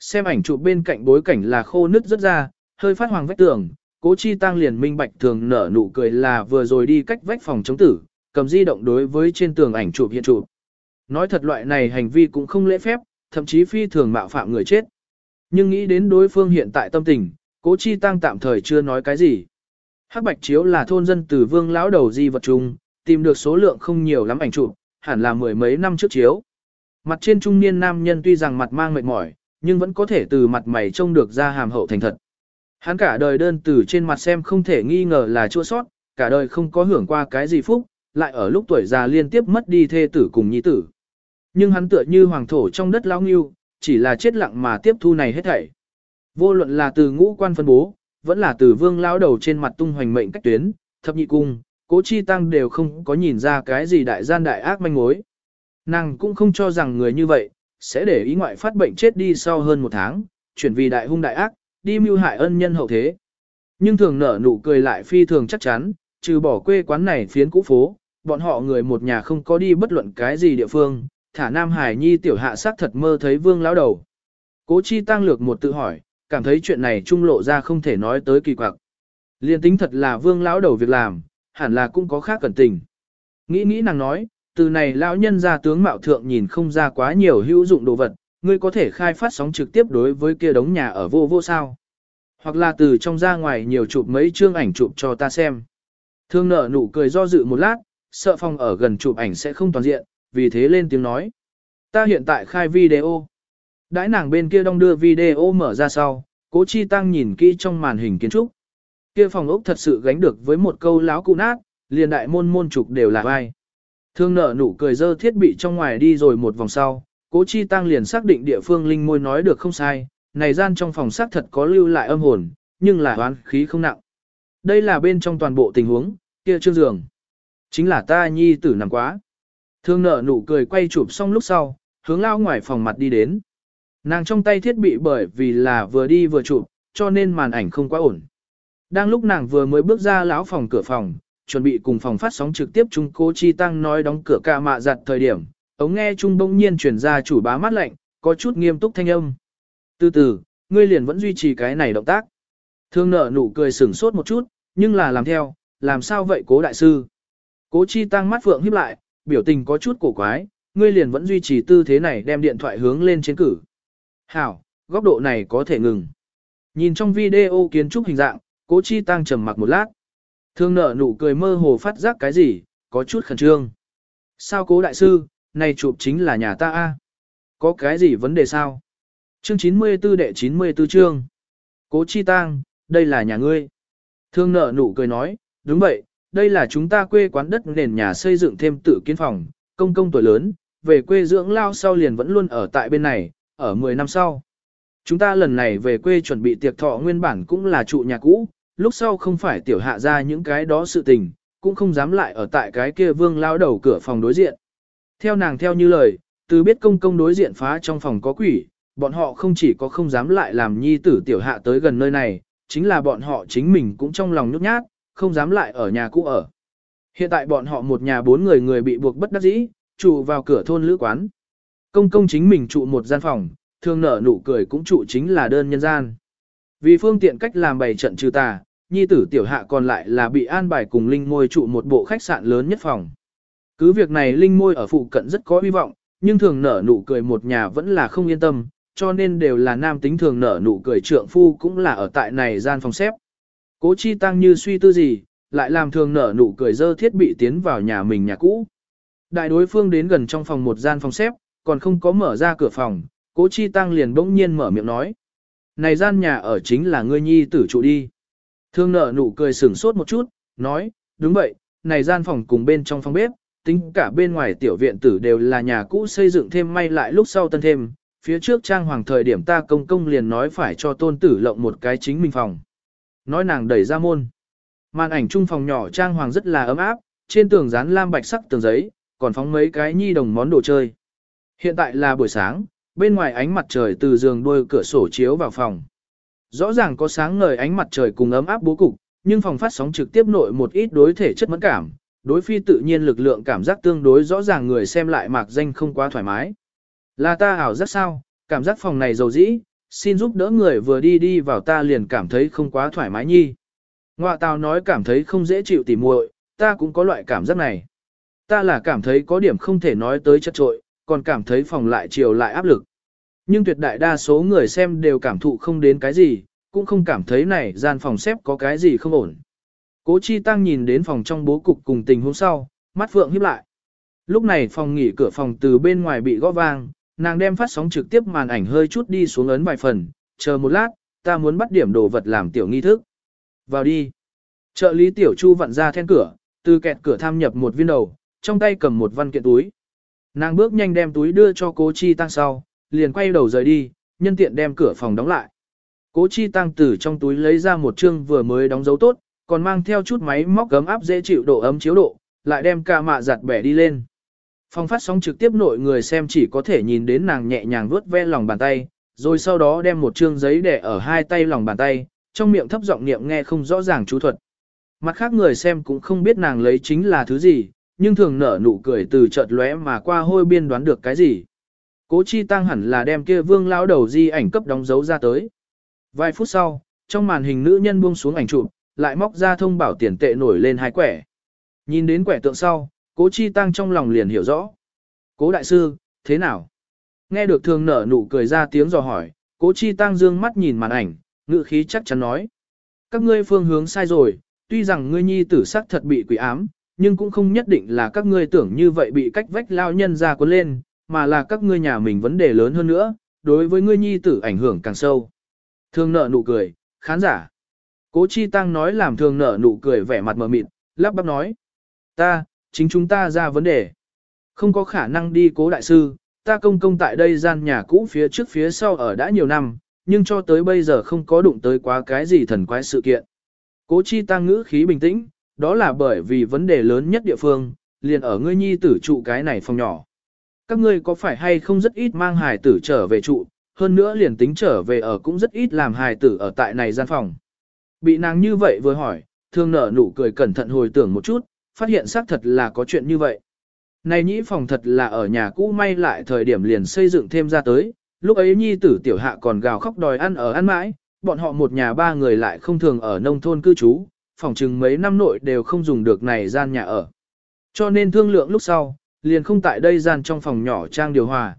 Xem ảnh chụp bên cạnh bối cảnh là khô nứt rất ra, hơi phát hoàng vách tường, cố chi tăng liền minh bạch thường nở nụ cười là vừa rồi đi cách vách phòng chống tử, cầm di động đối với trên tường ảnh chụp hiện chụp. Nói thật loại này hành vi cũng không lễ phép, thậm chí phi thường mạo phạm người chết. Nhưng nghĩ đến đối phương hiện tại tâm tình, cố chi tăng tạm thời chưa nói cái gì. Hắc bạch chiếu là thôn dân từ vương lão đầu di vật chung, tìm được số lượng không nhiều lắm ảnh chụp, hẳn là mười mấy năm trước chiếu. Mặt trên trung niên nam nhân tuy rằng mặt mang mệt mỏi, nhưng vẫn có thể từ mặt mày trông được ra hàm hậu thành thật. Hắn cả đời đơn từ trên mặt xem không thể nghi ngờ là chua sót, cả đời không có hưởng qua cái gì phúc, lại ở lúc tuổi già liên tiếp mất đi thê tử cùng nhi tử. Nhưng hắn tựa như hoàng thổ trong đất lao nghiêu, chỉ là chết lặng mà tiếp thu này hết thảy. Vô luận là từ ngũ quan phân bố, vẫn là từ vương lao đầu trên mặt tung hoành mệnh cách tuyến, thập nhị cung, cố chi tăng đều không có nhìn ra cái gì đại gian đại ác manh mối. Nàng cũng không cho rằng người như vậy, sẽ để ý ngoại phát bệnh chết đi sau hơn một tháng, chuyển vì đại hung đại ác, đi mưu hại ân nhân hậu thế. Nhưng thường nở nụ cười lại phi thường chắc chắn, trừ bỏ quê quán này phiến cũ phố, bọn họ người một nhà không có đi bất luận cái gì địa phương, thả Nam Hải Nhi tiểu hạ sắc thật mơ thấy vương lão đầu. Cố chi tăng lược một tự hỏi, cảm thấy chuyện này trung lộ ra không thể nói tới kỳ quặc. Liên tính thật là vương lão đầu việc làm, hẳn là cũng có khác cẩn tình. Nghĩ nghĩ nàng nói, từ này lão nhân ra tướng mạo thượng nhìn không ra quá nhiều hữu dụng đồ vật, ngươi có thể khai phát sóng trực tiếp đối với kia đống nhà ở vô vô sao. Hoặc là từ trong ra ngoài nhiều chụp mấy chương ảnh chụp cho ta xem. Thương nợ nụ cười do dự một lát, sợ phòng ở gần chụp ảnh sẽ không toàn diện, vì thế lên tiếng nói. Ta hiện tại khai video. Đãi nàng bên kia đong đưa video mở ra sau, cố chi tăng nhìn kỹ trong màn hình kiến trúc. Kia phòng ốc thật sự gánh được với một câu láo cụ nát, liền đại môn môn trục đều là vai. Thương nợ nụ cười dơ thiết bị trong ngoài đi rồi một vòng sau, cố chi tăng liền xác định địa phương linh môi nói được không sai, này gian trong phòng xác thật có lưu lại âm hồn, nhưng là oán khí không nặng. Đây là bên trong toàn bộ tình huống, kia trương giường. Chính là ta nhi tử nằm quá. Thương nợ nụ cười quay chụp xong lúc sau, hướng lao ngoài phòng mặt đi đến. Nàng trong tay thiết bị bởi vì là vừa đi vừa chụp, cho nên màn ảnh không quá ổn. Đang lúc nàng vừa mới bước ra lão phòng cửa phòng, chuẩn bị cùng phòng phát sóng trực tiếp chung cô Chi Tăng nói đóng cửa ca mạ giặt thời điểm, ống nghe trung bỗng nhiên chuyển ra chủ bá mắt lạnh, có chút nghiêm túc thanh âm. Từ từ, ngươi liền vẫn duy trì cái này động tác. Thương nợ nụ cười sửng sốt một chút, nhưng là làm theo, làm sao vậy cố đại sư? Cố Chi Tăng mắt phượng híp lại, biểu tình có chút cổ quái, ngươi liền vẫn duy trì tư thế này đem điện thoại hướng lên trên cử. Hảo, góc độ này có thể ngừng. Nhìn trong video kiến trúc hình dạng, cố chi tăng trầm mặc một lát. Thương nợ nụ cười mơ hồ phát giác cái gì, có chút khẩn trương. Sao cố đại sư, này chụp chính là nhà ta a Có cái gì vấn đề sao? Chương 94 đệ 94 chương. Cố chi tang đây là nhà ngươi. Thương nợ nụ cười nói, đúng vậy, đây là chúng ta quê quán đất nền nhà xây dựng thêm tự kiến phòng, công công tuổi lớn, về quê dưỡng lao sau liền vẫn luôn ở tại bên này, ở 10 năm sau. Chúng ta lần này về quê chuẩn bị tiệc thọ nguyên bản cũng là trụ nhà cũ, lúc sau không phải tiểu hạ ra những cái đó sự tình, cũng không dám lại ở tại cái kia vương lao đầu cửa phòng đối diện. Theo nàng theo như lời, từ biết công công đối diện phá trong phòng có quỷ, bọn họ không chỉ có không dám lại làm nhi tử tiểu hạ tới gần nơi này, chính là bọn họ chính mình cũng trong lòng nhút nhát, không dám lại ở nhà cũ ở. Hiện tại bọn họ một nhà bốn người người bị buộc bất đắc dĩ, trụ vào cửa thôn lữ quán. Công công chính mình trụ một gian phòng, thường nở nụ cười cũng trụ chính là đơn nhân gian. Vì phương tiện cách làm bày trận trừ tà, nhi tử tiểu hạ còn lại là bị an bài cùng Linh Môi trụ một bộ khách sạn lớn nhất phòng. Cứ việc này Linh Môi ở phụ cận rất có hy vọng, nhưng thường nở nụ cười một nhà vẫn là không yên tâm, cho nên đều là nam tính thường nở nụ cười trượng phu cũng là ở tại này gian phòng xếp. Cố chi tăng như suy tư gì, lại làm thường nở nụ cười dơ thiết bị tiến vào nhà mình nhà cũ. Đại đối phương đến gần trong phòng một gian phòng xếp, còn không có mở ra cửa phòng, cố chi tăng liền bỗng nhiên mở miệng nói. Này gian nhà ở chính là ngươi nhi tử trụ đi. Thương nở nụ cười sửng sốt một chút, nói, đúng vậy, này gian phòng cùng bên trong phòng bếp, tính cả bên ngoài tiểu viện tử đều là nhà cũ xây dựng thêm may lại lúc sau tân thêm, phía trước trang hoàng thời điểm ta công công liền nói phải cho tôn tử lộng một cái chính mình phòng. Nói nàng đẩy ra môn. Màn ảnh trung phòng nhỏ trang hoàng rất là ấm áp, trên tường dán lam bạch sắc tường giấy, còn phóng mấy cái nhi đồng món đồ chơi. Hiện tại là buổi sáng, bên ngoài ánh mặt trời từ giường đôi cửa sổ chiếu vào phòng. Rõ ràng có sáng ngời ánh mặt trời cùng ấm áp bố cục, nhưng phòng phát sóng trực tiếp nội một ít đối thể chất mẫn cảm, đối phi tự nhiên lực lượng cảm giác tương đối rõ ràng người xem lại mạc danh không quá thoải mái. Là ta ảo giác sao, cảm giác phòng này dầu dĩ, xin giúp đỡ người vừa đi đi vào ta liền cảm thấy không quá thoải mái nhi. Ngoạ tào nói cảm thấy không dễ chịu tỉ muội, ta cũng có loại cảm giác này. Ta là cảm thấy có điểm không thể nói tới chất trội, còn cảm thấy phòng lại chiều lại áp lực. Nhưng tuyệt đại đa số người xem đều cảm thụ không đến cái gì, cũng không cảm thấy này gian phòng xếp có cái gì không ổn. Cố Chi Tăng nhìn đến phòng trong bố cục cùng tình huống sau, mắt phượng híp lại. Lúc này phòng nghỉ cửa phòng từ bên ngoài bị gõ vang, nàng đem phát sóng trực tiếp màn ảnh hơi chút đi xuống ấn vài phần, chờ một lát, ta muốn bắt điểm đồ vật làm tiểu nghi thức. Vào đi. Trợ lý tiểu chu vặn ra then cửa, từ kẹt cửa tham nhập một viên đầu, trong tay cầm một văn kiện túi. Nàng bước nhanh đem túi đưa cho cố chi tăng sau, liền quay đầu rời đi, nhân tiện đem cửa phòng đóng lại. Cố chi tăng từ trong túi lấy ra một chương vừa mới đóng dấu tốt, còn mang theo chút máy móc gấm áp dễ chịu độ ấm chiếu độ, lại đem ca mạ giặt bẻ đi lên. Phòng phát sóng trực tiếp nội người xem chỉ có thể nhìn đến nàng nhẹ nhàng vuốt ve lòng bàn tay, rồi sau đó đem một chương giấy để ở hai tay lòng bàn tay, trong miệng thấp giọng niệm nghe không rõ ràng chú thuật. Mặt khác người xem cũng không biết nàng lấy chính là thứ gì, nhưng thường nở nụ cười từ chợt lóe mà qua hôi biên đoán được cái gì. Cố chi tăng hẳn là đem kia vương lão đầu di ảnh cấp đóng dấu ra tới. Vài phút sau, trong màn hình nữ nhân buông xuống ảnh chụp, lại móc ra thông bảo tiền tệ nổi lên hai quẻ. Nhìn đến quẻ tượng sau, cố chi tăng trong lòng liền hiểu rõ. Cố đại sư, thế nào? Nghe được thường nở nụ cười ra tiếng dò hỏi, cố chi tăng dương mắt nhìn màn ảnh, ngự khí chắc chắn nói. Các ngươi phương hướng sai rồi, tuy rằng ngươi nhi tử sắc thật bị quỷ ám, nhưng cũng không nhất định là các ngươi tưởng như vậy bị cách vách lao nhân ra cuốn lên, mà là các ngươi nhà mình vấn đề lớn hơn nữa, đối với ngươi nhi tử ảnh hưởng càng sâu. Thường nợ nụ cười, khán giả. Cố Chi Tăng nói làm thường nợ nụ cười vẻ mặt mờ mịt, lắp bắp nói. Ta, chính chúng ta ra vấn đề. Không có khả năng đi cố đại sư, ta công công tại đây gian nhà cũ phía trước phía sau ở đã nhiều năm, nhưng cho tới bây giờ không có đụng tới quá cái gì thần quái sự kiện. Cố chi tăng ngữ khí bình tĩnh, đó là bởi vì vấn đề lớn nhất địa phương, liền ở ngươi nhi tử trụ cái này phòng nhỏ. Các ngươi có phải hay không rất ít mang hài tử trở về trụ, hơn nữa liền tính trở về ở cũng rất ít làm hài tử ở tại này gian phòng. Bị nàng như vậy vừa hỏi, thương nở nụ cười cẩn thận hồi tưởng một chút, phát hiện xác thật là có chuyện như vậy. Này nhĩ phòng thật là ở nhà cũ may lại thời điểm liền xây dựng thêm ra tới, lúc ấy nhi tử tiểu hạ còn gào khóc đòi ăn ở ăn mãi, bọn họ một nhà ba người lại không thường ở nông thôn cư trú, phòng chừng mấy năm nội đều không dùng được này gian nhà ở. Cho nên thương lượng lúc sau, liền không tại đây gian trong phòng nhỏ trang điều hòa.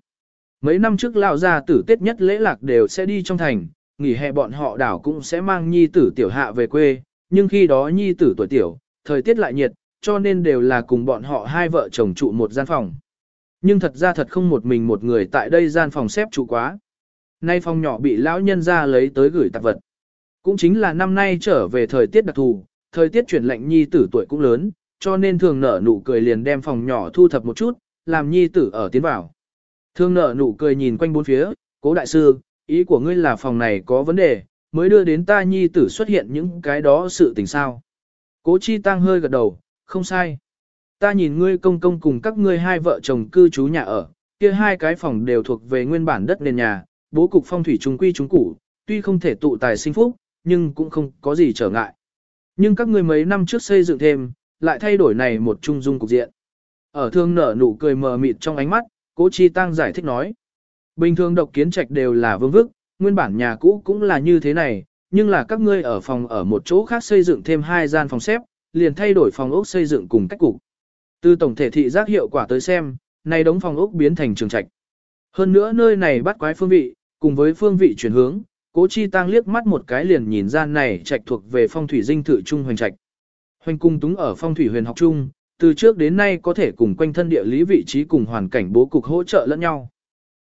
Mấy năm trước lão gia tử Tết nhất lễ lạc đều sẽ đi trong thành, nghỉ hè bọn họ đảo cũng sẽ mang nhi tử tiểu hạ về quê, nhưng khi đó nhi tử tuổi tiểu, thời tiết lại nhiệt, cho nên đều là cùng bọn họ hai vợ chồng trụ một gian phòng. Nhưng thật ra thật không một mình một người tại đây gian phòng xếp trụ quá. Nay phòng nhỏ bị lão nhân ra lấy tới gửi tạp vật. Cũng chính là năm nay trở về thời tiết đặc thù, thời tiết chuyển lạnh nhi tử tuổi cũng lớn, cho nên thường nở nụ cười liền đem phòng nhỏ thu thập một chút, làm nhi tử ở tiến vào. Thường nở nụ cười nhìn quanh bốn phía, cố đại sư, ý của ngươi là phòng này có vấn đề, mới đưa đến ta nhi tử xuất hiện những cái đó sự tình sao. Cố chi tăng hơi gật đầu, không sai. Ta nhìn ngươi công công cùng các ngươi hai vợ chồng cư trú nhà ở, kia hai cái phòng đều thuộc về nguyên bản đất nền nhà, bố cục phong thủy trung quy trung củ, tuy không thể tụ tài sinh phúc, nhưng cũng không có gì trở ngại. Nhưng các ngươi mấy năm trước xây dựng thêm, lại thay đổi này một trung dung cục diện. Ở thương nở nụ cười mờ mịt trong ánh mắt, cố chi tăng giải thích nói. Bình thường độc kiến trạch đều là vương vức, nguyên bản nhà cũ cũng là như thế này, nhưng là các ngươi ở phòng ở một chỗ khác xây dựng thêm hai gian phòng xếp, liền thay đổi phòng ốc xây dựng cùng cách cục. Từ tổng thể thị giác hiệu quả tới xem, này đống phòng ốc biến thành trường trạch. Hơn nữa nơi này bắt quái phương vị, cùng với phương vị chuyển hướng, cố chi tăng liếc mắt một cái liền nhìn ra này trạch thuộc về phong thủy dinh thự trung hoành trạch. Hoành cung túng ở phong thủy huyền học trung, từ trước đến nay có thể cùng quanh thân địa lý vị trí cùng hoàn cảnh bố cục hỗ trợ lẫn nhau.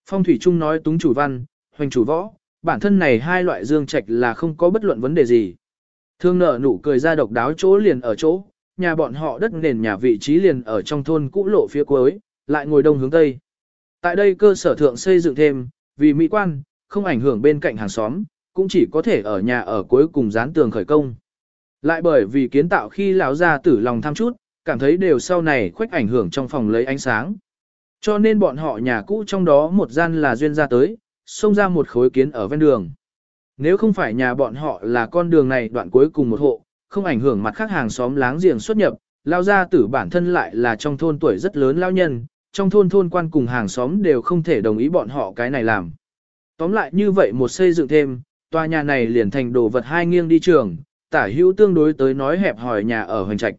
Phong thủy trung nói túng chủ văn, hoành chủ võ, bản thân này hai loại dương trạch là không có bất luận vấn đề gì. Thương nợ nụ cười ra độc đáo chỗ liền ở chỗ, nhà bọn họ đất nền nhà vị trí liền ở trong thôn cũ lộ phía cuối, lại ngồi đông hướng tây. Tại đây cơ sở thượng xây dựng thêm, vì mỹ quan, không ảnh hưởng bên cạnh hàng xóm, cũng chỉ có thể ở nhà ở cuối cùng dán tường khởi công. Lại bởi vì kiến tạo khi lão gia tử lòng tham chút, cảm thấy đều sau này khuếch ảnh hưởng trong phòng lấy ánh sáng. Cho nên bọn họ nhà cũ trong đó một gian là duyên ra tới, xông ra một khối kiến ở ven đường. Nếu không phải nhà bọn họ là con đường này đoạn cuối cùng một hộ, không ảnh hưởng mặt khác hàng xóm láng giềng xuất nhập, lao gia tử bản thân lại là trong thôn tuổi rất lớn lao nhân, trong thôn thôn quan cùng hàng xóm đều không thể đồng ý bọn họ cái này làm. Tóm lại như vậy một xây dựng thêm, tòa nhà này liền thành đồ vật hai nghiêng đi trường, tả hữu tương đối tới nói hẹp hỏi nhà ở hoành trạch.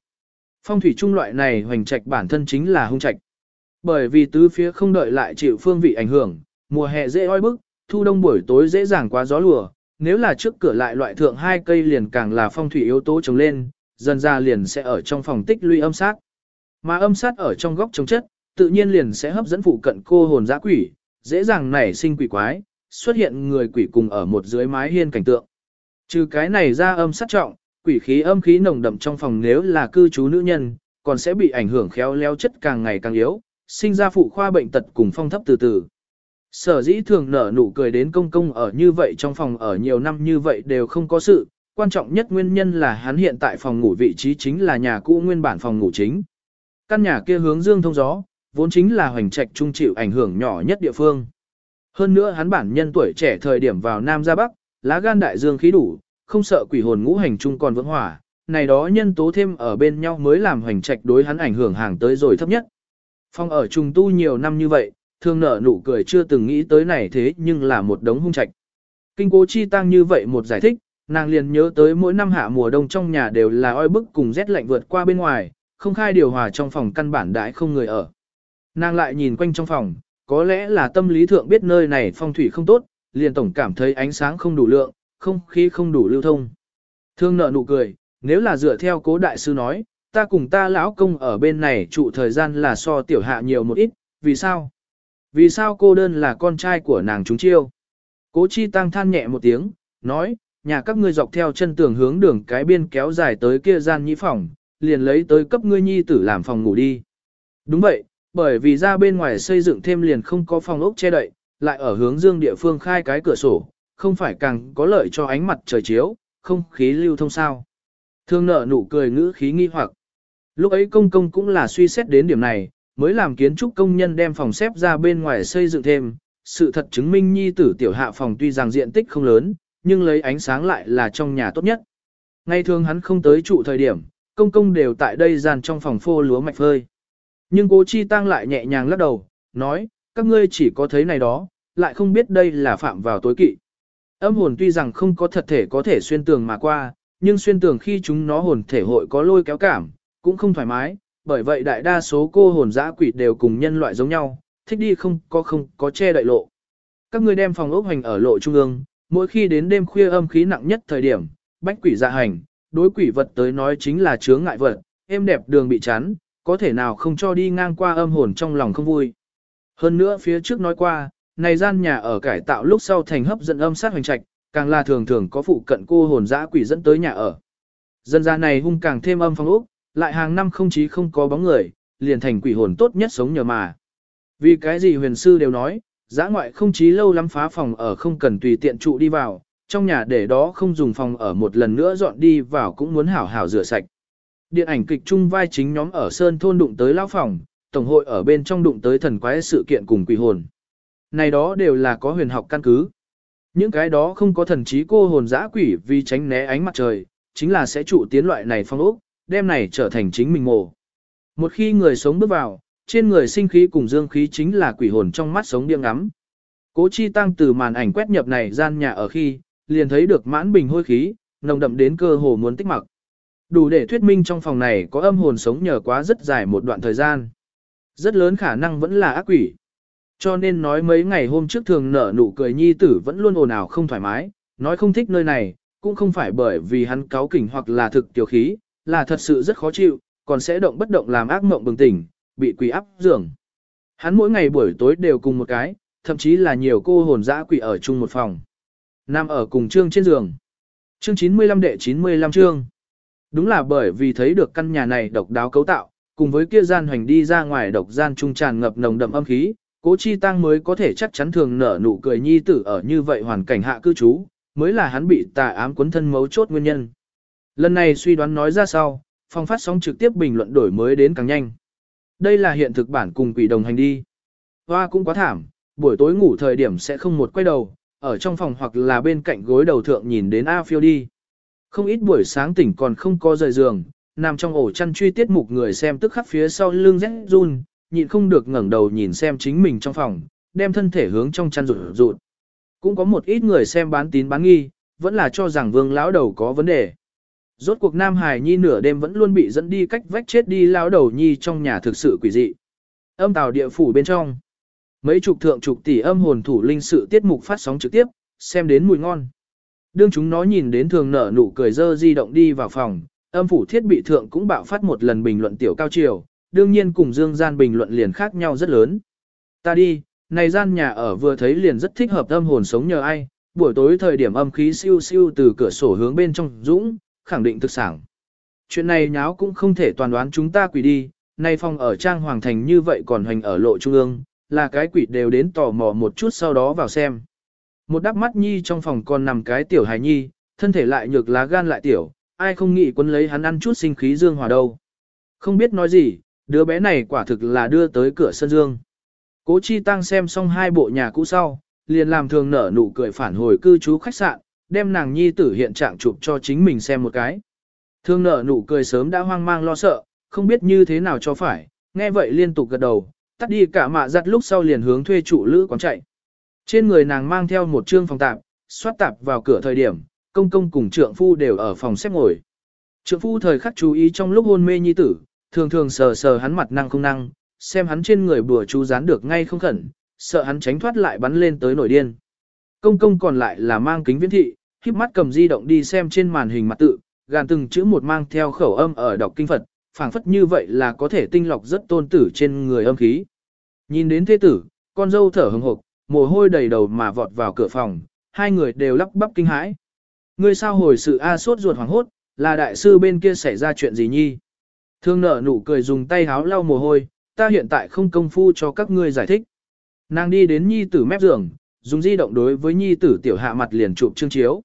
Phong thủy trung loại này hoành trạch bản thân chính là hung trạch. Bởi vì tứ phía không đợi lại chịu phương vị ảnh hưởng, mùa hè dễ oi bức, thu đông buổi tối dễ dàng quá gió lùa, nếu là trước cửa lại loại thượng hai cây liền càng là phong thủy yếu tố trồng lên, dần ra liền sẽ ở trong phòng tích lũy âm sát. Mà âm sát ở trong góc chống chất, tự nhiên liền sẽ hấp dẫn phụ cận cô hồn dã quỷ, dễ dàng nảy sinh quỷ quái, xuất hiện người quỷ cùng ở một dưới mái hiên cảnh tượng. Trừ cái này ra âm sát trọng, quỷ khí âm khí nồng đậm trong phòng nếu là cư trú nữ nhân, còn sẽ bị ảnh hưởng khéo léo chất càng ngày càng yếu, sinh ra phụ khoa bệnh tật cùng phong thấp từ từ. Sở dĩ thường nở nụ cười đến công công ở như vậy trong phòng ở nhiều năm như vậy đều không có sự, quan trọng nhất nguyên nhân là hắn hiện tại phòng ngủ vị trí chính là nhà cũ nguyên bản phòng ngủ chính. Căn nhà kia hướng dương thông gió, vốn chính là hoành trạch trung chịu ảnh hưởng nhỏ nhất địa phương. Hơn nữa hắn bản nhân tuổi trẻ thời điểm vào Nam ra Bắc, lá gan đại dương khí đủ, không sợ quỷ hồn ngũ hành chung còn vững hỏa, này đó nhân tố thêm ở bên nhau mới làm hoành trạch đối hắn ảnh hưởng hàng tới rồi thấp nhất. Phong ở trùng tu nhiều năm như vậy, thường nở nụ cười chưa từng nghĩ tới này thế nhưng là một đống hung trạch. Kinh cố chi tăng như vậy một giải thích, nàng liền nhớ tới mỗi năm hạ mùa đông trong nhà đều là oi bức cùng rét lạnh vượt qua bên ngoài, không khai điều hòa trong phòng căn bản đãi không người ở. Nàng lại nhìn quanh trong phòng, có lẽ là tâm lý thượng biết nơi này phong thủy không tốt, liền tổng cảm thấy ánh sáng không đủ lượng, không khí không đủ lưu thông. Thương nợ nụ cười, nếu là dựa theo cố đại sư nói, ta cùng ta lão công ở bên này trụ thời gian là so tiểu hạ nhiều một ít, vì sao? Vì sao cô đơn là con trai của nàng chúng chiêu? Cố chi tăng than nhẹ một tiếng, nói, nhà các ngươi dọc theo chân tường hướng đường cái biên kéo dài tới kia gian nhĩ phòng, liền lấy tới cấp ngươi nhi tử làm phòng ngủ đi. Đúng vậy, bởi vì ra bên ngoài xây dựng thêm liền không có phòng ốc che đậy, lại ở hướng dương địa phương khai cái cửa sổ, không phải càng có lợi cho ánh mặt trời chiếu, không khí lưu thông sao. Thương nợ nụ cười ngữ khí nghi hoặc. Lúc ấy công công cũng là suy xét đến điểm này, mới làm kiến trúc công nhân đem phòng xếp ra bên ngoài xây dựng thêm. Sự thật chứng minh nhi tử tiểu hạ phòng tuy rằng diện tích không lớn, nhưng lấy ánh sáng lại là trong nhà tốt nhất. Ngày thường hắn không tới trụ thời điểm, công công đều tại đây dàn trong phòng phô lúa mạch phơi. Nhưng cố chi tăng lại nhẹ nhàng lắc đầu, nói, các ngươi chỉ có thấy này đó, lại không biết đây là phạm vào tối kỵ. Âm hồn tuy rằng không có thật thể có thể xuyên tường mà qua, nhưng xuyên tường khi chúng nó hồn thể hội có lôi kéo cảm, cũng không thoải mái, bởi vậy đại đa số cô hồn dã quỷ đều cùng nhân loại giống nhau, thích đi không có không có che đậy lộ. Các ngươi đem phòng ốc hành ở lộ trung ương, mỗi khi đến đêm khuya âm khí nặng nhất thời điểm, bách quỷ dạ hành, đối quỷ vật tới nói chính là chướng ngại vật, êm đẹp đường bị chắn, có thể nào không cho đi ngang qua âm hồn trong lòng không vui. Hơn nữa phía trước nói qua, này gian nhà ở cải tạo lúc sau thành hấp dẫn âm sát hoành trạch, càng là thường thường có phụ cận cô hồn dã quỷ dẫn tới nhà ở. Dân gia này hung càng thêm âm phong ốc, lại hàng năm không chí không có bóng người, liền thành quỷ hồn tốt nhất sống nhờ mà. Vì cái gì huyền sư đều nói, giã ngoại không chí lâu lắm phá phòng ở không cần tùy tiện trụ đi vào, trong nhà để đó không dùng phòng ở một lần nữa dọn đi vào cũng muốn hảo hảo rửa sạch. Điện ảnh kịch chung vai chính nhóm ở Sơn Thôn đụng tới lão phòng, Tổng hội ở bên trong đụng tới thần quái sự kiện cùng quỷ hồn. Này đó đều là có huyền học căn cứ. Những cái đó không có thần trí cô hồn dã quỷ vì tránh né ánh mặt trời, chính là sẽ trụ tiến loại này phong ốc, đem này trở thành chính mình mồ. Một khi người sống bước vào, trên người sinh khí cùng dương khí chính là quỷ hồn trong mắt sống điên ngắm. Cố chi tăng từ màn ảnh quét nhập này gian nhà ở khi, liền thấy được mãn bình hôi khí, nồng đậm đến cơ hồ muốn tích mặc. Đủ để thuyết minh trong phòng này có âm hồn sống nhờ quá rất dài một đoạn thời gian. Rất lớn khả năng vẫn là ác quỷ. Cho nên nói mấy ngày hôm trước thường nở nụ cười nhi tử vẫn luôn ồn ào không thoải mái, nói không thích nơi này, cũng không phải bởi vì hắn cáo kỉnh hoặc là thực tiểu khí, là thật sự rất khó chịu, còn sẽ động bất động làm ác mộng bừng tỉnh, bị quỷ áp giường. Hắn mỗi ngày buổi tối đều cùng một cái, thậm chí là nhiều cô hồn dã quỷ ở chung một phòng. Nam ở cùng trương trên giường. Chương 95 đệ 95 chương. Đúng là bởi vì thấy được căn nhà này độc đáo cấu tạo, cùng với kia gian hoành đi ra ngoài độc gian trung tràn ngập nồng đậm âm khí, cố chi tăng mới có thể chắc chắn thường nở nụ cười nhi tử ở như vậy hoàn cảnh hạ cư trú, mới là hắn bị tà ám cuốn thân mấu chốt nguyên nhân. Lần này suy đoán nói ra sau, phong phát sóng trực tiếp bình luận đổi mới đến càng nhanh. Đây là hiện thực bản cùng quỷ đồng hành đi. Hoa cũng quá thảm, buổi tối ngủ thời điểm sẽ không một quay đầu, ở trong phòng hoặc là bên cạnh gối đầu thượng nhìn đến A phiêu đi. Không ít buổi sáng tỉnh còn không có rời giường, nằm trong ổ chăn truy tiết mục người xem tức khắc phía sau lưng rét run, nhịn không được ngẩng đầu nhìn xem chính mình trong phòng, đem thân thể hướng trong chăn rụt rụt. Cũng có một ít người xem bán tín bán nghi, vẫn là cho rằng vương lão đầu có vấn đề. Rốt cuộc Nam Hải Nhi nửa đêm vẫn luôn bị dẫn đi cách vách chết đi lão đầu Nhi trong nhà thực sự quỷ dị. Âm tào địa phủ bên trong. Mấy chục thượng chục tỷ âm hồn thủ linh sự tiết mục phát sóng trực tiếp, xem đến mùi ngon. Đương chúng nó nhìn đến thường nở nụ cười dơ di động đi vào phòng, âm phủ thiết bị thượng cũng bạo phát một lần bình luận tiểu cao triều, đương nhiên cùng dương gian bình luận liền khác nhau rất lớn. Ta đi, này gian nhà ở vừa thấy liền rất thích hợp âm hồn sống nhờ ai, buổi tối thời điểm âm khí siêu siêu từ cửa sổ hướng bên trong dũng, khẳng định thực sản. Chuyện này nháo cũng không thể toàn đoán chúng ta quỷ đi, nay phòng ở trang hoàng thành như vậy còn hành ở lộ trung ương, là cái quỷ đều đến tò mò một chút sau đó vào xem. Một đắp mắt nhi trong phòng còn nằm cái tiểu hài nhi, thân thể lại nhược lá gan lại tiểu, ai không nghĩ quân lấy hắn ăn chút sinh khí dương hòa đâu. Không biết nói gì, đứa bé này quả thực là đưa tới cửa sân dương. Cố Chi Tăng xem xong hai bộ nhà cũ sau, liền làm thường nở nụ cười phản hồi cư trú khách sạn, đem nàng nhi tử hiện trạng chụp cho chính mình xem một cái. Thương nở nụ cười sớm đã hoang mang lo sợ, không biết như thế nào cho phải, nghe vậy liên tục gật đầu, tắt đi cả mạ giặt lúc sau liền hướng thuê trụ lữ quán chạy. Trên người nàng mang theo một trương phòng tạp, xoát tạp vào cửa thời điểm, công công cùng trượng phu đều ở phòng xếp ngồi. Trượng phu thời khắc chú ý trong lúc hôn mê nhi tử, thường thường sờ sờ hắn mặt năng không năng, xem hắn trên người bùa chú dán được ngay không khẩn, sợ hắn tránh thoát lại bắn lên tới nổi điên. Công công còn lại là mang kính viễn thị, híp mắt cầm di động đi xem trên màn hình mặt tự, gàn từng chữ một mang theo khẩu âm ở đọc kinh Phật, phảng phất như vậy là có thể tinh lọc rất tôn tử trên người âm khí. Nhìn đến thế tử, con dâu thở hừng hộc, mồ hôi đầy đầu mà vọt vào cửa phòng, hai người đều lắp bắp kinh hãi. Ngươi sao hồi sự A sốt ruột hoảng hốt, là đại sư bên kia xảy ra chuyện gì nhi? Thương nở nụ cười dùng tay háo lau mồ hôi, ta hiện tại không công phu cho các ngươi giải thích. Nàng đi đến nhi tử mép giường, dùng di động đối với nhi tử tiểu hạ mặt liền chụp chương chiếu.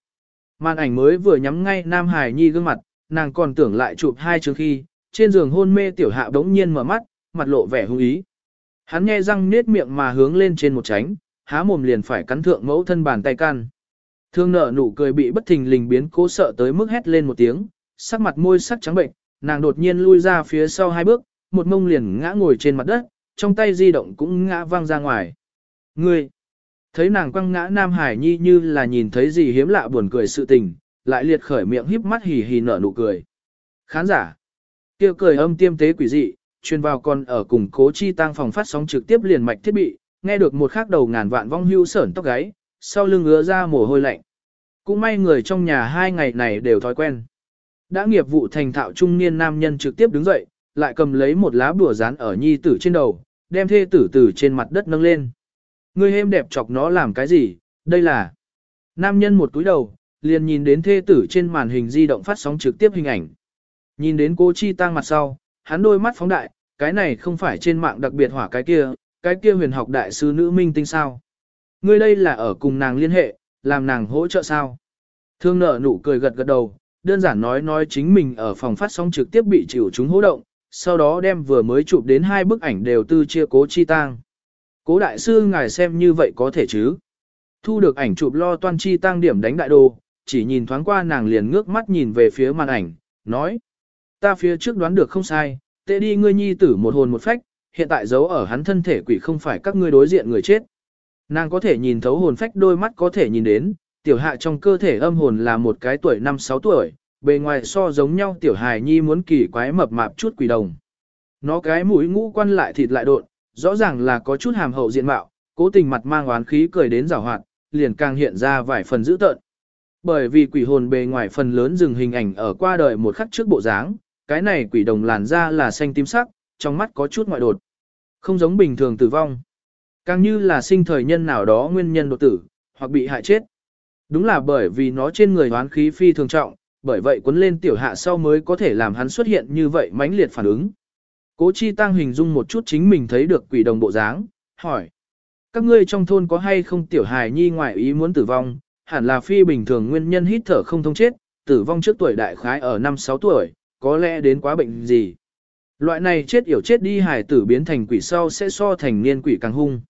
Màn ảnh mới vừa nhắm ngay Nam Hải Nhi gương mặt, nàng còn tưởng lại chụp hai chương khi, trên giường hôn mê tiểu hạ đống nhiên mở mắt, mặt lộ vẻ hung ý. Hắn nghe răng nết miệng mà hướng lên trên một tránh, há mồm liền phải cắn thượng mẫu thân bàn tay can. Thương nợ nụ cười bị bất thình lình biến cố sợ tới mức hét lên một tiếng, sắc mặt môi sắc trắng bệnh, nàng đột nhiên lui ra phía sau hai bước, một mông liền ngã ngồi trên mặt đất, trong tay di động cũng ngã văng ra ngoài. Ngươi! Thấy nàng quăng ngã Nam Hải Nhi như là nhìn thấy gì hiếm lạ buồn cười sự tình, lại liệt khởi miệng híp mắt hì hì nở nụ cười. Khán giả! kia cười âm tiêm tế quỷ dị, truyền vào còn ở cùng cố chi tăng phòng phát sóng trực tiếp liền mạch thiết bị, nghe được một khắc đầu ngàn vạn vong hưu sởn tóc gáy, sau lưng ngứa ra mồ hôi lạnh. Cũng may người trong nhà hai ngày này đều thói quen. Đã nghiệp vụ thành thạo trung niên nam nhân trực tiếp đứng dậy, lại cầm lấy một lá bùa dán ở nhi tử trên đầu, đem thê tử tử trên mặt đất nâng lên. Người hêm đẹp chọc nó làm cái gì, đây là... Nam nhân một túi đầu, liền nhìn đến thê tử trên màn hình di động phát sóng trực tiếp hình ảnh. Nhìn đến cô Chi Tăng mặt sau, hắn đôi mắt phóng đại, cái này không phải trên mạng đặc biệt hỏa cái kia, cái kia huyền học đại sư nữ minh tinh sao. Ngươi đây là ở cùng nàng liên hệ, làm nàng hỗ trợ sao. Thương nợ nụ cười gật gật đầu, đơn giản nói nói chính mình ở phòng phát sóng trực tiếp bị chịu chúng hỗ động, sau đó đem vừa mới chụp đến hai bức ảnh đều tư chia cố chi tang. Cố đại sư ngài xem như vậy có thể chứ. Thu được ảnh chụp lo toan chi tang điểm đánh đại đồ, chỉ nhìn thoáng qua nàng liền ngước mắt nhìn về phía màn ảnh, nói. Ta phía trước đoán được không sai, tệ đi ngươi nhi tử một hồn một phách, hiện tại giấu ở hắn thân thể quỷ không phải các ngươi đối diện người chết. Nàng có thể nhìn thấu hồn phách đôi mắt có thể nhìn đến, tiểu hạ trong cơ thể âm hồn là một cái tuổi 5-6 tuổi, bề ngoài so giống nhau tiểu hài nhi muốn kỳ quái mập mạp chút quỷ đồng. Nó cái mũi ngũ quan lại thịt lại đột, rõ ràng là có chút hàm hậu diện mạo, cố tình mặt mang oán khí cười đến rào hoạt, liền càng hiện ra vài phần dữ tợn. Bởi vì quỷ hồn bề ngoài phần lớn dừng hình ảnh ở qua đời một khắc trước bộ dáng, cái này quỷ đồng làn da là xanh tím sắc, trong mắt có chút ngoại đột. Không giống bình thường tử vong. Càng như là sinh thời nhân nào đó nguyên nhân đột tử, hoặc bị hại chết. Đúng là bởi vì nó trên người hoán khí phi thường trọng, bởi vậy cuốn lên tiểu hạ sau mới có thể làm hắn xuất hiện như vậy mãnh liệt phản ứng. Cố chi tăng hình dung một chút chính mình thấy được quỷ đồng bộ dáng, hỏi. Các ngươi trong thôn có hay không tiểu hài nhi ngoại ý muốn tử vong, hẳn là phi bình thường nguyên nhân hít thở không thông chết, tử vong trước tuổi đại khái ở 5-6 tuổi, có lẽ đến quá bệnh gì. Loại này chết yểu chết đi hài tử biến thành quỷ sau sẽ so thành niên quỷ càng hung.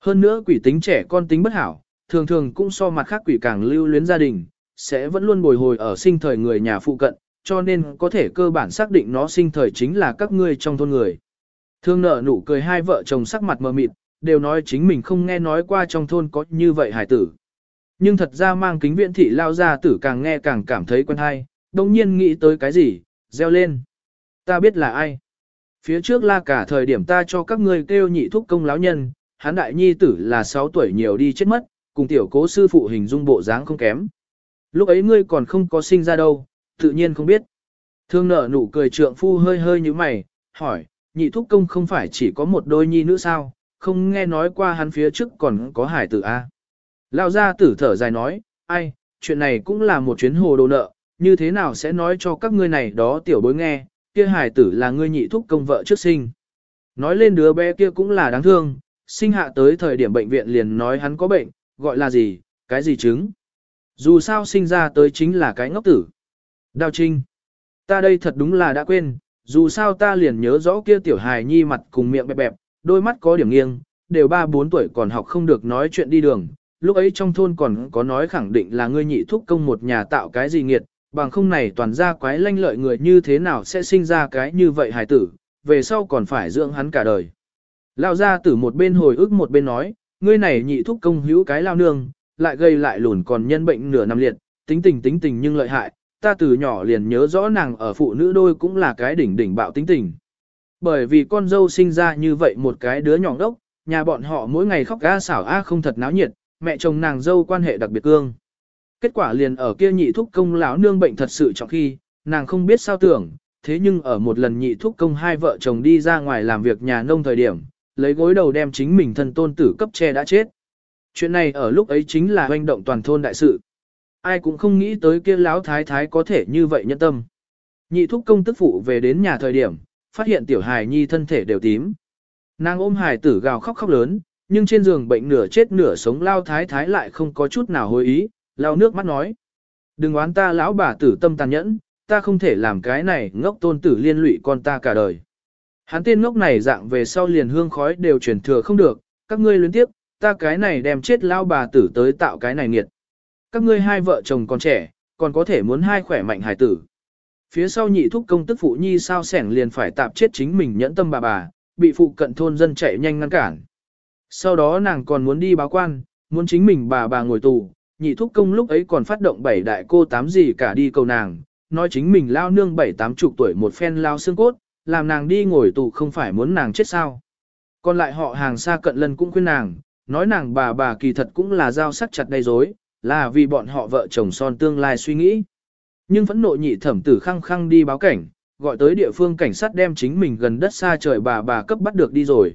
Hơn nữa quỷ tính trẻ con tính bất hảo, thường thường cũng so mặt khác quỷ càng lưu luyến gia đình, sẽ vẫn luôn bồi hồi ở sinh thời người nhà phụ cận, cho nên có thể cơ bản xác định nó sinh thời chính là các ngươi trong thôn người. Thương nợ nụ cười hai vợ chồng sắc mặt mờ mịt, đều nói chính mình không nghe nói qua trong thôn có như vậy hải tử. Nhưng thật ra mang kính viễn thị lao ra tử càng nghe càng cảm thấy quen hay, đồng nhiên nghĩ tới cái gì, reo lên. Ta biết là ai. Phía trước la cả thời điểm ta cho các ngươi kêu nhị thúc công lão nhân, hắn đại nhi tử là 6 tuổi nhiều đi chết mất, cùng tiểu cố sư phụ hình dung bộ dáng không kém. Lúc ấy ngươi còn không có sinh ra đâu, tự nhiên không biết. Thương nở nụ cười trượng phu hơi hơi như mày, hỏi, nhị thúc công không phải chỉ có một đôi nhi nữ sao, không nghe nói qua hắn phía trước còn có hải tử A. Lao ra tử thở dài nói, ai, chuyện này cũng là một chuyến hồ đồ nợ, như thế nào sẽ nói cho các ngươi này đó tiểu bối nghe, kia hải tử là ngươi nhị thúc công vợ trước sinh. Nói lên đứa bé kia cũng là đáng thương, sinh hạ tới thời điểm bệnh viện liền nói hắn có bệnh, gọi là gì, cái gì chứng. Dù sao sinh ra tới chính là cái ngốc tử. Đào Trinh. Ta đây thật đúng là đã quên, dù sao ta liền nhớ rõ kia tiểu hài nhi mặt cùng miệng bẹp bẹp, đôi mắt có điểm nghiêng, đều ba bốn tuổi còn học không được nói chuyện đi đường. Lúc ấy trong thôn còn có nói khẳng định là ngươi nhị thúc công một nhà tạo cái gì nghiệt, bằng không này toàn ra quái lanh lợi người như thế nào sẽ sinh ra cái như vậy hài tử, về sau còn phải dưỡng hắn cả đời. Lao ra tử một bên hồi ức một bên nói, ngươi này nhị thúc công hữu cái lao nương, lại gây lại lùn còn nhân bệnh nửa năm liệt, tính tình tính tình nhưng lợi hại, ta từ nhỏ liền nhớ rõ nàng ở phụ nữ đôi cũng là cái đỉnh đỉnh bạo tính tình. Bởi vì con dâu sinh ra như vậy một cái đứa nhỏ đốc, nhà bọn họ mỗi ngày khóc ga xảo a không thật náo nhiệt, mẹ chồng nàng dâu quan hệ đặc biệt cương. Kết quả liền ở kia nhị thúc công lão nương bệnh thật sự trọng khi, nàng không biết sao tưởng, thế nhưng ở một lần nhị thúc công hai vợ chồng đi ra ngoài làm việc nhà nông thời điểm, lấy gối đầu đem chính mình thân tôn tử cấp che đã chết. Chuyện này ở lúc ấy chính là hoành động toàn thôn đại sự. Ai cũng không nghĩ tới kia lão thái thái có thể như vậy nhân tâm. Nhị thúc công tức phụ về đến nhà thời điểm, phát hiện tiểu hài nhi thân thể đều tím, Nàng ôm hài tử gào khóc khóc lớn, nhưng trên giường bệnh nửa chết nửa sống lao thái thái lại không có chút nào hối ý, lao nước mắt nói. Đừng oán ta lão bà tử tâm tàn nhẫn, ta không thể làm cái này ngốc tôn tử liên lụy con ta cả đời. Hắn tên ngốc này dạng về sau liền hương khói đều truyền thừa không được, các ngươi luyến tiếp, ta cái này đem chết lao bà tử tới tạo cái này nghiệt. Các ngươi hai vợ chồng còn trẻ, còn có thể muốn hai khỏe mạnh hài tử. Phía sau nhị thúc công tức phụ nhi sao sẻng liền phải tạp chết chính mình nhẫn tâm bà bà, bị phụ cận thôn dân chạy nhanh ngăn cản. Sau đó nàng còn muốn đi báo quan, muốn chính mình bà bà ngồi tù, nhị thúc công lúc ấy còn phát động bảy đại cô tám gì cả đi cầu nàng, nói chính mình lao nương bảy tám chục tuổi một phen lao xương cốt, làm nàng đi ngồi tù không phải muốn nàng chết sao. Còn lại họ hàng xa cận lân cũng khuyên nàng, nói nàng bà bà kỳ thật cũng là giao sắc chặt đầy dối, là vì bọn họ vợ chồng son tương lai suy nghĩ. Nhưng phẫn nộ nhị thẩm tử khăng khăng đi báo cảnh, gọi tới địa phương cảnh sát đem chính mình gần đất xa trời bà bà cấp bắt được đi rồi.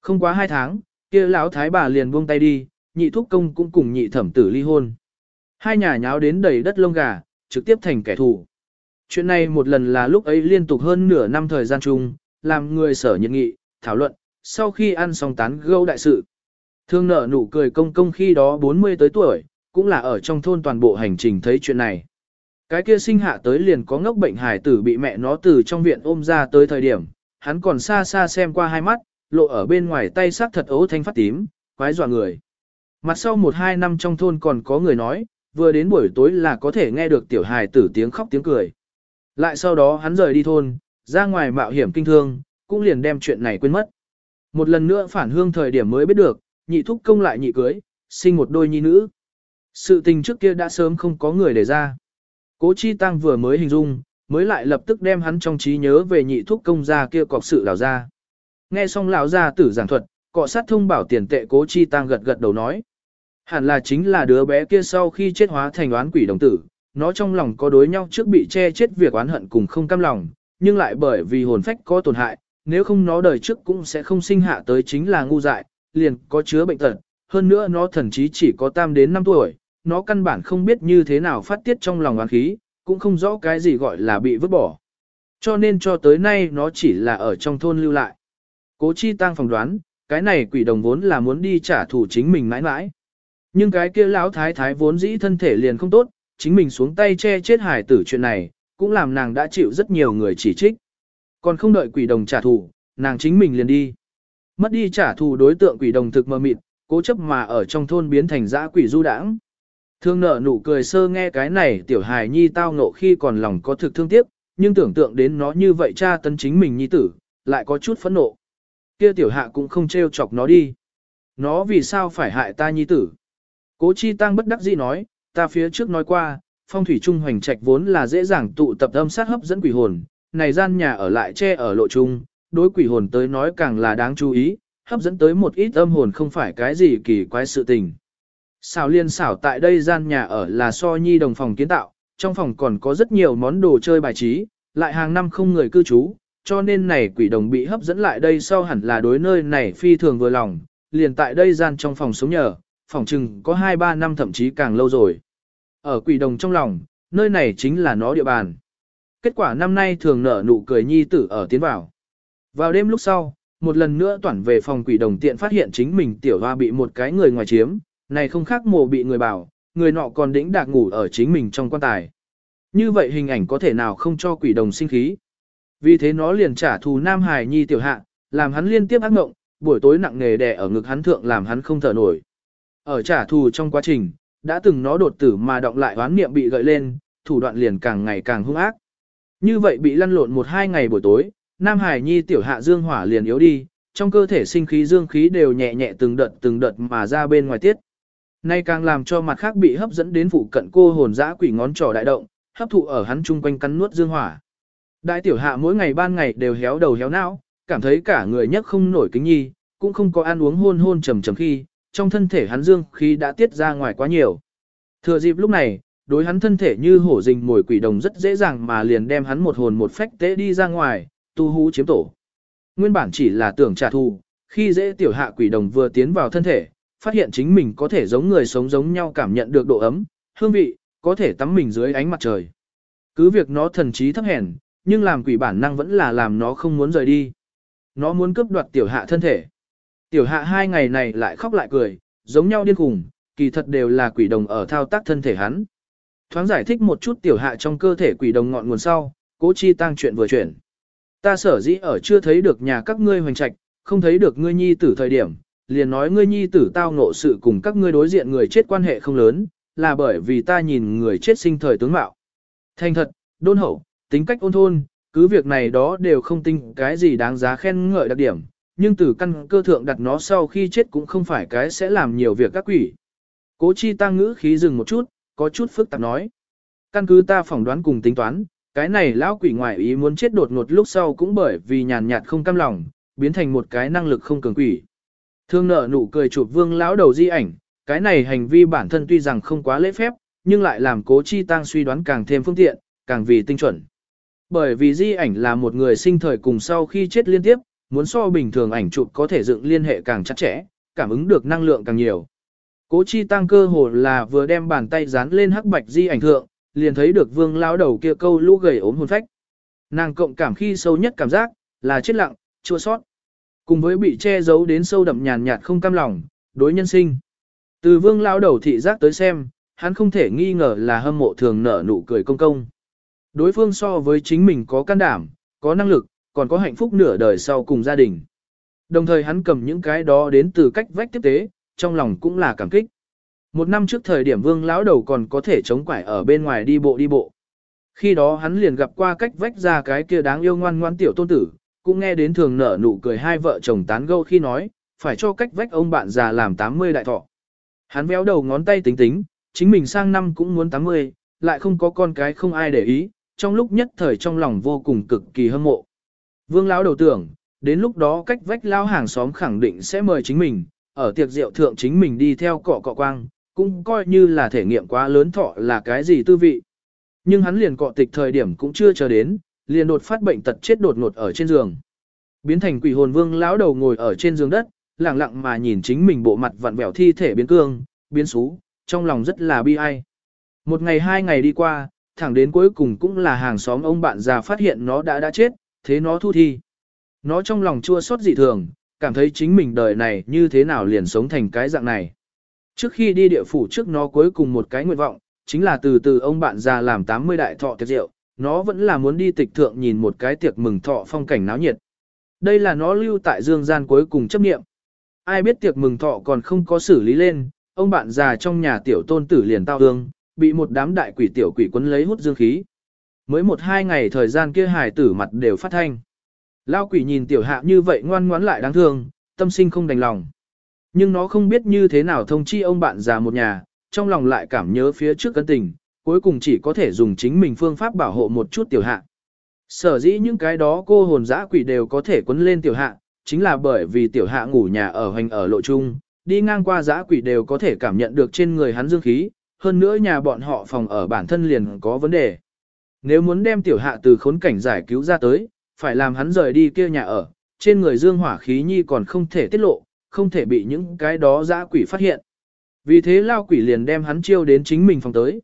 Không quá hai tháng, kia lão thái bà liền buông tay đi, nhị thúc công cũng cùng nhị thẩm tử ly hôn. Hai nhà nháo đến đầy đất lông gà, trực tiếp thành kẻ thù. Chuyện này một lần là lúc ấy liên tục hơn nửa năm thời gian chung, làm người sở nhiệt nghị, thảo luận, sau khi ăn xong tán gẫu đại sự. Thương nợ nụ cười công công khi đó 40 tới tuổi, cũng là ở trong thôn toàn bộ hành trình thấy chuyện này. Cái kia sinh hạ tới liền có ngốc bệnh hải tử bị mẹ nó từ trong viện ôm ra tới thời điểm, hắn còn xa xa xem qua hai mắt, lộ ở bên ngoài tay sắc thật ấu thanh phát tím, quái dọa người. Mặt sau một hai năm trong thôn còn có người nói, vừa đến buổi tối là có thể nghe được tiểu hài tử tiếng khóc tiếng cười. Lại sau đó hắn rời đi thôn, ra ngoài mạo hiểm kinh thương, cũng liền đem chuyện này quên mất. Một lần nữa phản hương thời điểm mới biết được, nhị thúc công lại nhị cưới, sinh một đôi nhi nữ. Sự tình trước kia đã sớm không có người để ra. Cố Chi Tăng vừa mới hình dung, mới lại lập tức đem hắn trong trí nhớ về nhị thúc công gia kia cọc sự đào ra. Nghe xong lão gia tử giảng thuật, cọ sát thông bảo tiền tệ Cố Chi Tăng gật gật đầu nói. Hẳn là chính là đứa bé kia sau khi chết hóa thành oán quỷ đồng tử, nó trong lòng có đối nhau trước bị che chết việc oán hận cùng không cam lòng, nhưng lại bởi vì hồn phách có tổn hại, nếu không nó đời trước cũng sẽ không sinh hạ tới chính là ngu dại, liền có chứa bệnh tật, hơn nữa nó thần chí chỉ có tam đến 5 tuổi, nó căn bản không biết như thế nào phát tiết trong lòng oán khí, cũng không rõ cái gì gọi là bị vứt bỏ. Cho nên cho tới nay nó chỉ là ở trong thôn lưu lại. Cố chi tăng phỏng đoán, cái này quỷ đồng vốn là muốn đi trả thù chính mình mãi mãi. Nhưng cái kia lão thái thái vốn dĩ thân thể liền không tốt, chính mình xuống tay che chết hải tử chuyện này, cũng làm nàng đã chịu rất nhiều người chỉ trích. Còn không đợi quỷ đồng trả thù, nàng chính mình liền đi. Mất đi trả thù đối tượng quỷ đồng thực mơ mịt, cố chấp mà ở trong thôn biến thành dã quỷ du đãng. Thương nợ nụ cười sơ nghe cái này tiểu hài nhi tao ngộ khi còn lòng có thực thương tiếc, nhưng tưởng tượng đến nó như vậy cha tấn chính mình nhi tử, lại có chút phẫn nộ. Kia tiểu hạ cũng không trêu chọc nó đi. Nó vì sao phải hại ta nhi tử? Cố chi tăng bất đắc dĩ nói, ta phía trước nói qua, phong thủy trung hoành trạch vốn là dễ dàng tụ tập âm sát hấp dẫn quỷ hồn, này gian nhà ở lại che ở lộ trung, đối quỷ hồn tới nói càng là đáng chú ý, hấp dẫn tới một ít âm hồn không phải cái gì kỳ quái sự tình. Xảo liên xảo tại đây gian nhà ở là so nhi đồng phòng kiến tạo, trong phòng còn có rất nhiều món đồ chơi bài trí, lại hàng năm không người cư trú, cho nên này quỷ đồng bị hấp dẫn lại đây sau hẳn là đối nơi này phi thường vừa lòng, liền tại đây gian trong phòng sống nhờ, Phỏng chừng có 2-3 năm thậm chí càng lâu rồi. Ở quỷ đồng trong lòng, nơi này chính là nó địa bàn. Kết quả năm nay thường nở nụ cười nhi tử ở tiến vào. Vào đêm lúc sau, một lần nữa toàn về phòng quỷ đồng tiện phát hiện chính mình tiểu hoa bị một cái người ngoài chiếm, này không khác mồ bị người bảo, người nọ còn đĩnh đạc ngủ ở chính mình trong quan tài. Như vậy hình ảnh có thể nào không cho quỷ đồng sinh khí. Vì thế nó liền trả thù Nam Hải Nhi tiểu hạ, làm hắn liên tiếp ác ngộng, buổi tối nặng nề đè ở ngực hắn thượng làm hắn không thở nổi. Ở trả thù trong quá trình, đã từng nó đột tử mà động lại oán niệm bị gợi lên, thủ đoạn liền càng ngày càng hung ác. Như vậy bị lăn lộn một hai ngày buổi tối, Nam Hải Nhi tiểu hạ dương hỏa liền yếu đi, trong cơ thể sinh khí dương khí đều nhẹ nhẹ từng đợt từng đợt mà ra bên ngoài tiết. Nay càng làm cho mặt khác bị hấp dẫn đến phụ cận cô hồn dã quỷ ngón trỏ đại động, hấp thụ ở hắn chung quanh cắn nuốt dương hỏa. Đại tiểu hạ mỗi ngày ban ngày đều héo đầu héo não, cảm thấy cả người nhất không nổi kính nhi, cũng không có ăn uống hôn hôn trầm trầm khi, trong thân thể hắn dương khí đã tiết ra ngoài quá nhiều. Thừa dịp lúc này, đối hắn thân thể như hổ rình mồi quỷ đồng rất dễ dàng mà liền đem hắn một hồn một phách tế đi ra ngoài, tu hú chiếm tổ. Nguyên bản chỉ là tưởng trả thù, khi dễ tiểu hạ quỷ đồng vừa tiến vào thân thể, phát hiện chính mình có thể giống người sống giống nhau cảm nhận được độ ấm, hương vị, có thể tắm mình dưới ánh mặt trời. Cứ việc nó thần trí thấp hèn, nhưng làm quỷ bản năng vẫn là làm nó không muốn rời đi. nó muốn cướp đoạt tiểu hạ thân thể. Tiểu hạ hai ngày này lại khóc lại cười, giống nhau điên khùng, kỳ thật đều là quỷ đồng ở thao tác thân thể hắn. Thoáng giải thích một chút tiểu hạ trong cơ thể quỷ đồng ngọn nguồn sau, cố chi tăng chuyện vừa chuyển. Ta sở dĩ ở chưa thấy được nhà các ngươi hoành trạch, không thấy được ngươi nhi tử thời điểm, liền nói ngươi nhi tử tao ngộ sự cùng các ngươi đối diện người chết quan hệ không lớn, là bởi vì ta nhìn người chết sinh thời tướng mạo. Thành thật, đôn hậu, tính cách ôn thôn, cứ việc này đó đều không tinh cái gì đáng giá khen ngợi đặc điểm, nhưng từ căn cơ thượng đặt nó sau khi chết cũng không phải cái sẽ làm nhiều việc các quỷ. Cố chi tăng ngữ khí dừng một chút, có chút phức tạp nói. Căn cứ ta phỏng đoán cùng tính toán, cái này lão quỷ ngoại ý muốn chết đột ngột lúc sau cũng bởi vì nhàn nhạt không cam lòng, biến thành một cái năng lực không cường quỷ. Thương nợ nụ cười chụp vương lão đầu di ảnh, cái này hành vi bản thân tuy rằng không quá lễ phép, nhưng lại làm cố chi tăng suy đoán càng thêm phương tiện, càng vì tinh chuẩn. Bởi vì di ảnh là một người sinh thời cùng sau khi chết liên tiếp, muốn so bình thường ảnh chụp có thể dựng liên hệ càng chặt chẽ, cảm ứng được năng lượng càng nhiều. Cố chi tăng cơ hồ là vừa đem bàn tay dán lên hắc bạch di ảnh thượng, liền thấy được vương lão đầu kia câu lũ gầy ốm hồn phách. Nàng cộng cảm khi sâu nhất cảm giác, là chết lặng, chua sót. Cùng với bị che giấu đến sâu đậm nhàn nhạt không cam lòng, đối nhân sinh. Từ vương lão đầu thị giác tới xem, hắn không thể nghi ngờ là hâm mộ thường nở nụ cười công công. Đối phương so với chính mình có can đảm, có năng lực, còn có hạnh phúc nửa đời sau cùng gia đình. Đồng thời hắn cầm những cái đó đến từ cách vách tiếp tế, trong lòng cũng là cảm kích. Một năm trước thời điểm vương lão đầu còn có thể chống quải ở bên ngoài đi bộ đi bộ. Khi đó hắn liền gặp qua cách vách ra cái kia đáng yêu ngoan ngoan tiểu tôn tử, cũng nghe đến thường nở nụ cười hai vợ chồng tán gẫu khi nói, phải cho cách vách ông bạn già làm 80 đại thọ. Hắn véo đầu ngón tay tính tính, chính mình sang năm cũng muốn 80, lại không có con cái không ai để ý, trong lúc nhất thời trong lòng vô cùng cực kỳ hâm mộ. Vương lão đầu tưởng, đến lúc đó cách vách lao hàng xóm khẳng định sẽ mời chính mình, ở tiệc rượu thượng chính mình đi theo cọ cọ quang, cũng coi như là thể nghiệm quá lớn thọ là cái gì tư vị. Nhưng hắn liền cọ tịch thời điểm cũng chưa chờ đến, liền đột phát bệnh tật chết đột ngột ở trên giường. Biến thành quỷ hồn vương lão đầu ngồi ở trên giường đất, lặng lặng mà nhìn chính mình bộ mặt vặn vẹo thi thể biến cương, biến xú, trong lòng rất là bi ai. Một ngày hai ngày đi qua, thẳng đến cuối cùng cũng là hàng xóm ông bạn già phát hiện nó đã đã chết, thế nó thu thi. Nó trong lòng chua xót dị thường, cảm thấy chính mình đời này như thế nào liền sống thành cái dạng này. Trước khi đi địa phủ trước nó cuối cùng một cái nguyện vọng, chính là từ từ ông bạn già làm 80 đại thọ tiệc rượu, nó vẫn là muốn đi tịch thượng nhìn một cái tiệc mừng thọ phong cảnh náo nhiệt. Đây là nó lưu tại dương gian cuối cùng chấp nghiệm. Ai biết tiệc mừng thọ còn không có xử lý lên, ông bạn già trong nhà tiểu tôn tử liền tao hương, bị một đám đại quỷ tiểu quỷ quấn lấy hút dương khí. Mới một hai ngày thời gian kia hài tử mặt đều phát thanh. Lao quỷ nhìn tiểu hạ như vậy ngoan ngoãn lại đáng thương, tâm sinh không đành lòng. Nhưng nó không biết như thế nào thông chi ông bạn già một nhà, trong lòng lại cảm nhớ phía trước cân tình, cuối cùng chỉ có thể dùng chính mình phương pháp bảo hộ một chút tiểu hạ. Sở dĩ những cái đó cô hồn dã quỷ đều có thể quấn lên tiểu hạ, chính là bởi vì tiểu hạ ngủ nhà ở hành ở lộ trung, đi ngang qua dã quỷ đều có thể cảm nhận được trên người hắn dương khí, hơn nữa nhà bọn họ phòng ở bản thân liền có vấn đề. Nếu muốn đem tiểu hạ từ khốn cảnh giải cứu ra tới, phải làm hắn rời đi kia nhà ở, trên người dương hỏa khí nhi còn không thể tiết lộ, không thể bị những cái đó dã quỷ phát hiện. Vì thế lao quỷ liền đem hắn chiêu đến chính mình phòng tới.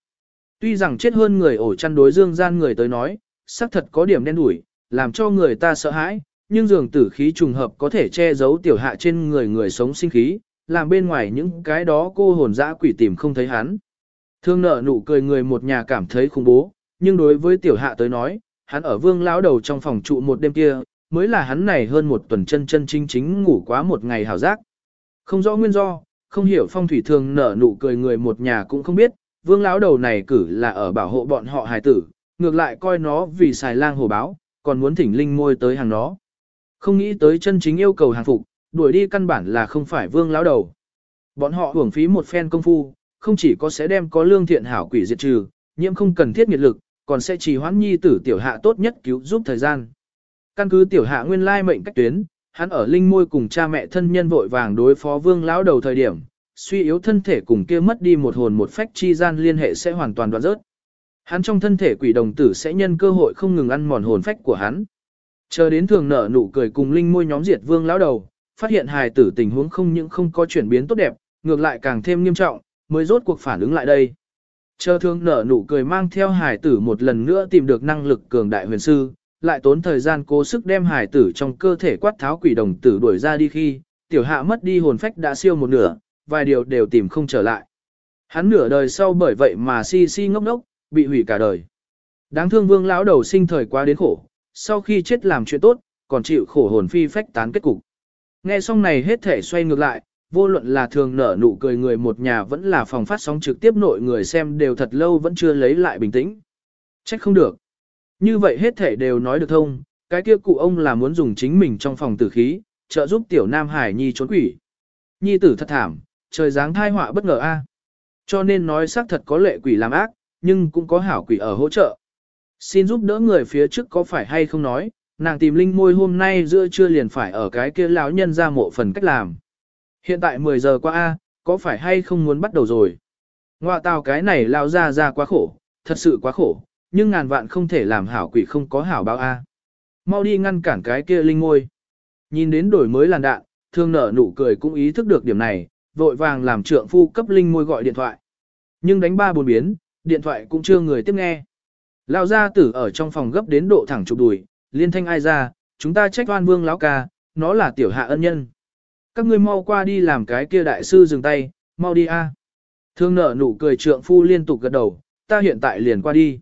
Tuy rằng chết hơn người ổ chăn đối dương gian người tới nói, xác thật có điểm đen đủi, làm cho người ta sợ hãi, nhưng dường tử khí trùng hợp có thể che giấu tiểu hạ trên người người sống sinh khí, làm bên ngoài những cái đó cô hồn dã quỷ tìm không thấy hắn. Thương nợ nụ cười người một nhà cảm thấy khủng bố, nhưng đối với tiểu hạ tới nói, hắn ở vương lão đầu trong phòng trụ một đêm kia, mới là hắn này hơn một tuần chân chân chính chính ngủ quá một ngày hào giác. Không rõ nguyên do, không hiểu phong thủy thường nở nụ cười người một nhà cũng không biết, vương lão đầu này cử là ở bảo hộ bọn họ hài tử, ngược lại coi nó vì xài lang hồ báo, còn muốn thỉnh linh môi tới hàng nó. Không nghĩ tới chân chính yêu cầu hàng phục, đuổi đi căn bản là không phải vương lão đầu. Bọn họ hưởng phí một phen công phu, không chỉ có sẽ đem có lương thiện hảo quỷ diệt trừ, nhiễm không cần thiết nghiệt lực, còn sẽ trì hoãn nhi tử tiểu hạ tốt nhất cứu giúp thời gian. Căn cứ tiểu hạ nguyên lai mệnh cách tuyến, hắn ở linh môi cùng cha mẹ thân nhân vội vàng đối phó vương lão đầu thời điểm, suy yếu thân thể cùng kia mất đi một hồn một phách chi gian liên hệ sẽ hoàn toàn đoạn rớt. Hắn trong thân thể quỷ đồng tử sẽ nhân cơ hội không ngừng ăn mòn hồn phách của hắn. Chờ đến thường nở nụ cười cùng linh môi nhóm diệt vương lão đầu, phát hiện hài tử tình huống không những không có chuyển biến tốt đẹp, ngược lại càng thêm nghiêm trọng, mới rốt cuộc phản ứng lại đây. Chờ thương nở nụ cười mang theo Hải tử một lần nữa tìm được năng lực cường đại huyền sư, lại tốn thời gian cố sức đem hải tử trong cơ thể quát tháo quỷ đồng tử đuổi ra đi khi, tiểu hạ mất đi hồn phách đã siêu một nửa, vài điều đều tìm không trở lại. Hắn nửa đời sau bởi vậy mà si si ngốc ngốc, bị hủy cả đời. Đáng thương vương lão đầu sinh thời quá đến khổ, sau khi chết làm chuyện tốt, còn chịu khổ hồn phi phách tán kết cục. Nghe xong này hết thể xoay ngược lại, vô luận là thường nở nụ cười người một nhà vẫn là phòng phát sóng trực tiếp nội người xem đều thật lâu vẫn chưa lấy lại bình tĩnh. Trách không được. Như vậy hết thể đều nói được thông, cái kia cụ ông là muốn dùng chính mình trong phòng tử khí, trợ giúp tiểu nam hải nhi trốn quỷ. Nhi tử thật thảm, trời dáng thai họa bất ngờ a. Cho nên nói xác thật có lệ quỷ làm ác, nhưng cũng có hảo quỷ ở hỗ trợ. Xin giúp đỡ người phía trước có phải hay không nói, nàng tìm linh môi hôm nay giữa trưa liền phải ở cái kia lão nhân ra mộ phần cách làm. Hiện tại 10 giờ qua A, có phải hay không muốn bắt đầu rồi? Ngoạ tào cái này lao ra ra quá khổ, thật sự quá khổ, nhưng ngàn vạn không thể làm hảo quỷ không có hảo báo A. Mau đi ngăn cản cái kia linh ngôi. Nhìn đến đổi mới làn đạn, thương nở nụ cười cũng ý thức được điểm này, vội vàng làm trượng phu cấp linh ngôi gọi điện thoại. Nhưng đánh ba buồn biến, điện thoại cũng chưa người tiếp nghe. Lao gia tử ở trong phòng gấp đến độ thẳng chụp đùi, liên thanh ai ra, chúng ta trách oan vương lão ca, nó là tiểu hạ ân nhân. Các ngươi mau qua đi làm cái kia đại sư dừng tay, mau đi a. Thương nở nụ cười trượng phu liên tục gật đầu, ta hiện tại liền qua đi.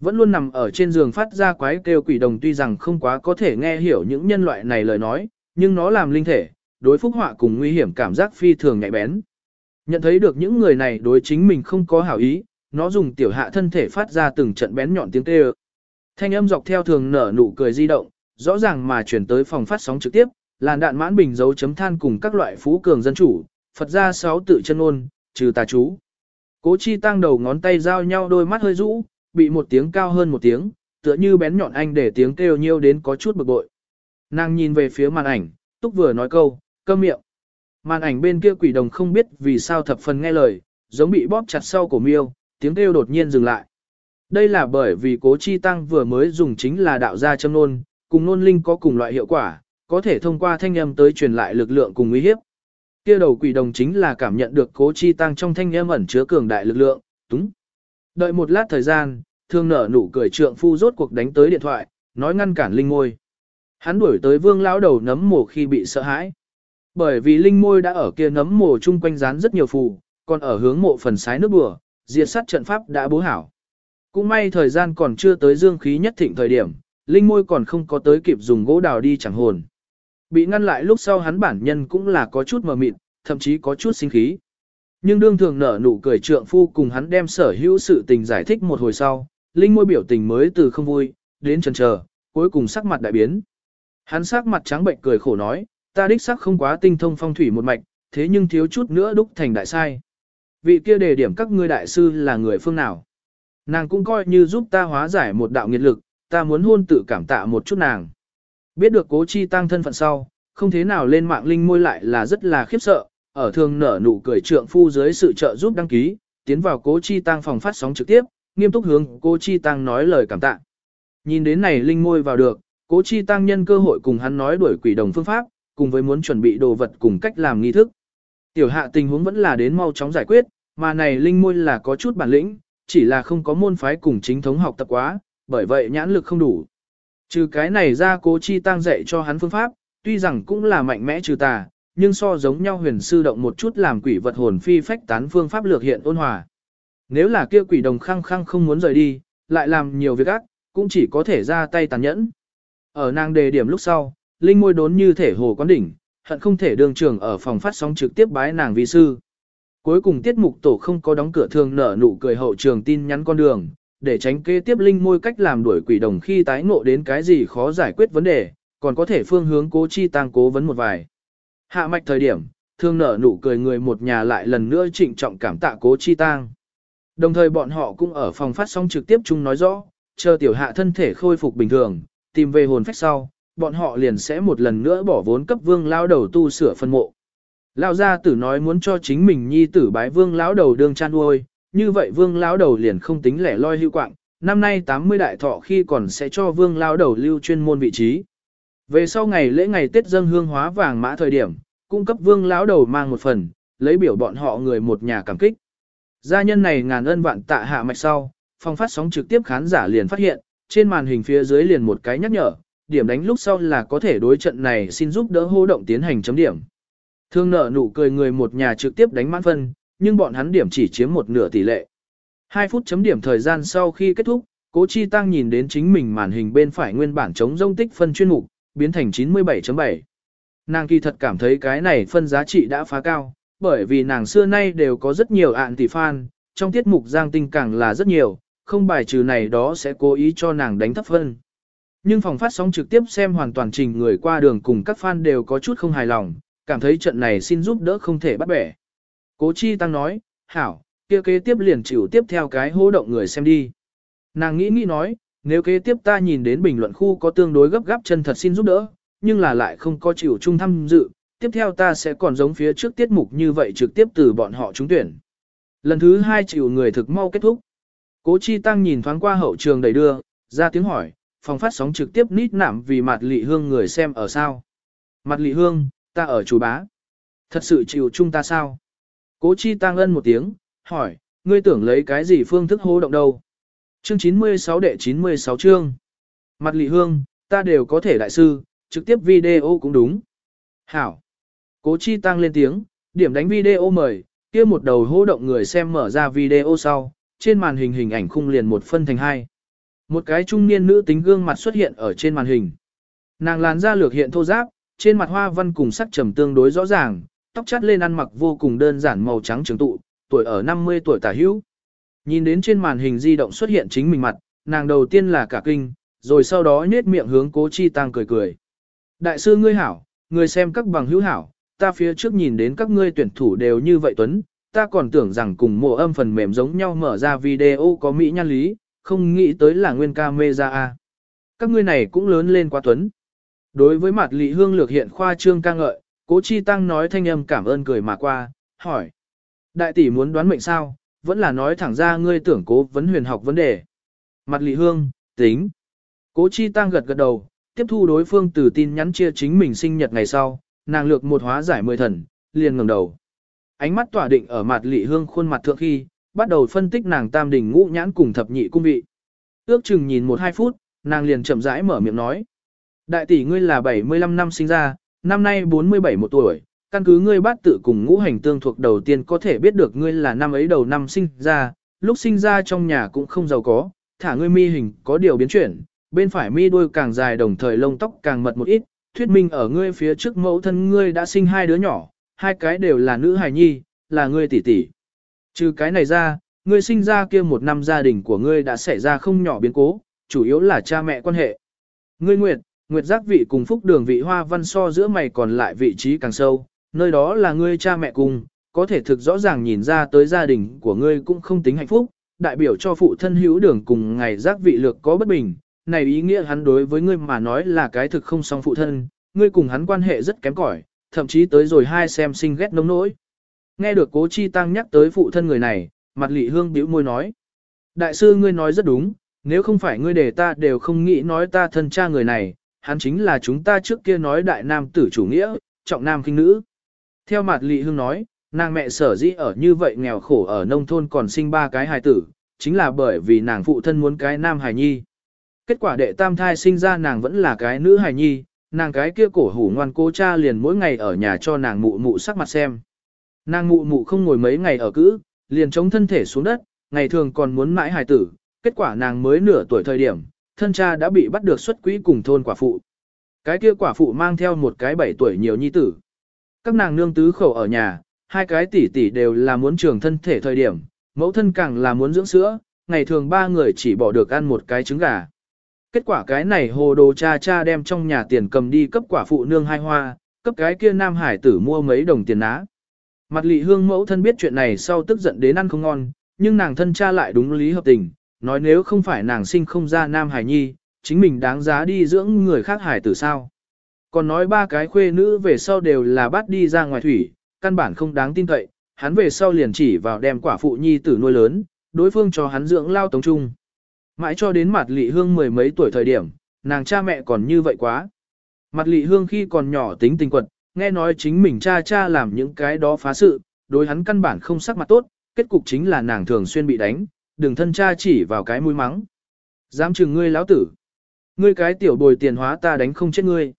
Vẫn luôn nằm ở trên giường phát ra quái kêu quỷ đồng tuy rằng không quá có thể nghe hiểu những nhân loại này lời nói, nhưng nó làm linh thể, đối phúc họa cùng nguy hiểm cảm giác phi thường nhạy bén. Nhận thấy được những người này đối chính mình không có hảo ý, nó dùng tiểu hạ thân thể phát ra từng trận bén nhọn tiếng kêu. Thanh âm dọc theo thường nở nụ cười di động, rõ ràng mà chuyển tới phòng phát sóng trực tiếp, làn đạn mãn bình dấu chấm than cùng các loại phú cường dân chủ, Phật gia sáu tự chân ôn, trừ tà chú. Cố chi tăng đầu ngón tay giao nhau đôi mắt hơi rũ, bị một tiếng cao hơn một tiếng, tựa như bén nhọn anh để tiếng kêu nhiêu đến có chút bực bội. Nàng nhìn về phía màn ảnh, túc vừa nói câu, câm miệng. Màn ảnh bên kia quỷ đồng không biết vì sao thập phần nghe lời, giống bị bóp chặt sau cổ miêu, tiếng kêu đột nhiên dừng lại. Đây là bởi vì cố chi tăng vừa mới dùng chính là đạo gia châm nôn, cùng nôn linh có cùng loại hiệu quả, có thể thông qua thanh âm tới truyền lại lực lượng cùng uy hiếp. Kia đầu quỷ đồng chính là cảm nhận được cố chi tăng trong thanh âm ẩn chứa cường đại lực lượng, túng. Đợi một lát thời gian, thương nở nụ cười trượng phu rốt cuộc đánh tới điện thoại, nói ngăn cản linh môi. Hắn đuổi tới vương lão đầu nấm mồ khi bị sợ hãi. Bởi vì linh môi đã ở kia nấm mồ chung quanh rán rất nhiều phù, còn ở hướng mộ phần sái nước bừa, diệt sát trận pháp đã bố hảo. Cũng may thời gian còn chưa tới dương khí nhất thịnh thời điểm, linh môi còn không có tới kịp dùng gỗ đào đi chẳng hồn. Bị ngăn lại lúc sau hắn bản nhân cũng là có chút mờ mịt, thậm chí có chút sinh khí. Nhưng đương thường nở nụ cười trượng phu cùng hắn đem sở hữu sự tình giải thích một hồi sau, linh môi biểu tình mới từ không vui, đến chần chờ, cuối cùng sắc mặt đại biến. Hắn sắc mặt trắng bệnh cười khổ nói, ta đích sắc không quá tinh thông phong thủy một mạch, thế nhưng thiếu chút nữa đúc thành đại sai. Vị kia đề điểm các ngươi đại sư là người phương nào? Nàng cũng coi như giúp ta hóa giải một đạo nghiệt lực, ta muốn hôn tự cảm tạ một chút nàng. Biết được cố chi tăng thân phận sau, không thế nào lên mạng linh môi lại là rất là khiếp sợ, ở thường nở nụ cười trượng phu dưới sự trợ giúp đăng ký, tiến vào cố chi tăng phòng phát sóng trực tiếp, nghiêm túc hướng cố chi tăng nói lời cảm tạ. Nhìn đến này linh môi vào được, cố chi tăng nhân cơ hội cùng hắn nói đuổi quỷ đồng phương pháp, cùng với muốn chuẩn bị đồ vật cùng cách làm nghi thức. Tiểu hạ tình huống vẫn là đến mau chóng giải quyết, mà này linh môi là có chút bản lĩnh, chỉ là không có môn phái cùng chính thống học tập quá, bởi vậy nhãn lực không đủ. Trừ cái này ra cố chi tăng dạy cho hắn phương pháp, tuy rằng cũng là mạnh mẽ trừ tà, nhưng so giống nhau huyền sư động một chút làm quỷ vật hồn phi phách tán phương pháp lược hiện ôn hòa. Nếu là kia quỷ đồng khăng khăng không muốn rời đi, lại làm nhiều việc ác, cũng chỉ có thể ra tay tàn nhẫn. Ở nàng đề điểm lúc sau, linh môi đốn như thể hồ quán đỉnh, hận không thể đường trường ở phòng phát sóng trực tiếp bái nàng vi sư. Cuối cùng tiết mục tổ không có đóng cửa thường nở nụ cười hậu trường tin nhắn con đường, để tránh kế tiếp linh môi cách làm đuổi quỷ đồng khi tái ngộ đến cái gì khó giải quyết vấn đề, còn có thể phương hướng cố chi tăng cố vấn một vài. Hạ mạch thời điểm, thương nở nụ cười người một nhà lại lần nữa trịnh trọng cảm tạ cố chi tăng. Đồng thời bọn họ cũng ở phòng phát sóng trực tiếp chung nói rõ, chờ tiểu hạ thân thể khôi phục bình thường, tìm về hồn phách sau, bọn họ liền sẽ một lần nữa bỏ vốn cấp vương lao đầu tu sửa phân mộ. Lao gia tử nói muốn cho chính mình nhi tử bái vương lão đầu đương chan nuôi, như vậy vương lão đầu liền không tính lẻ loi hưu quạng, năm nay 80 đại thọ khi còn sẽ cho vương lão đầu lưu chuyên môn vị trí. Về sau ngày lễ ngày Tết dâng hương hóa vàng mã thời điểm, cung cấp vương lão đầu mang một phần, lấy biểu bọn họ người một nhà cảm kích. Gia nhân này ngàn ân vạn tạ hạ mạch sau, phong phát sóng trực tiếp khán giả liền phát hiện, trên màn hình phía dưới liền một cái nhắc nhở, điểm đánh lúc sau là có thể đối trận này xin giúp đỡ hô động tiến hành chấm điểm. Thương nợ nụ cười người một nhà trực tiếp đánh mãn phân, nhưng bọn hắn điểm chỉ chiếm một nửa tỷ lệ. 2 phút chấm điểm thời gian sau khi kết thúc, Cố Chi Tăng nhìn đến chính mình màn hình bên phải nguyên bản chống rông tích phân chuyên mục, biến thành 97.7. Nàng kỳ thật cảm thấy cái này phân giá trị đã phá cao, bởi vì nàng xưa nay đều có rất nhiều ạn tỷ fan, trong tiết mục giang tinh càng là rất nhiều, không bài trừ này đó sẽ cố ý cho nàng đánh thấp phân. Nhưng phòng phát sóng trực tiếp xem hoàn toàn trình người qua đường cùng các fan đều có chút không hài lòng, cảm thấy trận này xin giúp đỡ không thể bắt bẻ. Cố Chi Tăng nói, hảo, kia kế tiếp liền chịu tiếp theo cái hô động người xem đi. Nàng nghĩ nghĩ nói, nếu kế tiếp ta nhìn đến bình luận khu có tương đối gấp gáp chân thật xin giúp đỡ, nhưng là lại không có chịu chung tham dự, tiếp theo ta sẽ còn giống phía trước tiết mục như vậy trực tiếp từ bọn họ trúng tuyển. Lần thứ hai chịu người thực mau kết thúc. Cố Chi Tăng nhìn thoáng qua hậu trường đầy đưa, ra tiếng hỏi, phòng phát sóng trực tiếp nít nảm vì mặt lị hương người xem ở sao. Mặt lị hương, ta ở chủ bá. Thật sự chịu chung ta sao? Cố Chi Tăng ân một tiếng, hỏi, ngươi tưởng lấy cái gì phương thức hô động đâu? Chương 96 đệ 96 chương. Mặt lị hương, ta đều có thể đại sư, trực tiếp video cũng đúng. Hảo. Cố chi tăng lên tiếng, điểm đánh video mời, kia một đầu hô động người xem mở ra video sau, trên màn hình hình ảnh khung liền một phân thành hai. Một cái trung niên nữ tính gương mặt xuất hiện ở trên màn hình. Nàng làn da lược hiện thô giáp, trên mặt hoa văn cùng sắc trầm tương đối rõ ràng, tóc chắt lên ăn mặc vô cùng đơn giản màu trắng trường tụ, tuổi ở 50 tuổi tả hữu. Nhìn đến trên màn hình di động xuất hiện chính mình mặt, nàng đầu tiên là cả kinh, rồi sau đó nhếch miệng hướng cố chi tăng cười cười. Đại sư ngươi hảo, người xem các bằng hữu hảo, ta phía trước nhìn đến các ngươi tuyển thủ đều như vậy tuấn, ta còn tưởng rằng cùng mộ âm phần mềm giống nhau mở ra video có mỹ nhan lý, không nghĩ tới là nguyên ca mê ra a. Các ngươi này cũng lớn lên quá tuấn. Đối với mặt lị hương lược hiện khoa trương ca ngợi, cố chi tăng nói thanh âm cảm ơn cười mà qua, hỏi. Đại tỷ muốn đoán mệnh sao, vẫn là nói thẳng ra ngươi tưởng cố vấn huyền học vấn đề. Mặt lị hương, tính. Cố chi tăng gật gật đầu, tiếp thu đối phương từ tin nhắn chia chính mình sinh nhật ngày sau, nàng lược một hóa giải mười thần, liền ngẩng đầu. Ánh mắt tỏa định ở mặt lị hương khuôn mặt thượng khi, bắt đầu phân tích nàng tam đỉnh ngũ nhãn cùng thập nhị cung vị. Ước chừng nhìn một hai phút, nàng liền chậm rãi mở miệng nói. Đại tỷ ngươi là 75 năm sinh ra, năm nay 47 một tuổi, căn cứ ngươi bát tự cùng ngũ hành tương thuộc đầu tiên có thể biết được ngươi là năm ấy đầu năm sinh ra, lúc sinh ra trong nhà cũng không giàu có, thả ngươi mi hình có điều biến chuyển, bên phải mi đuôi càng dài đồng thời lông tóc càng mật một ít, thuyết minh ở ngươi phía trước mẫu thân ngươi đã sinh hai đứa nhỏ, hai cái đều là nữ hài nhi, là ngươi tỷ tỷ. Trừ cái này ra, ngươi sinh ra kia một năm gia đình của ngươi đã xảy ra không nhỏ biến cố, chủ yếu là cha mẹ quan hệ. Ngươi Nguyệt, Nguyệt giác vị cùng phúc đường vị hoa văn so giữa mày còn lại vị trí càng sâu, nơi đó là ngươi cha mẹ cùng, có thể thực rõ ràng nhìn ra tới gia đình của ngươi cũng không tính hạnh phúc, đại biểu cho phụ thân hữu đường cùng ngày giác vị lược có bất bình, này ý nghĩa hắn đối với ngươi mà nói là cái thực không song phụ thân, ngươi cùng hắn quan hệ rất kém cỏi, thậm chí tới rồi hai xem sinh ghét nông nỗi. Nghe được cố chi tăng nhắc tới phụ thân người này, mặt lị hương bĩu môi nói. Đại sư ngươi nói rất đúng, nếu không phải ngươi để ta đều không nghĩ nói ta thân cha người này, hắn chính là chúng ta trước kia nói đại nam tử chủ nghĩa, trọng nam kinh nữ. Theo mặt lị hương nói, nàng mẹ sở dĩ ở như vậy nghèo khổ ở nông thôn còn sinh ba cái hài tử, chính là bởi vì nàng phụ thân muốn cái nam hài nhi. Kết quả đệ tam thai sinh ra nàng vẫn là cái nữ hài nhi, nàng cái kia cổ hủ ngoan cô cha liền mỗi ngày ở nhà cho nàng mụ mụ sắc mặt xem. Nàng mụ mụ không ngồi mấy ngày ở cữ, liền chống thân thể xuống đất, ngày thường còn muốn mãi hài tử, kết quả nàng mới nửa tuổi thời điểm, thân cha đã bị bắt được xuất quỹ cùng thôn quả phụ. Cái kia quả phụ mang theo một cái bảy tuổi nhiều nhi tử. Các nàng nương tứ khẩu ở nhà, hai cái tỷ tỷ đều là muốn trường thân thể thời điểm, mẫu thân càng là muốn dưỡng sữa, ngày thường ba người chỉ bỏ được ăn một cái trứng gà. Kết quả cái này hồ đồ cha cha đem trong nhà tiền cầm đi cấp quả phụ nương hai hoa, cấp cái kia nam hải tử mua mấy đồng tiền ná. Mặt lị hương mẫu thân biết chuyện này sau tức giận đến ăn không ngon, nhưng nàng thân cha lại đúng lý hợp tình, nói nếu không phải nàng sinh không ra nam hải nhi, chính mình đáng giá đi dưỡng người khác hải tử sao. Còn nói ba cái khuê nữ về sau đều là bắt đi ra ngoài thủy, căn bản không đáng tin cậy, hắn về sau liền chỉ vào đem quả phụ nhi tử nuôi lớn, đối phương cho hắn dưỡng lao tống trung. Mãi cho đến mặt lị hương mười mấy tuổi thời điểm, nàng cha mẹ còn như vậy quá. Mặt lị hương khi còn nhỏ tính tình quật, nghe nói chính mình cha cha làm những cái đó phá sự, đối hắn căn bản không sắc mặt tốt, kết cục chính là nàng thường xuyên bị đánh, đừng thân cha chỉ vào cái mũi mắng. Dám chừng ngươi lão tử. Ngươi cái tiểu bồi tiền hóa ta đánh không chết ngươi.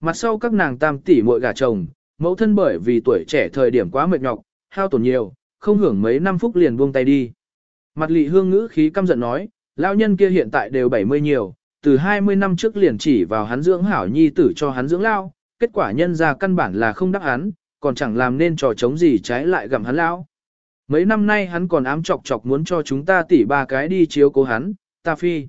Mặt sau các nàng tam tỷ muội gả chồng, mẫu thân bởi vì tuổi trẻ thời điểm quá mệt nhọc, hao tổn nhiều, không hưởng mấy năm phút liền buông tay đi. Mặt lị hương ngữ khí căm giận nói, lão nhân kia hiện tại đều 70 nhiều, từ 20 năm trước liền chỉ vào hắn dưỡng hảo nhi tử cho hắn dưỡng lao, kết quả nhân ra căn bản là không đắc hắn, còn chẳng làm nên trò chống gì trái lại gặm hắn lão. Mấy năm nay hắn còn ám chọc chọc muốn cho chúng ta tỉ ba cái đi chiếu cố hắn, ta phi.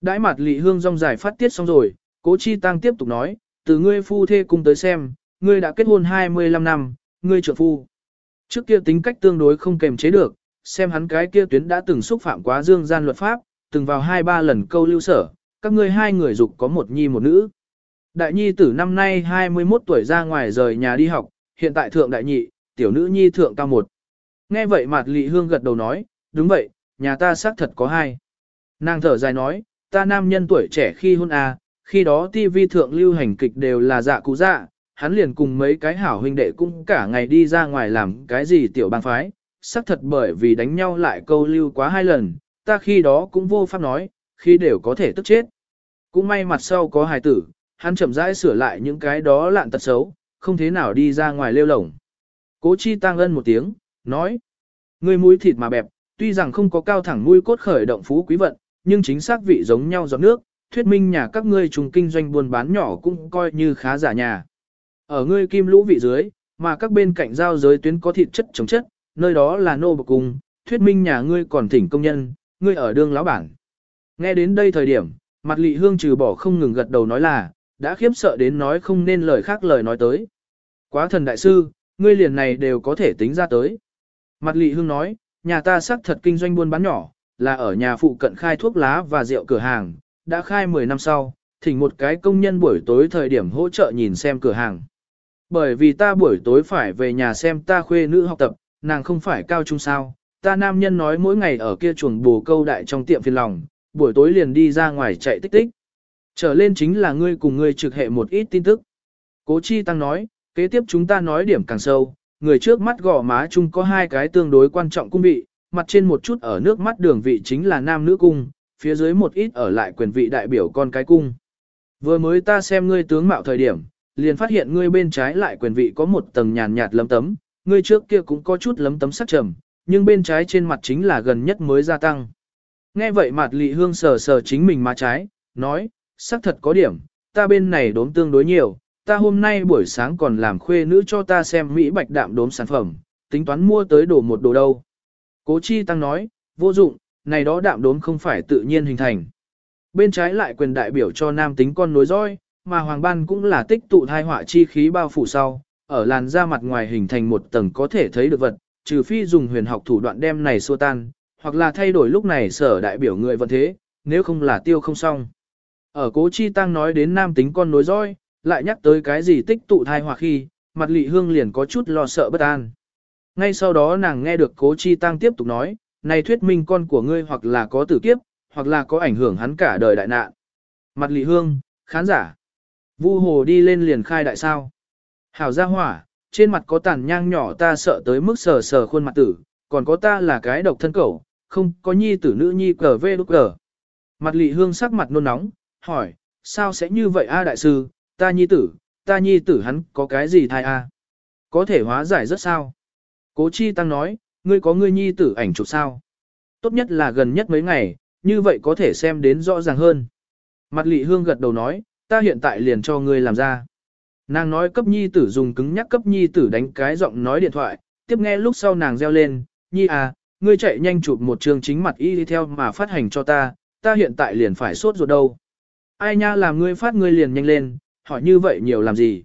Đãi mặt lị hương rong dài phát tiết xong rồi, cố chi tăng tiếp tục nói, từ ngươi phu thê cùng tới xem, ngươi đã kết hôn 25 năm, ngươi trợ phu. Trước kia tính cách tương đối không kềm chế được, xem hắn cái kia tuyến đã từng xúc phạm quá dương gian luật pháp, từng vào hai ba lần câu lưu sở, các ngươi hai người dục có một nhi một nữ. Đại nhi tử năm nay 21 tuổi ra ngoài rời nhà đi học, hiện tại thượng đại nhị, tiểu nữ nhi thượng cao một. Nghe vậy mặt lị hương gật đầu nói, đúng vậy, nhà ta xác thật có hai. Nàng thở dài nói, ta nam nhân tuổi trẻ khi hôn à, khi đó TV thượng lưu hành kịch đều là dạ cụ dạ, hắn liền cùng mấy cái hảo huynh đệ cũng cả ngày đi ra ngoài làm cái gì tiểu bang phái, xác thật bởi vì đánh nhau lại câu lưu quá hai lần, ta khi đó cũng vô pháp nói, khi đều có thể tức chết. Cũng may mặt sau có hài tử, hắn chậm rãi sửa lại những cái đó lạn tật xấu, không thế nào đi ra ngoài lêu lổng. Cố chi tăng ân một tiếng, nói, người mũi thịt mà bẹp, tuy rằng không có cao thẳng mũi cốt khởi động phú quý vận, nhưng chính xác vị giống nhau giọt nước, thuyết minh nhà các ngươi trùng kinh doanh buôn bán nhỏ cũng coi như khá giả nhà. Ở ngươi kim lũ vị dưới, mà các bên cạnh giao giới tuyến có thịt chất chống chất, nơi đó là nô bộc cùng thuyết minh nhà ngươi còn thỉnh công nhân, ngươi ở đương lão bản. Nghe đến đây thời điểm, mặt lị hương trừ bỏ không ngừng gật đầu nói là, đã khiếp sợ đến nói không nên lời khác lời nói tới. Quá thần đại sư, ngươi liền này đều có thể tính ra tới. Mặt lị hương nói, nhà ta xác thật kinh doanh buôn bán nhỏ, là ở nhà phụ cận khai thuốc lá và rượu cửa hàng, đã khai 10 năm sau, thỉnh một cái công nhân buổi tối thời điểm hỗ trợ nhìn xem cửa hàng. Bởi vì ta buổi tối phải về nhà xem ta khuê nữ học tập, nàng không phải cao trung sao, ta nam nhân nói mỗi ngày ở kia chuồng bồ câu đại trong tiệm phiền lòng, buổi tối liền đi ra ngoài chạy tích tích. Trở lên chính là ngươi cùng ngươi trực hệ một ít tin tức. Cố Chi Tăng nói, kế tiếp chúng ta nói điểm càng sâu, người trước mắt gò má chung có hai cái tương đối quan trọng cung vị, mặt trên một chút ở nước mắt đường vị chính là nam nữ cung, phía dưới một ít ở lại quyền vị đại biểu con cái cung. Vừa mới ta xem ngươi tướng mạo thời điểm, liền phát hiện ngươi bên trái lại quyền vị có một tầng nhàn nhạt lấm tấm, ngươi trước kia cũng có chút lấm tấm sắc trầm, nhưng bên trái trên mặt chính là gần nhất mới gia tăng. Nghe vậy mặt lị hương sờ sờ chính mình má trái, nói, sắc thật có điểm, ta bên này đốm tương đối nhiều, ta hôm nay buổi sáng còn làm khuê nữ cho ta xem Mỹ bạch đạm đốm sản phẩm, tính toán mua tới đồ một đồ đâu. Cố chi tăng nói, vô dụng, này đó đạm đốm không phải tự nhiên hình thành. Bên trái lại quyền đại biểu cho nam tính con nối roi, mà hoàng ban cũng là tích tụ thai họa chi khí bao phủ sau, ở làn da mặt ngoài hình thành một tầng có thể thấy được vật, trừ phi dùng huyền học thủ đoạn đem này xua tan, hoặc là thay đổi lúc này sở đại biểu người vận thế, nếu không là tiêu không xong. Ở cố chi tăng nói đến nam tính con nối roi, lại nhắc tới cái gì tích tụ thai hòa khi, mặt lị hương liền có chút lo sợ bất an. Ngay sau đó nàng nghe được cố chi tăng tiếp tục nói, này thuyết minh con của ngươi hoặc là có tử kiếp, hoặc là có ảnh hưởng hắn cả đời đại nạn. Mặt lị hương, khán giả. Vu hồ đi lên liền khai đại sao. Hảo gia hỏa, trên mặt có tàn nhang nhỏ ta sợ tới mức sờ sờ khuôn mặt tử, còn có ta là cái độc thân cẩu, không có nhi tử nữ nhi cờ vê đúc cờ. Mặt lị hương sắc mặt nôn nóng, hỏi, sao sẽ như vậy a đại sư, ta nhi tử, ta nhi tử hắn có cái gì thai a? Có thể hóa giải rất sao? Cố chi tăng nói, ngươi có ngươi nhi tử ảnh chụp sao? Tốt nhất là gần nhất mấy ngày, như vậy có thể xem đến rõ ràng hơn. Mặt lị hương gật đầu nói, ta hiện tại liền cho ngươi làm ra. Nàng nói cấp nhi tử dùng cứng nhắc cấp nhi tử đánh cái giọng nói điện thoại, tiếp nghe lúc sau nàng reo lên, nhi à, ngươi chạy nhanh chụp một trường chính mặt y đi theo mà phát hành cho ta, ta hiện tại liền phải sốt ruột đâu. Ai nha làm ngươi phát ngươi liền nhanh lên, hỏi như vậy nhiều làm gì.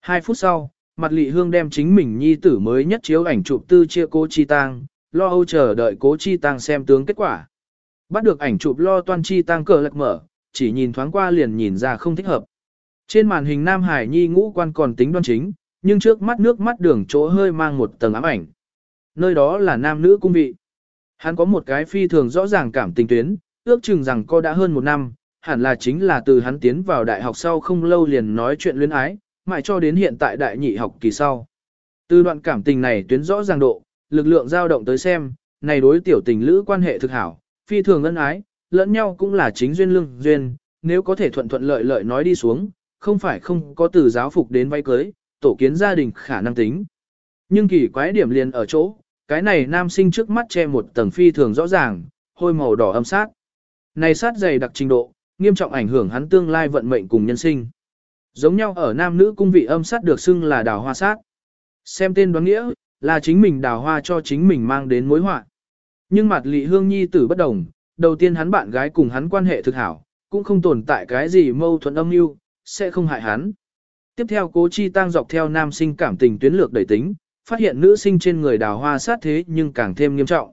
Hai phút sau, mặt lị hương đem chính mình nhi tử mới nhất chiếu ảnh chụp tư chia cố chi tang, lo âu chờ đợi cố chi tang xem tướng kết quả. Bắt được ảnh chụp lo toan chi tang cờ lật mở, chỉ nhìn thoáng qua liền nhìn ra không thích hợp. Trên màn hình Nam Hải Nhi ngũ quan còn tính đoan chính, nhưng trước mắt nước mắt đường chỗ hơi mang một tầng ám ảnh. Nơi đó là nam nữ cung vị. Hắn có một cái phi thường rõ ràng cảm tình tuyến, ước chừng rằng cô đã hơn một năm, hẳn là chính là từ hắn tiến vào đại học sau không lâu liền nói chuyện luyến ái, mãi cho đến hiện tại đại nhị học kỳ sau. Từ đoạn cảm tình này tuyến rõ ràng độ, lực lượng dao động tới xem, này đối tiểu tình lữ quan hệ thực hảo, phi thường ân ái, lẫn nhau cũng là chính duyên lương duyên, nếu có thể thuận thuận lợi lợi nói đi xuống, không phải không có từ giáo phục đến vay cưới, tổ kiến gia đình khả năng tính. Nhưng kỳ quái điểm liền ở chỗ, cái này nam sinh trước mắt che một tầng phi thường rõ ràng, hôi màu đỏ âm sát. Này sát dày đặc trình độ, nghiêm trọng ảnh hưởng hắn tương lai vận mệnh cùng nhân sinh. Giống nhau ở nam nữ cung vị âm sát được xưng là đào hoa sát. Xem tên đoán nghĩa, là chính mình đào hoa cho chính mình mang đến mối họa. Nhưng mặt lị hương nhi tử bất đồng, đầu tiên hắn bạn gái cùng hắn quan hệ thực hảo, cũng không tồn tại cái gì mâu thuẫn âm mưu, sẽ không hại hắn. Tiếp theo cố chi tăng dọc theo nam sinh cảm tình tuyến lược đẩy tính, phát hiện nữ sinh trên người đào hoa sát thế nhưng càng thêm nghiêm trọng.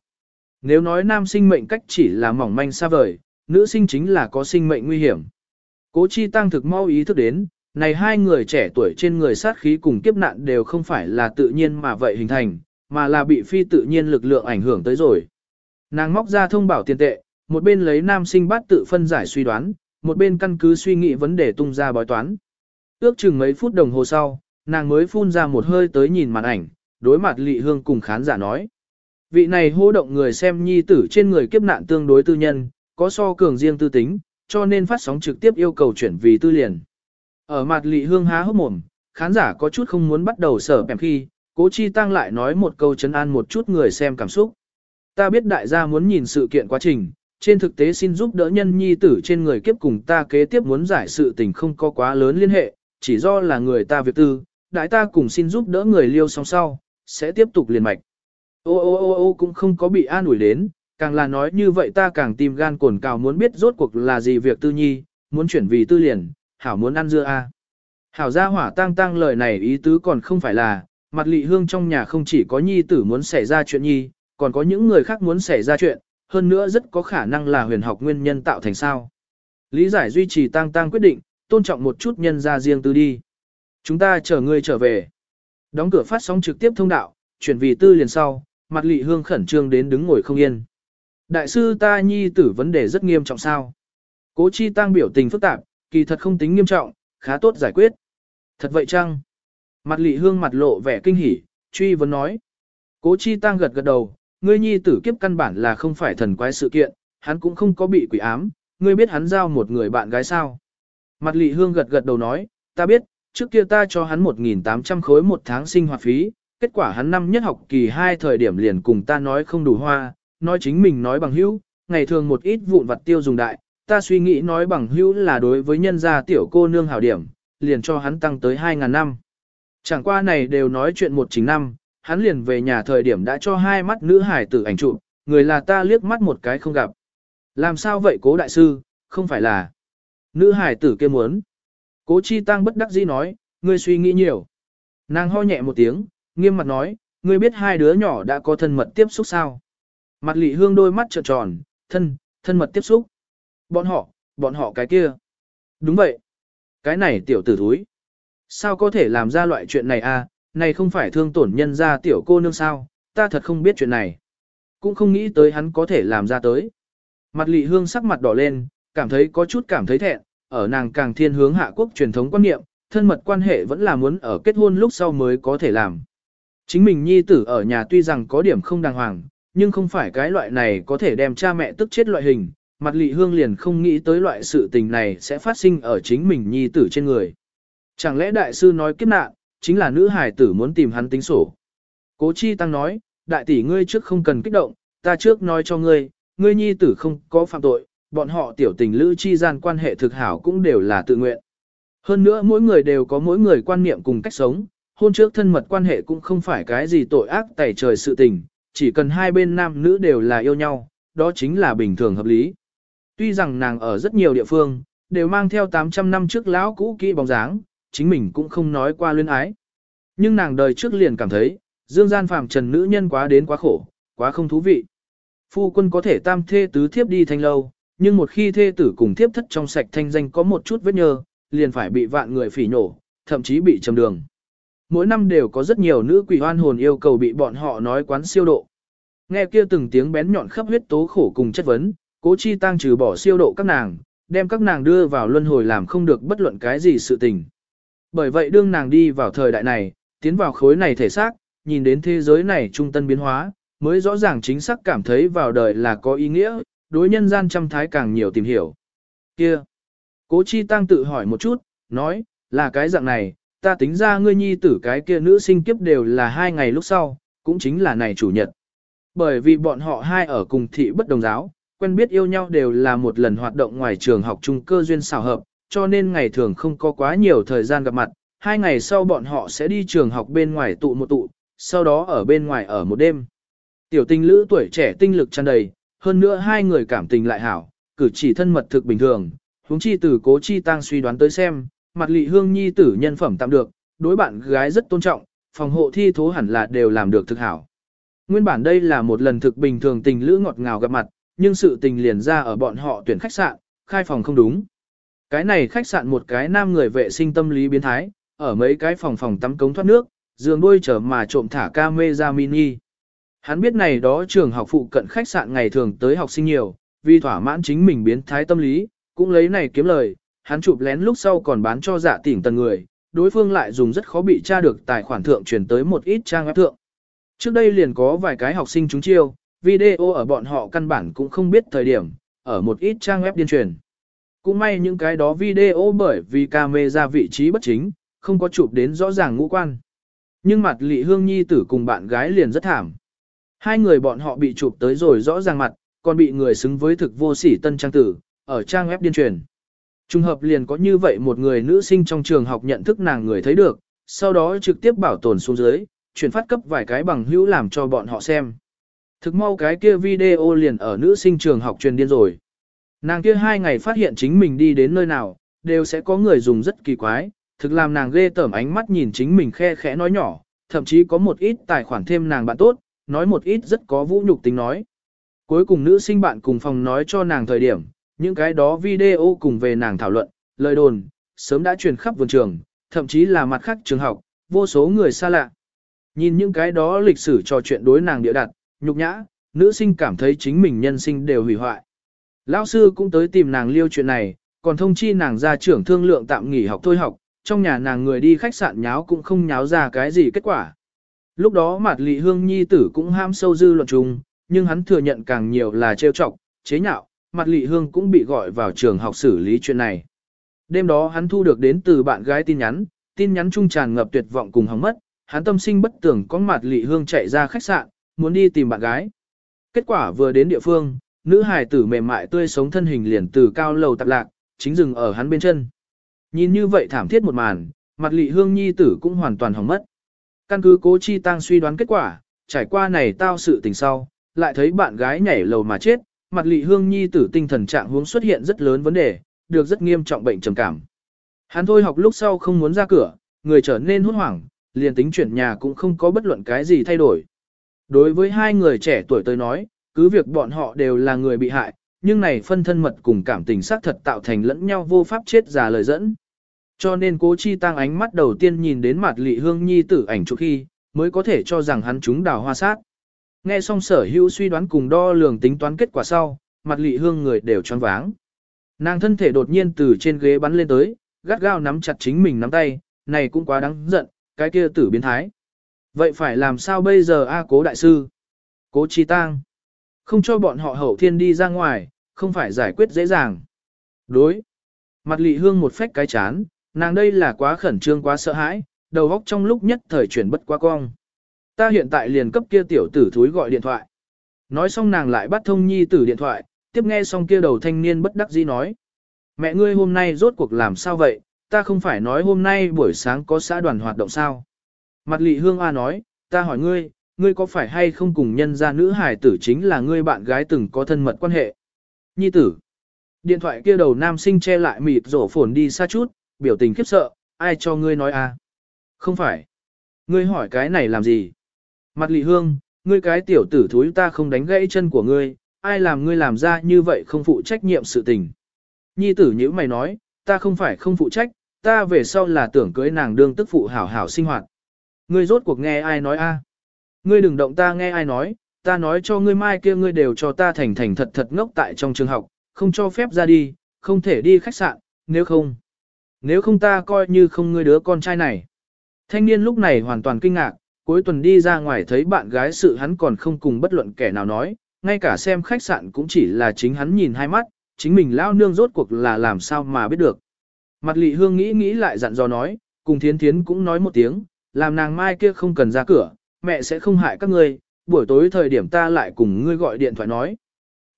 Nếu nói nam sinh mệnh cách chỉ là mỏng manh xa vời, nữ sinh chính là có sinh mệnh nguy hiểm. Cố chi tăng thực mau ý thức đến, này hai người trẻ tuổi trên người sát khí cùng kiếp nạn đều không phải là tự nhiên mà vậy hình thành, mà là bị phi tự nhiên lực lượng ảnh hưởng tới rồi. Nàng móc ra thông bảo tiền tệ, một bên lấy nam sinh bát tự phân giải suy đoán, một bên căn cứ suy nghĩ vấn đề tung ra bói toán. Ước chừng mấy phút đồng hồ sau, nàng mới phun ra một hơi tới nhìn màn ảnh, đối mặt lị hương cùng khán giả nói. Vị này hô động người xem nhi tử trên người kiếp nạn tương đối tư nhân, có so cường riêng tư tính, cho nên phát sóng trực tiếp yêu cầu chuyển vì tư liền. Ở mặt lị hương há hốc mồm, khán giả có chút không muốn bắt đầu sở bèm khi, cố chi tăng lại nói một câu chấn an một chút người xem cảm xúc. Ta biết đại gia muốn nhìn sự kiện quá trình, trên thực tế xin giúp đỡ nhân nhi tử trên người kiếp cùng ta kế tiếp muốn giải sự tình không có quá lớn liên hệ, chỉ do là người ta việc tư, đại ta cùng xin giúp đỡ người liêu song sau, sẽ tiếp tục liền mạch. Ô ô ô ô cũng không có bị an ủi đến, càng là nói như vậy ta càng tìm gan cồn cào muốn biết rốt cuộc là gì việc tư nhi, muốn chuyển vì tư liền, hảo muốn ăn dưa a. Hảo gia hỏa tang tang lời này ý tứ còn không phải là, mặt lị hương trong nhà không chỉ có nhi tử muốn xảy ra chuyện nhi, còn có những người khác muốn xảy ra chuyện, hơn nữa rất có khả năng là huyền học nguyên nhân tạo thành sao. Lý giải duy trì tang tang quyết định, tôn trọng một chút nhân ra riêng tư đi. Chúng ta chờ ngươi trở về. Đóng cửa phát sóng trực tiếp thông đạo, chuyển vì tư liền sau, mặt lị hương khẩn trương đến đứng ngồi không yên. Đại sư ta nhi tử vấn đề rất nghiêm trọng sao. Cố chi tăng biểu tình phức tạp, kỳ thật không tính nghiêm trọng, khá tốt giải quyết. Thật vậy chăng? Mặt lị hương mặt lộ vẻ kinh hỉ, truy vấn nói. Cố chi tăng gật gật đầu, ngươi nhi tử kiếp căn bản là không phải thần quái sự kiện, hắn cũng không có bị quỷ ám, ngươi biết hắn giao một người bạn gái sao. Mặt lị hương gật gật đầu nói, ta biết, trước kia ta cho hắn 1.800 khối một tháng sinh hoạt phí, kết quả hắn năm nhất học kỳ 2 thời điểm liền cùng ta nói không đủ hoa, nói chính mình nói bằng hữu, ngày thường một ít vụn vặt tiêu dùng đại, ta suy nghĩ nói bằng hữu là đối với nhân gia tiểu cô nương hảo điểm, liền cho hắn tăng tới 2.000 năm. Chẳng qua này đều nói chuyện một chính năm, hắn liền về nhà thời điểm đã cho hai mắt nữ hải tử ảnh chụp, người là ta liếc mắt một cái không gặp. Làm sao vậy cố đại sư, không phải là nữ hải tử kia muốn. Cố chi tăng bất đắc dĩ nói, ngươi suy nghĩ nhiều. Nàng ho nhẹ một tiếng, nghiêm mặt nói, ngươi biết hai đứa nhỏ đã có thân mật tiếp xúc sao. Mặt lị hương đôi mắt trợn tròn, thân, thân mật tiếp xúc. Bọn họ, bọn họ cái kia. Đúng vậy. Cái này tiểu tử thúi. Sao có thể làm ra loại chuyện này à, này không phải thương tổn nhân ra tiểu cô nương sao, ta thật không biết chuyện này. Cũng không nghĩ tới hắn có thể làm ra tới. Mặt lị hương sắc mặt đỏ lên, cảm thấy có chút cảm thấy thẹn, ở nàng càng thiên hướng hạ quốc truyền thống quan niệm, thân mật quan hệ vẫn là muốn ở kết hôn lúc sau mới có thể làm. Chính mình nhi tử ở nhà tuy rằng có điểm không đàng hoàng, nhưng không phải cái loại này có thể đem cha mẹ tức chết loại hình, mặt lị hương liền không nghĩ tới loại sự tình này sẽ phát sinh ở chính mình nhi tử trên người. Chẳng lẽ đại sư nói kiếp nạn, chính là nữ hải tử muốn tìm hắn tính sổ. Cố chi tăng nói, đại tỷ ngươi trước không cần kích động, ta trước nói cho ngươi, ngươi nhi tử không có phạm tội, bọn họ tiểu tình lữ chi gian quan hệ thực hảo cũng đều là tự nguyện. Hơn nữa mỗi người đều có mỗi người quan niệm cùng cách sống, hôn trước thân mật quan hệ cũng không phải cái gì tội ác tẩy trời sự tình, chỉ cần hai bên nam nữ đều là yêu nhau, đó chính là bình thường hợp lý. Tuy rằng nàng ở rất nhiều địa phương, đều mang theo 800 năm trước lão cũ kỹ bóng dáng, chính mình cũng không nói qua luyến ái. Nhưng nàng đời trước liền cảm thấy, dương gian phàm trần nữ nhân quá đến quá khổ, quá không thú vị. Phu quân có thể tam thê tứ thiếp đi thanh lâu, nhưng một khi thê tử cùng thiếp thất trong sạch thanh danh có một chút vết nhơ, liền phải bị vạn người phỉ nhổ, thậm chí bị trầm đường. Mỗi năm đều có rất nhiều nữ quỷ hoan hồn yêu cầu bị bọn họ nói quán siêu độ. Nghe kia từng tiếng bén nhọn khắp huyết tố khổ cùng chất vấn, cố chi tăng trừ bỏ siêu độ các nàng, đem các nàng đưa vào luân hồi làm không được bất luận cái gì sự tình. Bởi vậy đương nàng đi vào thời đại này, tiến vào khối này thể xác, nhìn đến thế giới này trung tân biến hóa, mới rõ ràng chính xác cảm thấy vào đời là có ý nghĩa, đối nhân gian trăm thái càng nhiều tìm hiểu. Kia! Cố chi tăng tự hỏi một chút, nói, là cái dạng này, ta tính ra ngươi nhi tử cái kia nữ sinh kiếp đều là hai ngày lúc sau, cũng chính là này chủ nhật. Bởi vì bọn họ hai ở cùng thị bất đồng giáo, quen biết yêu nhau đều là một lần hoạt động ngoài trường học trung cơ duyên xào hợp, cho nên ngày thường không có quá nhiều thời gian gặp mặt, hai ngày sau bọn họ sẽ đi trường học bên ngoài tụ một tụ, sau đó ở bên ngoài ở một đêm. Tiểu tình lữ tuổi trẻ tinh lực tràn đầy, hơn nữa hai người cảm tình lại hảo, cử chỉ thân mật thực bình thường, huống chi từ cố chi tăng suy đoán tới xem, mặt lị hương nhi tử nhân phẩm tạm được, đối bạn gái rất tôn trọng, phòng hộ thi thố hẳn là đều làm được thực hảo. Nguyên bản đây là một lần thực bình thường tình lữ ngọt ngào gặp mặt, nhưng sự tình liền ra ở bọn họ tuyển khách sạn, khai phòng không đúng. Cái này khách sạn một cái nam người vệ sinh tâm lý biến thái, ở mấy cái phòng phòng tắm cống thoát nước, giường đôi trở mà trộm thả camera mini. Hắn biết này đó trường học phụ cận khách sạn ngày thường tới học sinh nhiều, vì thỏa mãn chính mình biến thái tâm lý, cũng lấy này kiếm lời, hắn chụp lén lúc sau còn bán cho giả tỉnh tần người, đối phương lại dùng rất khó bị tra được tài khoản thượng chuyển tới một ít trang web thượng. Trước đây liền có vài cái học sinh trúng chiêu, video ở bọn họ căn bản cũng không biết thời điểm, ở một ít trang web điên truyền. Cũng may những cái đó video bởi vì camera vị trí bất chính, không có chụp đến rõ ràng ngũ quan. Nhưng mặt lị hương nhi tử cùng bạn gái liền rất thảm. Hai người bọn họ bị chụp tới rồi rõ ràng mặt, còn bị người xứng với thực vô sỉ tân trang tử, ở trang web điên truyền. Trùng hợp liền có như vậy một người nữ sinh trong trường học nhận thức nàng người thấy được, sau đó trực tiếp bảo tồn xuống dưới, chuyển phát cấp vài cái bằng hữu làm cho bọn họ xem. Thực mau cái kia video liền ở nữ sinh trường học truyền điên rồi. Nàng kia hai ngày phát hiện chính mình đi đến nơi nào, đều sẽ có người dùng rất kỳ quái, thực làm nàng ghê tởm ánh mắt nhìn chính mình khe khẽ nói nhỏ, thậm chí có một ít tài khoản thêm nàng bạn tốt, nói một ít rất có vũ nhục tính nói. Cuối cùng nữ sinh bạn cùng phòng nói cho nàng thời điểm, những cái đó video cùng về nàng thảo luận, lời đồn, sớm đã truyền khắp vườn trường, thậm chí là mặt khác trường học, vô số người xa lạ. Nhìn những cái đó lịch sử trò chuyện đối nàng địa đặt, nhục nhã, nữ sinh cảm thấy chính mình nhân sinh đều hủy hoại. Lão sư cũng tới tìm nàng liêu chuyện này, còn thông chi nàng ra trưởng thương lượng tạm nghỉ học thôi học, trong nhà nàng người đi khách sạn nháo cũng không nháo ra cái gì kết quả. Lúc đó mặt lị hương nhi tử cũng ham sâu dư luận chung, nhưng hắn thừa nhận càng nhiều là trêu chọc, chế nhạo, mặt lị hương cũng bị gọi vào trường học xử lý chuyện này. Đêm đó hắn thu được đến từ bạn gái tin nhắn, tin nhắn trung tràn ngập tuyệt vọng cùng hóng mất, hắn tâm sinh bất tưởng có mặt lị hương chạy ra khách sạn, muốn đi tìm bạn gái. Kết quả vừa đến địa phương, nữ hài tử mềm mại tươi sống thân hình liền từ cao lầu tạp lạc, chính dừng ở hắn bên chân. Nhìn như vậy thảm thiết một màn, mặt lị hương nhi tử cũng hoàn toàn hỏng mất. Căn cứ cố chi tăng suy đoán kết quả, trải qua này tao sự tình sau, lại thấy bạn gái nhảy lầu mà chết, mặt lị hương nhi tử tinh thần trạng huống xuất hiện rất lớn vấn đề, được rất nghiêm trọng bệnh trầm cảm. Hắn thôi học lúc sau không muốn ra cửa, người trở nên hốt hoảng, liền tính chuyển nhà cũng không có bất luận cái gì thay đổi. Đối với hai người trẻ tuổi tới nói, cứ việc bọn họ đều là người bị hại, nhưng này phân thân mật cùng cảm tình xác thật tạo thành lẫn nhau vô pháp chết già lời dẫn. Cho nên cố chi tăng ánh mắt đầu tiên nhìn đến mặt lị hương nhi tử ảnh chụp khi, mới có thể cho rằng hắn chúng đào hoa sát. Nghe xong sở hữu suy đoán cùng đo lường tính toán kết quả sau, mặt lị hương người đều choáng váng. Nàng thân thể đột nhiên từ trên ghế bắn lên tới, gắt gao nắm chặt chính mình nắm tay, này cũng quá đáng giận, cái kia tử biến thái. Vậy phải làm sao bây giờ a cố đại sư? Cố chi tang. Không cho bọn họ hậu thiên đi ra ngoài, không phải giải quyết dễ dàng. Đối. Mặt lị hương một phách cái chán, nàng đây là quá khẩn trương quá sợ hãi, đầu óc trong lúc nhất thời chuyển bất quá cong. Ta hiện tại liền cấp kia tiểu tử thúi gọi điện thoại. Nói xong nàng lại bắt thông nhi tử điện thoại, tiếp nghe xong kia đầu thanh niên bất đắc dĩ nói. Mẹ ngươi hôm nay rốt cuộc làm sao vậy, ta không phải nói hôm nay buổi sáng có xã đoàn hoạt động sao. Mặt lị hương A nói, ta hỏi ngươi, ngươi có phải hay không cùng nhân gia nữ hải tử chính là ngươi bạn gái từng có thân mật quan hệ. Nhi tử. Điện thoại kia đầu nam sinh che lại mịt rổ phồn đi xa chút, biểu tình khiếp sợ, ai cho ngươi nói a? Không phải. Ngươi hỏi cái này làm gì? Mặt lị hương, ngươi cái tiểu tử thúi ta không đánh gãy chân của ngươi, ai làm ngươi làm ra như vậy không phụ trách nhiệm sự tình. Nhi tử nhữ mày nói, ta không phải không phụ trách, ta về sau là tưởng cưới nàng đương tức phụ hảo hảo sinh hoạt. Ngươi rốt cuộc nghe ai nói a? Ngươi đừng động ta nghe ai nói, ta nói cho ngươi mai kia ngươi đều cho ta thành thành thật thật ngốc tại trong trường học, không cho phép ra đi, không thể đi khách sạn, nếu không. Nếu không ta coi như không ngươi đứa con trai này. Thanh niên lúc này hoàn toàn kinh ngạc, cuối tuần đi ra ngoài thấy bạn gái sự hắn còn không cùng bất luận kẻ nào nói, ngay cả xem khách sạn cũng chỉ là chính hắn nhìn hai mắt, chính mình lao nương rốt cuộc là làm sao mà biết được. Mặt lị hương nghĩ nghĩ lại dặn dò nói, cùng thiến thiến cũng nói một tiếng, làm nàng mai kia không cần ra cửa, mẹ sẽ không hại các ngươi, buổi tối thời điểm ta lại cùng ngươi gọi điện thoại nói.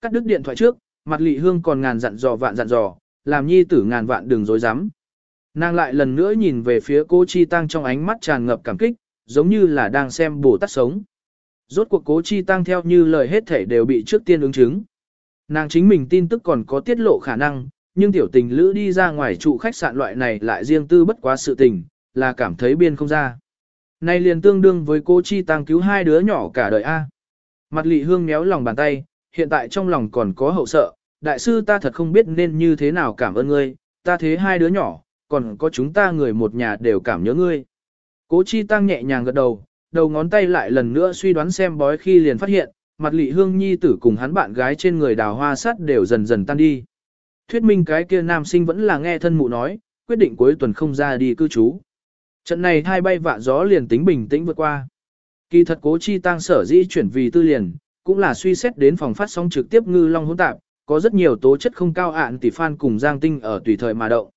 Cắt đứt điện thoại trước, mặt lị hương còn ngàn dặn dò vạn dặn dò, làm nhi tử ngàn vạn đừng dối dám. Nàng lại lần nữa nhìn về phía cô Chi Tăng trong ánh mắt tràn ngập cảm kích, giống như là đang xem bồ tát sống. Rốt cuộc cố Chi Tăng theo như lời hết thể đều bị trước tiên ứng chứng. Nàng chính mình tin tức còn có tiết lộ khả năng, nhưng tiểu tình lữ đi ra ngoài trụ khách sạn loại này lại riêng tư bất quá sự tình, là cảm thấy biên không ra. Này liền tương đương với cô Chi Tăng cứu hai đứa nhỏ cả đời A. Mặt lị hương méo lòng bàn tay, hiện tại trong lòng còn có hậu sợ, đại sư ta thật không biết nên như thế nào cảm ơn ngươi, ta thế hai đứa nhỏ, còn có chúng ta người một nhà đều cảm nhớ ngươi. Cố Chi Tăng nhẹ nhàng gật đầu, đầu ngón tay lại lần nữa suy đoán xem bói khi liền phát hiện, mặt lị hương nhi tử cùng hắn bạn gái trên người đào hoa sắt đều dần dần tan đi. Thuyết minh cái kia nam sinh vẫn là nghe thân mụ nói, quyết định cuối tuần không ra đi cư trú. Trận này hai bay vạ gió liền tính bình tĩnh vượt qua. Kỳ thật cố chi tăng sở dĩ chuyển vì tư liền, cũng là suy xét đến phòng phát sóng trực tiếp ngư long hỗn tạp, có rất nhiều tố chất không cao ạn tỷ fan cùng Giang Tinh ở tùy thời mà động.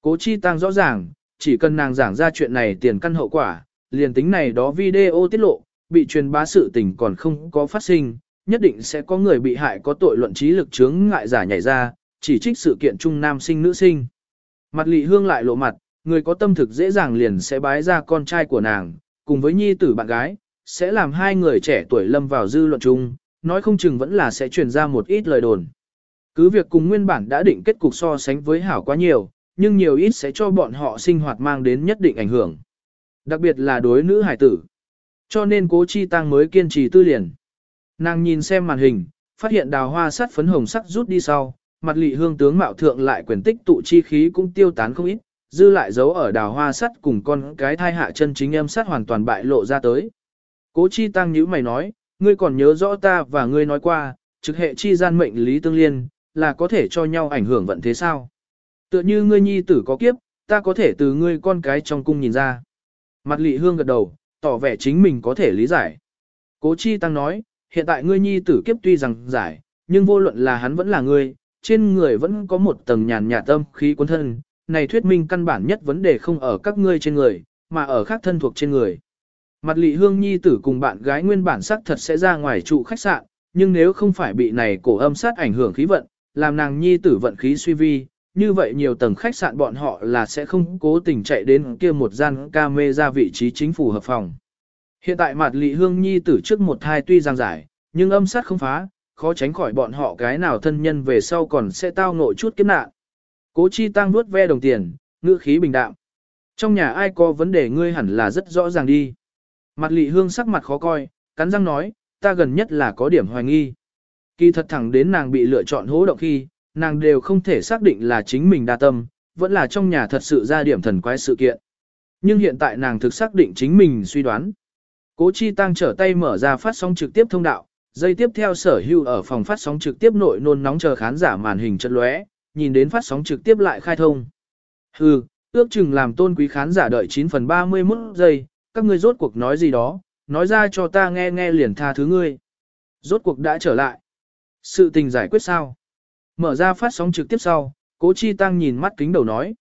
Cố chi tăng rõ ràng, chỉ cần nàng giảng ra chuyện này tiền căn hậu quả, liền tính này đó video tiết lộ, bị truyền bá sự tình còn không có phát sinh, nhất định sẽ có người bị hại có tội luận trí lực chướng ngại giả nhảy ra, chỉ trích sự kiện chung nam sinh nữ sinh. Mặt lị hương lại lộ mặt, người có tâm thực dễ dàng liền sẽ bái ra con trai của nàng, cùng với nhi tử bạn gái, sẽ làm hai người trẻ tuổi lâm vào dư luận chung, nói không chừng vẫn là sẽ truyền ra một ít lời đồn. Cứ việc cùng nguyên bản đã định kết cục so sánh với hảo quá nhiều, nhưng nhiều ít sẽ cho bọn họ sinh hoạt mang đến nhất định ảnh hưởng. Đặc biệt là đối nữ hải tử. Cho nên cố chi tăng mới kiên trì tư liền. Nàng nhìn xem màn hình, phát hiện đào hoa sắt phấn hồng sắc rút đi sau, mặt lị hương tướng mạo thượng lại quyền tích tụ chi khí cũng tiêu tán không ít, dư lại giấu ở đào hoa sắt cùng con cái thai hạ chân chính em sắt hoàn toàn bại lộ ra tới. Cố chi tăng nhữ mày nói, ngươi còn nhớ rõ ta và ngươi nói qua, trực hệ chi gian mệnh lý tương liên, là có thể cho nhau ảnh hưởng vận thế sao? Tựa như ngươi nhi tử có kiếp, ta có thể từ ngươi con cái trong cung nhìn ra. Mặt lị hương gật đầu, tỏ vẻ chính mình có thể lý giải. Cố chi tăng nói, hiện tại ngươi nhi tử kiếp tuy rằng giải, nhưng vô luận là hắn vẫn là ngươi, trên người vẫn có một tầng nhàn nhạt tâm khí cuốn thân, này thuyết minh căn bản nhất vấn đề không ở các ngươi trên người, mà ở khác thân thuộc trên người. Mặt lị hương nhi tử cùng bạn gái nguyên bản sắc thật sẽ ra ngoài trụ khách sạn, nhưng nếu không phải bị này cổ âm sát ảnh hưởng khí vận, làm nàng nhi tử vận khí suy vi, như vậy nhiều tầng khách sạn bọn họ là sẽ không cố tình chạy đến kia một gian camera ra vị trí chính phủ hợp phòng. Hiện tại mặt lị hương nhi tử trước một thai tuy giang giải, nhưng âm sát không phá, khó tránh khỏi bọn họ cái nào thân nhân về sau còn sẽ tao nội chút kiếp nạn. Cố chi tăng nuốt ve đồng tiền, ngữ khí bình đạm. Trong nhà ai có vấn đề ngươi hẳn là rất rõ ràng đi. Mặt lị hương sắc mặt khó coi, cắn răng nói, ta gần nhất là có điểm hoài nghi. Kỳ thật thẳng đến nàng bị lựa chọn hố động khi, nàng đều không thể xác định là chính mình đa tâm, vẫn là trong nhà thật sự ra điểm thần quái sự kiện. Nhưng hiện tại nàng thực xác định chính mình suy đoán. Cố Chi Tăng trở tay mở ra phát sóng trực tiếp thông đạo, dây tiếp theo sở hưu ở phòng phát sóng trực tiếp nội nôn nóng chờ khán giả màn hình chất lóe, nhìn đến phát sóng trực tiếp lại khai thông. Hừ, ước chừng làm tôn quý khán giả đợi 9 phần 31 giây, các ngươi rốt cuộc nói gì đó, nói ra cho ta nghe nghe liền tha thứ ngươi. Rốt cuộc đã trở lại. Sự tình giải quyết sao? Mở ra phát sóng trực tiếp sau, cố chi tăng nhìn mắt kính đầu nói.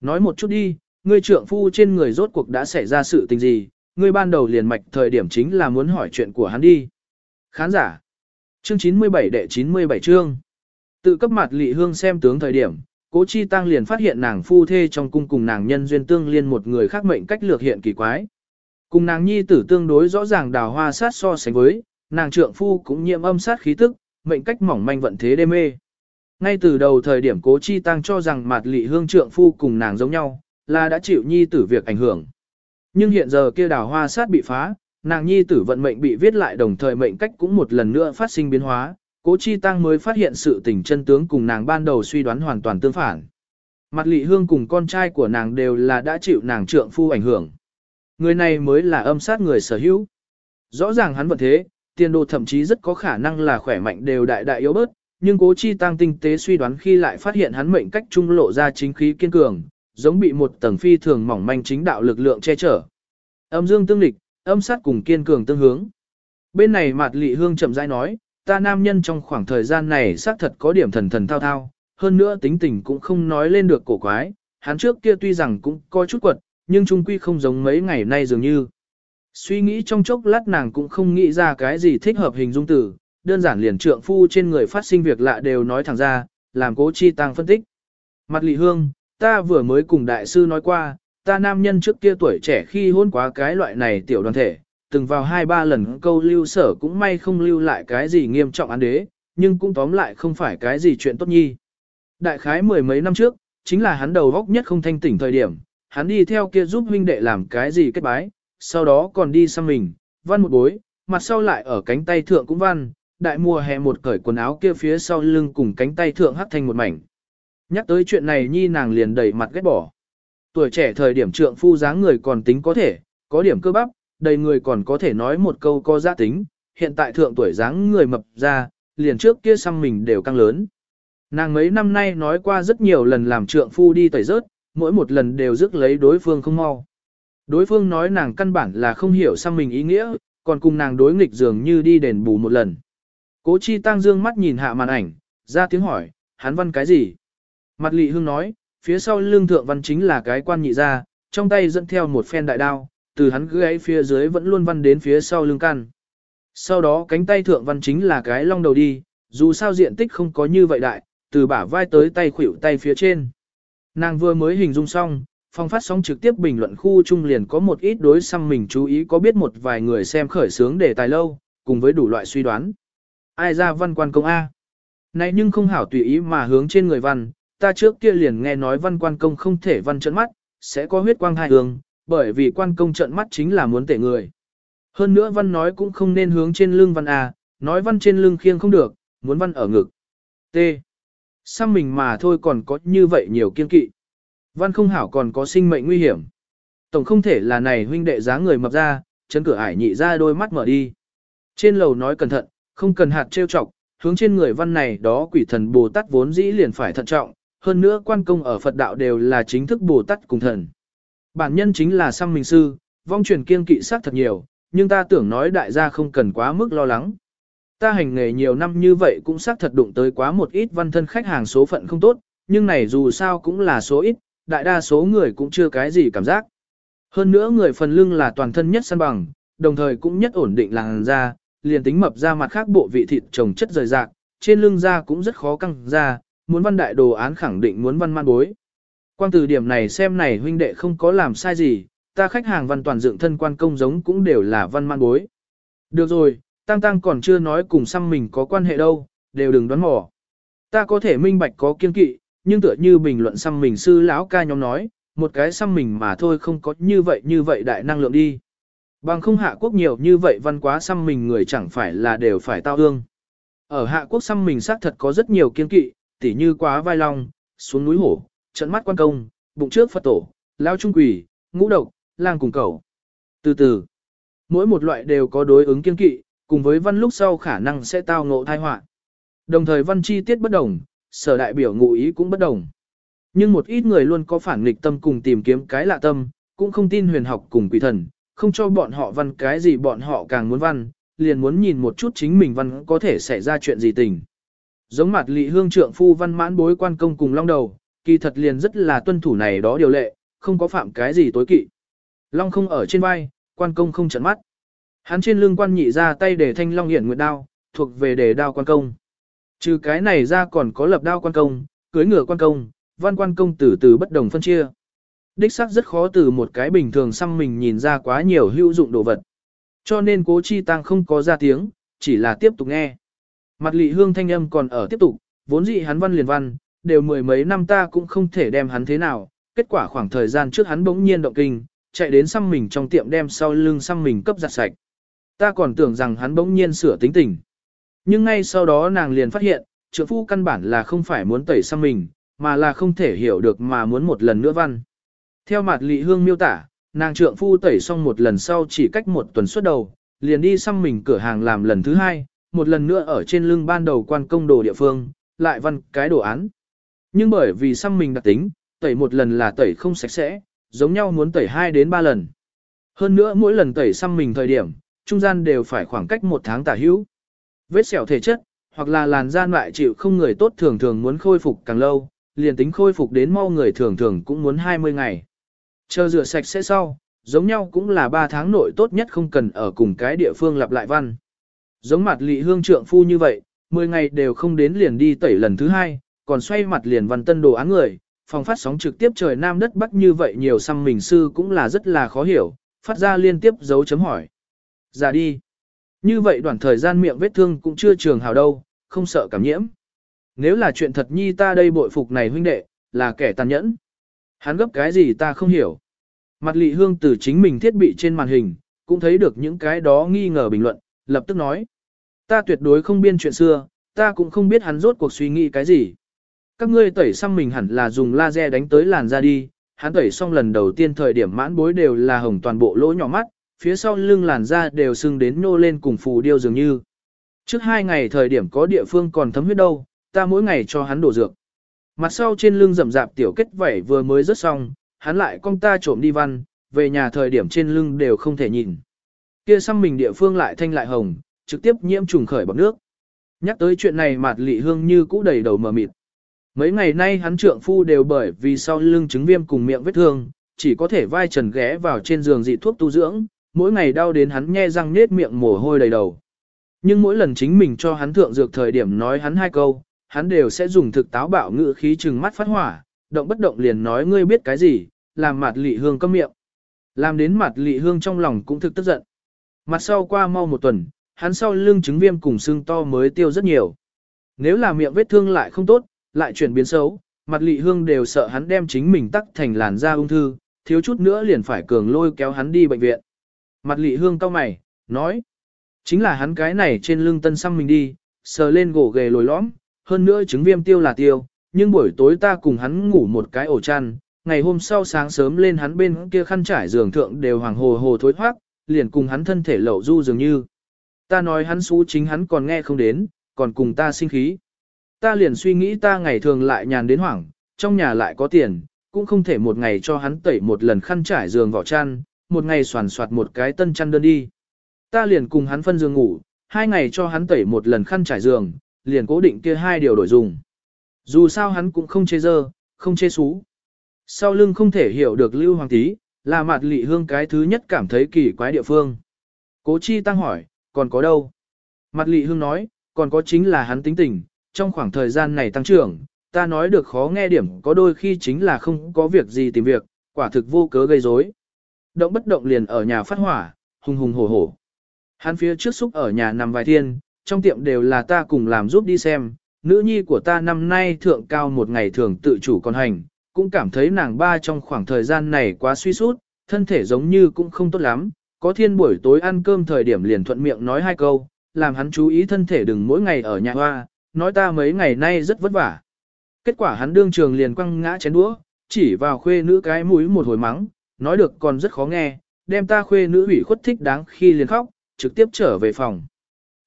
Nói một chút đi, ngươi trượng phu trên người rốt cuộc đã xảy ra sự tình gì, ngươi ban đầu liền mạch thời điểm chính là muốn hỏi chuyện của hắn đi. Khán giả. Chương 97 đệ 97 chương. Tự cấp mặt lị hương xem tướng thời điểm, cố chi tăng liền phát hiện nàng phu thê trong cung cùng nàng nhân duyên tương liên một người khác mệnh cách lược hiện kỳ quái. Cùng nàng nhi tử tương đối rõ ràng đào hoa sát so sánh với, nàng trượng phu cũng nhiễm âm sát khí tức, mệnh cách mỏng manh vận thế đê mê. Ngay từ đầu thời điểm cố chi tăng cho rằng mặt lị hương trượng phu cùng nàng giống nhau, là đã chịu nhi tử việc ảnh hưởng. Nhưng hiện giờ kia đào hoa sát bị phá, nàng nhi tử vận mệnh bị viết lại đồng thời mệnh cách cũng một lần nữa phát sinh biến hóa, cố chi tăng mới phát hiện sự tình chân tướng cùng nàng ban đầu suy đoán hoàn toàn tương phản. Mặt lị hương cùng con trai của nàng đều là đã chịu nàng trượng phu ảnh hưởng. Người này mới là âm sát người sở hữu. Rõ ràng hắn vận thế, tiền đồ thậm chí rất có khả năng là khỏe mạnh đều đại đại yếu bớt, nhưng cố chi tăng tinh tế suy đoán khi lại phát hiện hắn mệnh cách trung lộ ra chính khí kiên cường, giống bị một tầng phi thường mỏng manh chính đạo lực lượng che chở. Âm dương tương lịch, âm sát cùng kiên cường tương hướng. Bên này mạt lị hương chậm rãi nói, ta nam nhân trong khoảng thời gian này xác thật có điểm thần thần thao thao, hơn nữa tính tình cũng không nói lên được cổ quái, hắn trước kia tuy rằng cũng có chút quật, nhưng trung quy không giống mấy ngày nay dường như. Suy nghĩ trong chốc lát nàng cũng không nghĩ ra cái gì thích hợp hình dung từ, đơn giản liền trượng phu trên người phát sinh việc lạ đều nói thẳng ra, làm cố chi tăng phân tích. Mặt lị hương, ta vừa mới cùng đại sư nói qua, ta nam nhân trước kia tuổi trẻ khi hôn quá cái loại này tiểu đoàn thể, từng vào hai ba lần câu lưu sở cũng may không lưu lại cái gì nghiêm trọng án đế, nhưng cũng tóm lại không phải cái gì chuyện tốt nhi. Đại khái mười mấy năm trước, chính là hắn đầu góc nhất không thanh tỉnh thời điểm, hắn đi theo kia giúp huynh đệ làm cái gì kết bái, sau đó còn đi xăm mình, văn một bối, mặt sau lại ở cánh tay thượng cũng văn, đại mùa hè một cởi quần áo kia phía sau lưng cùng cánh tay thượng hắc thành một mảnh. Nhắc tới chuyện này nhi nàng liền đẩy mặt ghét bỏ. Tuổi trẻ thời điểm trượng phu dáng người còn tính có thể, có điểm cơ bắp, đầy người còn có thể nói một câu có giá tính, hiện tại thượng tuổi dáng người mập ra, liền trước kia xăm mình đều căng lớn. Nàng mấy năm nay nói qua rất nhiều lần làm trượng phu đi tẩy rớt, mỗi một lần đều rước lấy đối phương không mau. Đối phương nói nàng căn bản là không hiểu xăm mình ý nghĩa, còn cùng nàng đối nghịch dường như đi đền bù một lần. Cố chi tăng dương mắt nhìn hạ màn ảnh, ra tiếng hỏi, hắn văn cái gì? Mặt lị hương nói, phía sau lưng thượng văn chính là cái quan nhị ra, trong tay dẫn theo một phen đại đao, từ hắn gáy phía dưới vẫn luôn văn đến phía sau lưng căn. Sau đó cánh tay thượng văn chính là cái long đầu đi, dù sao diện tích không có như vậy đại, từ bả vai tới tay khuỷu tay phía trên. Nàng vừa mới hình dung xong, phong phát sóng trực tiếp bình luận khu trung liền có một ít đối xăm mình chú ý có biết một vài người xem khởi sướng để tài lâu, cùng với đủ loại suy đoán. Ai ra văn quan công A? Này nhưng không hảo tùy ý mà hướng trên người văn, ta trước kia liền nghe nói văn quan công không thể văn trận mắt, sẽ có huyết quang hai hướng, bởi vì quan công trận mắt chính là muốn tể người. Hơn nữa văn nói cũng không nên hướng trên lưng văn A, nói văn trên lưng khiêng không được, muốn văn ở ngực. T. Xăm mình mà thôi còn có như vậy nhiều kiên kỵ. Văn không hảo còn có sinh mệnh nguy hiểm. Tổng không thể là này huynh đệ giá người mập ra, chân cửa ải nhị ra đôi mắt mở đi. Trên lầu nói cẩn thận, không cần hạt trêu chọc, hướng trên người văn này đó quỷ thần Bồ Tát vốn dĩ liền phải thận trọng, hơn nữa quan công ở Phật đạo đều là chính thức Bồ Tát cùng thần. Bản nhân chính là xăm mình sư, vong truyền kiên kỵ sát thật nhiều, nhưng ta tưởng nói đại gia không cần quá mức lo lắng. Ta hành nghề nhiều năm như vậy cũng xác thật đụng tới quá một ít văn thân khách hàng số phận không tốt, nhưng này dù sao cũng là số ít, đại đa số người cũng chưa cái gì cảm giác. Hơn nữa người phần lưng là toàn thân nhất săn bằng, đồng thời cũng nhất ổn định làng ra, liền tính mập ra mặt khác bộ vị thịt trồng chất rời rạc, trên lưng da cũng rất khó căng ra, muốn văn đại đồ án khẳng định muốn văn man bối. Quang từ điểm này xem này huynh đệ không có làm sai gì, ta khách hàng văn toàn dựng thân quan công giống cũng đều là văn man bối. Được rồi, Tăng Tăng còn chưa nói cùng xăm mình có quan hệ đâu, đều đừng đoán mò. Ta có thể minh bạch có kiên kỵ, nhưng tựa như bình luận xăm mình sư lão ca nhóm nói, một cái xăm mình mà thôi không có như vậy như vậy đại năng lượng đi. Bằng không hạ quốc nhiều như vậy văn quá xăm mình người chẳng phải là đều phải tao ương. Ở hạ quốc xăm mình xác thật có rất nhiều kiên kỵ, tỉ như quá vai long, xuống núi hổ, trận mắt quan công, bụng trước Phật tổ, lao trung quỷ, ngũ độc, lang cùng cầu. Từ từ, mỗi một loại đều có đối ứng kiên kỵ, cùng với văn lúc sau khả năng sẽ tao ngộ thai họa. Đồng thời văn chi tiết bất đồng, sở đại biểu ngụ ý cũng bất đồng. Nhưng một ít người luôn có phản nghịch tâm cùng tìm kiếm cái lạ tâm, cũng không tin huyền học cùng quỷ thần, không cho bọn họ văn cái gì bọn họ càng muốn văn, liền muốn nhìn một chút chính mình văn có thể xảy ra chuyện gì tình. Giống mặt lị hương trượng phu văn mãn bối quan công cùng long đầu, kỳ thật liền rất là tuân thủ này đó điều lệ, không có phạm cái gì tối kỵ. Long không ở trên vai, quan công không trận mắt. Hắn trên lưng quan nhị ra tay để thanh long hiển nguyệt đao, thuộc về để đao quan công. Trừ cái này ra còn có lập đao quan công, cưới ngựa quan công, văn quan công từ từ bất đồng phân chia. Đích xác rất khó từ một cái bình thường xăm mình nhìn ra quá nhiều hữu dụng đồ vật. Cho nên cố chi tăng không có ra tiếng, chỉ là tiếp tục nghe. Mặt lị hương thanh âm còn ở tiếp tục, vốn dị hắn văn liền văn, đều mười mấy năm ta cũng không thể đem hắn thế nào, kết quả khoảng thời gian trước hắn bỗng nhiên động kinh, chạy đến xăm mình trong tiệm đem sau lưng xăm mình cấp giặt sạch. Ta còn tưởng rằng hắn bỗng nhiên sửa tính tình. Nhưng ngay sau đó nàng liền phát hiện, trượng phu căn bản là không phải muốn tẩy xăm mình, mà là không thể hiểu được mà muốn một lần nữa văn. Theo mặt lị hương miêu tả, nàng trượng phu tẩy xong một lần sau chỉ cách một tuần suốt đầu, liền đi xăm mình cửa hàng làm lần thứ hai, một lần nữa ở trên lưng ban đầu quan công đồ địa phương, lại văn cái đồ án. Nhưng bởi vì xăm mình đặc tính, tẩy một lần là tẩy không sạch sẽ, giống nhau muốn tẩy hai đến ba lần. Hơn nữa mỗi lần tẩy xăm mình thời điểm, trung gian đều phải khoảng cách một tháng tả hữu. Vết sẹo thể chất, hoặc là làn da loại chịu không người tốt thường thường muốn khôi phục càng lâu, liền tính khôi phục đến mau người thường thường cũng muốn 20 ngày. Chờ rửa sạch sẽ sau, giống nhau cũng là 3 tháng nội tốt nhất không cần ở cùng cái địa phương lặp lại văn. Giống mặt lị hương trượng phu như vậy, 10 ngày đều không đến liền đi tẩy lần thứ hai, còn xoay mặt liền văn tân đồ án người, phòng phát sóng trực tiếp trời nam đất bắc như vậy nhiều xăm mình sư cũng là rất là khó hiểu, phát ra liên tiếp dấu chấm hỏi. Ra đi. Như vậy đoạn thời gian miệng vết thương cũng chưa trường hào đâu, không sợ cảm nhiễm. Nếu là chuyện thật nhi ta đây bội phục này huynh đệ, là kẻ tàn nhẫn. Hắn gấp cái gì ta không hiểu. Mặt lị hương từ chính mình thiết bị trên màn hình, cũng thấy được những cái đó nghi ngờ bình luận, lập tức nói. Ta tuyệt đối không biên chuyện xưa, ta cũng không biết hắn rốt cuộc suy nghĩ cái gì. Các ngươi tẩy xăm mình hẳn là dùng laser đánh tới làn da đi, hắn tẩy xong lần đầu tiên thời điểm mãn bối đều là hồng toàn bộ lỗ nhỏ mắt, phía sau lưng làn da đều sưng đến nô lên cùng phù điêu dường như. Trước hai ngày thời điểm có địa phương còn thấm huyết đâu, ta mỗi ngày cho hắn đổ dược. Mặt sau trên lưng rậm rạp tiểu kết vảy vừa mới rớt xong, hắn lại cong ta trộm đi văn, về nhà thời điểm trên lưng đều không thể nhìn. Kia xăm mình địa phương lại thanh lại hồng, trực tiếp nhiễm trùng khởi bọc nước. Nhắc tới chuyện này mạt lị hương như cũ đầy đầu mờ mịt. Mấy ngày nay hắn trượng phu đều bởi vì sau lưng chứng viêm cùng miệng vết thương, chỉ có thể vai trần ghé vào trên giường dị thuốc tu dưỡng, mỗi ngày đau đến hắn nhe răng nết miệng mồ hôi đầy đầu. Nhưng mỗi lần chính mình cho hắn thượng dược thời điểm nói hắn hai câu, hắn đều sẽ dùng thực táo bạo ngữ khí trừng mắt phát hỏa, động bất động liền nói ngươi biết cái gì, làm mặt lị hương câm miệng. Làm đến mặt lị hương trong lòng cũng thực tức giận. Mặt sau qua mau một tuần, hắn sau lưng chứng viêm cùng xương to mới tiêu rất nhiều. Nếu là miệng vết thương lại không tốt, lại chuyển biến xấu, mặt lị hương đều sợ hắn đem chính mình tắc thành làn da ung thư, thiếu chút nữa liền phải cường lôi kéo hắn đi bệnh viện. Mặt lị hương cau mày, nói, chính là hắn cái này trên lưng tân xăm mình đi, sờ lên gỗ ghề lồi lõm, hơn nữa trứng viêm tiêu là tiêu, nhưng buổi tối ta cùng hắn ngủ một cái ổ chăn, ngày hôm sau sáng sớm lên hắn bên kia khăn trải giường thượng đều hoàng hồ hồ thối thoát, liền cùng hắn thân thể lậu du dường như. Ta nói hắn xú chính hắn còn nghe không đến, còn cùng ta sinh khí. Ta liền suy nghĩ ta ngày thường lại nhàn đến hoảng, trong nhà lại có tiền, cũng không thể một ngày cho hắn tẩy một lần khăn trải giường vỏ chăn, một ngày soàn soạt một cái tân chăn đơn đi. Ta liền cùng hắn phân giường ngủ, hai ngày cho hắn tẩy một lần khăn trải giường, liền cố định kia hai điều đổi dùng. Dù sao hắn cũng không chê dơ, không chê xú. Sau lưng không thể hiểu được Lưu Hoàng Tý, là mặt lị hương cái thứ nhất cảm thấy kỳ quái địa phương. Cố chi tăng hỏi, còn có đâu? Mặt lị hương nói, còn có chính là hắn tính tình, trong khoảng thời gian này tăng trưởng, ta nói được khó nghe điểm có đôi khi chính là không có việc gì tìm việc, quả thực vô cớ gây rối. Động bất động liền ở nhà phát hỏa, hùng hùng hổ hổ. Hắn phía trước xúc ở nhà nằm vài thiên, trong tiệm đều là ta cùng làm giúp đi xem, nữ nhi của ta năm nay thượng cao một ngày thường tự chủ còn hành, cũng cảm thấy nàng ba trong khoảng thời gian này quá suy sút, thân thể giống như cũng không tốt lắm, có thiên buổi tối ăn cơm thời điểm liền thuận miệng nói hai câu, làm hắn chú ý thân thể đừng mỗi ngày ở nhà hoa, nói ta mấy ngày nay rất vất vả. Kết quả hắn đương trường liền quăng ngã chén đũa, chỉ vào khuê nữ cái mũi một hồi mắng, nói được còn rất khó nghe, đem ta khuê nữ ủy khuất thích đáng khi liền khóc, trực tiếp trở về phòng.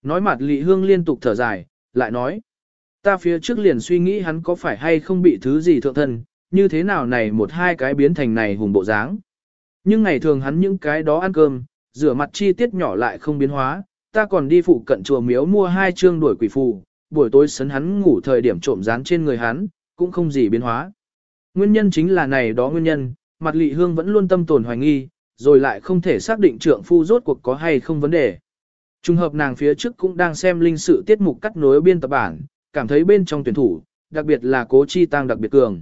Nói mặt lị hương liên tục thở dài, lại nói, ta phía trước liền suy nghĩ hắn có phải hay không bị thứ gì thượng thân, như thế nào này một hai cái biến thành này hùng bộ dáng. Nhưng ngày thường hắn những cái đó ăn cơm, rửa mặt chi tiết nhỏ lại không biến hóa, ta còn đi phụ cận chùa miếu mua hai chương đuổi quỷ phù, buổi tối sấn hắn ngủ thời điểm trộm dán trên người hắn, cũng không gì biến hóa. Nguyên nhân chính là này đó nguyên nhân, mặt lị hương vẫn luôn tâm tồn hoài nghi, rồi lại không thể xác định trượng phu rốt cuộc có hay không vấn đề. Trùng hợp nàng phía trước cũng đang xem linh sự tiết mục cắt nối biên tập bản, cảm thấy bên trong tuyển thủ, đặc biệt là cố chi tăng đặc biệt cường.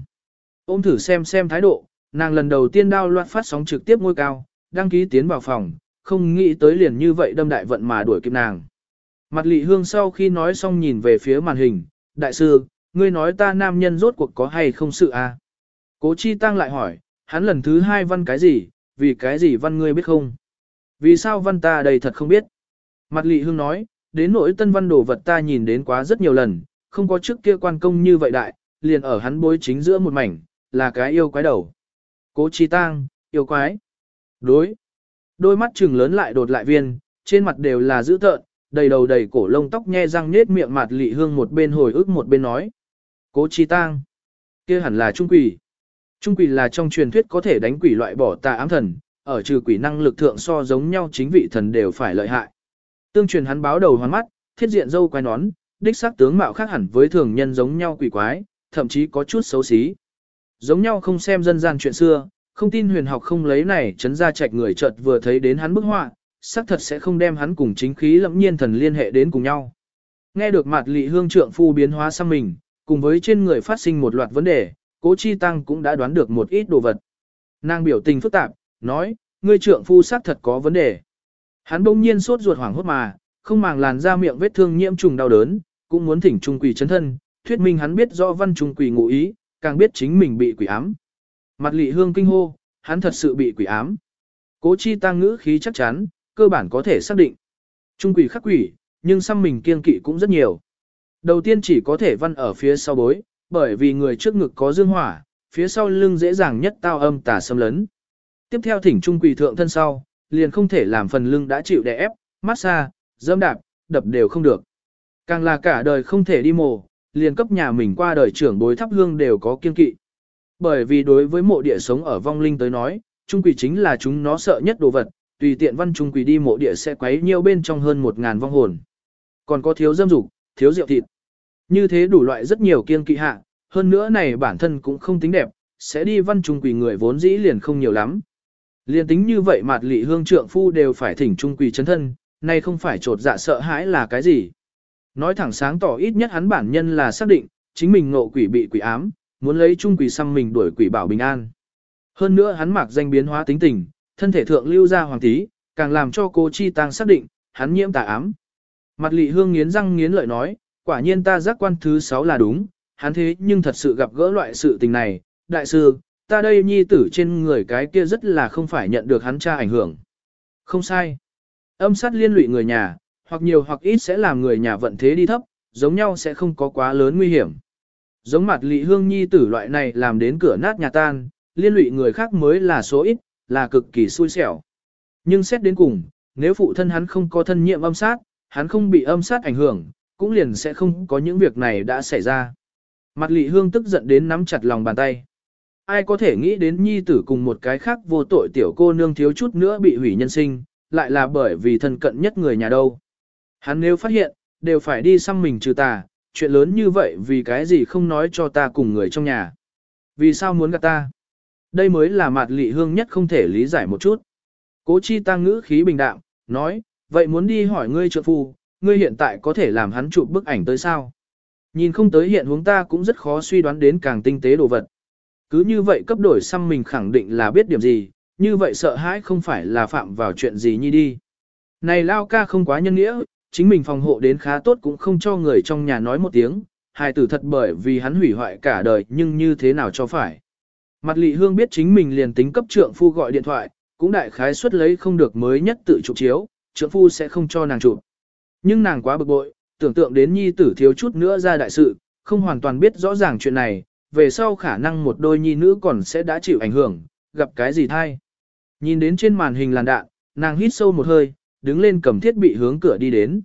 Ôm thử xem xem thái độ, nàng lần đầu tiên đao loạt phát sóng trực tiếp ngôi cao, đăng ký tiến vào phòng, không nghĩ tới liền như vậy đâm đại vận mà đuổi kịp nàng. Mặt lị hương sau khi nói xong nhìn về phía màn hình, đại sư, ngươi nói ta nam nhân rốt cuộc có hay không sự à? Cố chi tăng lại hỏi, hắn lần thứ hai văn cái gì, vì cái gì văn ngươi biết không? Vì sao văn ta đây thật không biết? Mặt lị hương nói, đến nỗi tân văn đồ vật ta nhìn đến quá rất nhiều lần, không có trước kia quan công như vậy đại, liền ở hắn bối chính giữa một mảnh, là cái yêu quái đầu. Cố chi tang, yêu quái. Đối. Đôi mắt trừng lớn lại đột lại viên, trên mặt đều là dữ tợn, đầy đầu đầy cổ lông tóc nhe răng nết miệng mặt lị hương một bên hồi ức một bên nói. Cố chi tang. kia hẳn là trung quỷ. Trung quỷ là trong truyền thuyết có thể đánh quỷ loại bỏ tà ám thần, ở trừ quỷ năng lực thượng so giống nhau chính vị thần đều phải lợi hại. Tương truyền hắn báo đầu hoàn mắt, thiết diện dâu quai nón, đích xác tướng mạo khác hẳn với thường nhân giống nhau quỷ quái, thậm chí có chút xấu xí. Giống nhau không xem dân gian chuyện xưa, không tin huyền học không lấy này chấn ra trạch người chợt vừa thấy đến hắn bức họa, xác thật sẽ không đem hắn cùng chính khí lẫm nhiên thần liên hệ đến cùng nhau. Nghe được mặt lị hương trượng phu biến hóa sang mình, cùng với trên người phát sinh một loạt vấn đề, cố chi tăng cũng đã đoán được một ít đồ vật. Nàng biểu tình phức tạp, nói, ngươi trượng phu xác thật có vấn đề. Hắn bỗng nhiên sốt ruột hoảng hốt mà, không màng làn ra miệng vết thương nhiễm trùng đau đớn, cũng muốn thỉnh trung quỷ chấn thân, thuyết minh hắn biết rõ văn trung quỷ ngụ ý, càng biết chính mình bị quỷ ám. Mặt lị hương kinh hô, hắn thật sự bị quỷ ám. Cố chi tăng ngữ khí chắc chắn, cơ bản có thể xác định. Trung quỷ khắc quỷ, nhưng xăm mình kiên kỵ cũng rất nhiều. Đầu tiên chỉ có thể văn ở phía sau bối, bởi vì người trước ngực có dương hỏa, phía sau lưng dễ dàng nhất tao âm tà xâm lấn. Tiếp theo thỉnh trung quỷ thượng thân sau, liền không thể làm phần lưng đã chịu đè ép, massage, dâm đạp, đập đều không được. Càng là cả đời không thể đi mồ, liền cấp nhà mình qua đời trưởng bối thắp hương đều có kiên kỵ. Bởi vì đối với mộ địa sống ở vong linh tới nói, trung quỷ chính là chúng nó sợ nhất đồ vật, tùy tiện văn trung quỷ đi mộ địa sẽ quấy nhiều bên trong hơn một ngàn vong hồn. Còn có thiếu dâm dục, thiếu rượu thịt. Như thế đủ loại rất nhiều kiên kỵ hạ, hơn nữa này bản thân cũng không tính đẹp, sẽ đi văn trung quỷ người vốn dĩ liền không nhiều lắm. Liên tính như vậy mạt lị hương trượng phu đều phải thỉnh trung quỷ chấn thân, nay không phải trột dạ sợ hãi là cái gì. Nói thẳng sáng tỏ ít nhất hắn bản nhân là xác định, chính mình ngộ quỷ bị quỷ ám, muốn lấy trung quỷ xăm mình đuổi quỷ bảo bình an. Hơn nữa hắn mặc danh biến hóa tính tình, thân thể thượng lưu ra hoàng tí, càng làm cho cô Chi Tăng xác định, hắn nhiễm tà ám. Mặt lị hương nghiến răng nghiến lợi nói, quả nhiên ta giác quan thứ 6 là đúng, hắn thế nhưng thật sự gặp gỡ loại sự tình này, đại sư, ta đây nhi tử trên người cái kia rất là không phải nhận được hắn cha ảnh hưởng. Không sai. Âm sát liên lụy người nhà, hoặc nhiều hoặc ít sẽ làm người nhà vận thế đi thấp, giống nhau sẽ không có quá lớn nguy hiểm. Giống mặt lị hương nhi tử loại này làm đến cửa nát nhà tan, liên lụy người khác mới là số ít, là cực kỳ xui xẻo. Nhưng xét đến cùng, nếu phụ thân hắn không có thân nhiệm âm sát, hắn không bị âm sát ảnh hưởng, cũng liền sẽ không có những việc này đã xảy ra. Mặt lị hương tức giận đến nắm chặt lòng bàn tay. Ai có thể nghĩ đến nhi tử cùng một cái khác vô tội tiểu cô nương thiếu chút nữa bị hủy nhân sinh, lại là bởi vì thân cận nhất người nhà đâu. Hắn nếu phát hiện, đều phải đi xăm mình trừ tà, chuyện lớn như vậy vì cái gì không nói cho ta cùng người trong nhà. Vì sao muốn gặp ta? Đây mới là mặt lị hương nhất không thể lý giải một chút. Cố chi tăng ngữ khí bình đạm, nói, vậy muốn đi hỏi ngươi trợ phu, ngươi hiện tại có thể làm hắn chụp bức ảnh tới sao? Nhìn không tới hiện hướng ta cũng rất khó suy đoán đến càng tinh tế đồ vật. Cứ như vậy cấp đổi xăm mình khẳng định là biết điểm gì, như vậy sợ hãi không phải là phạm vào chuyện gì nhi đi. Này lao ca không quá nhân nghĩa, chính mình phòng hộ đến khá tốt cũng không cho người trong nhà nói một tiếng, hài tử thật bởi vì hắn hủy hoại cả đời nhưng như thế nào cho phải. Mặt lị hương biết chính mình liền tính cấp trượng phu gọi điện thoại, cũng đại khái suất lấy không được mới nhất tự chụp chiếu, trượng phu sẽ không cho nàng chụp. Nhưng nàng quá bực bội, tưởng tượng đến nhi tử thiếu chút nữa ra đại sự, không hoàn toàn biết rõ ràng chuyện này, về sau khả năng một đôi nhi nữ còn sẽ đã chịu ảnh hưởng, gặp cái gì thay. Nhìn đến trên màn hình làn đạn, nàng hít sâu một hơi, đứng lên cầm thiết bị hướng cửa đi đến.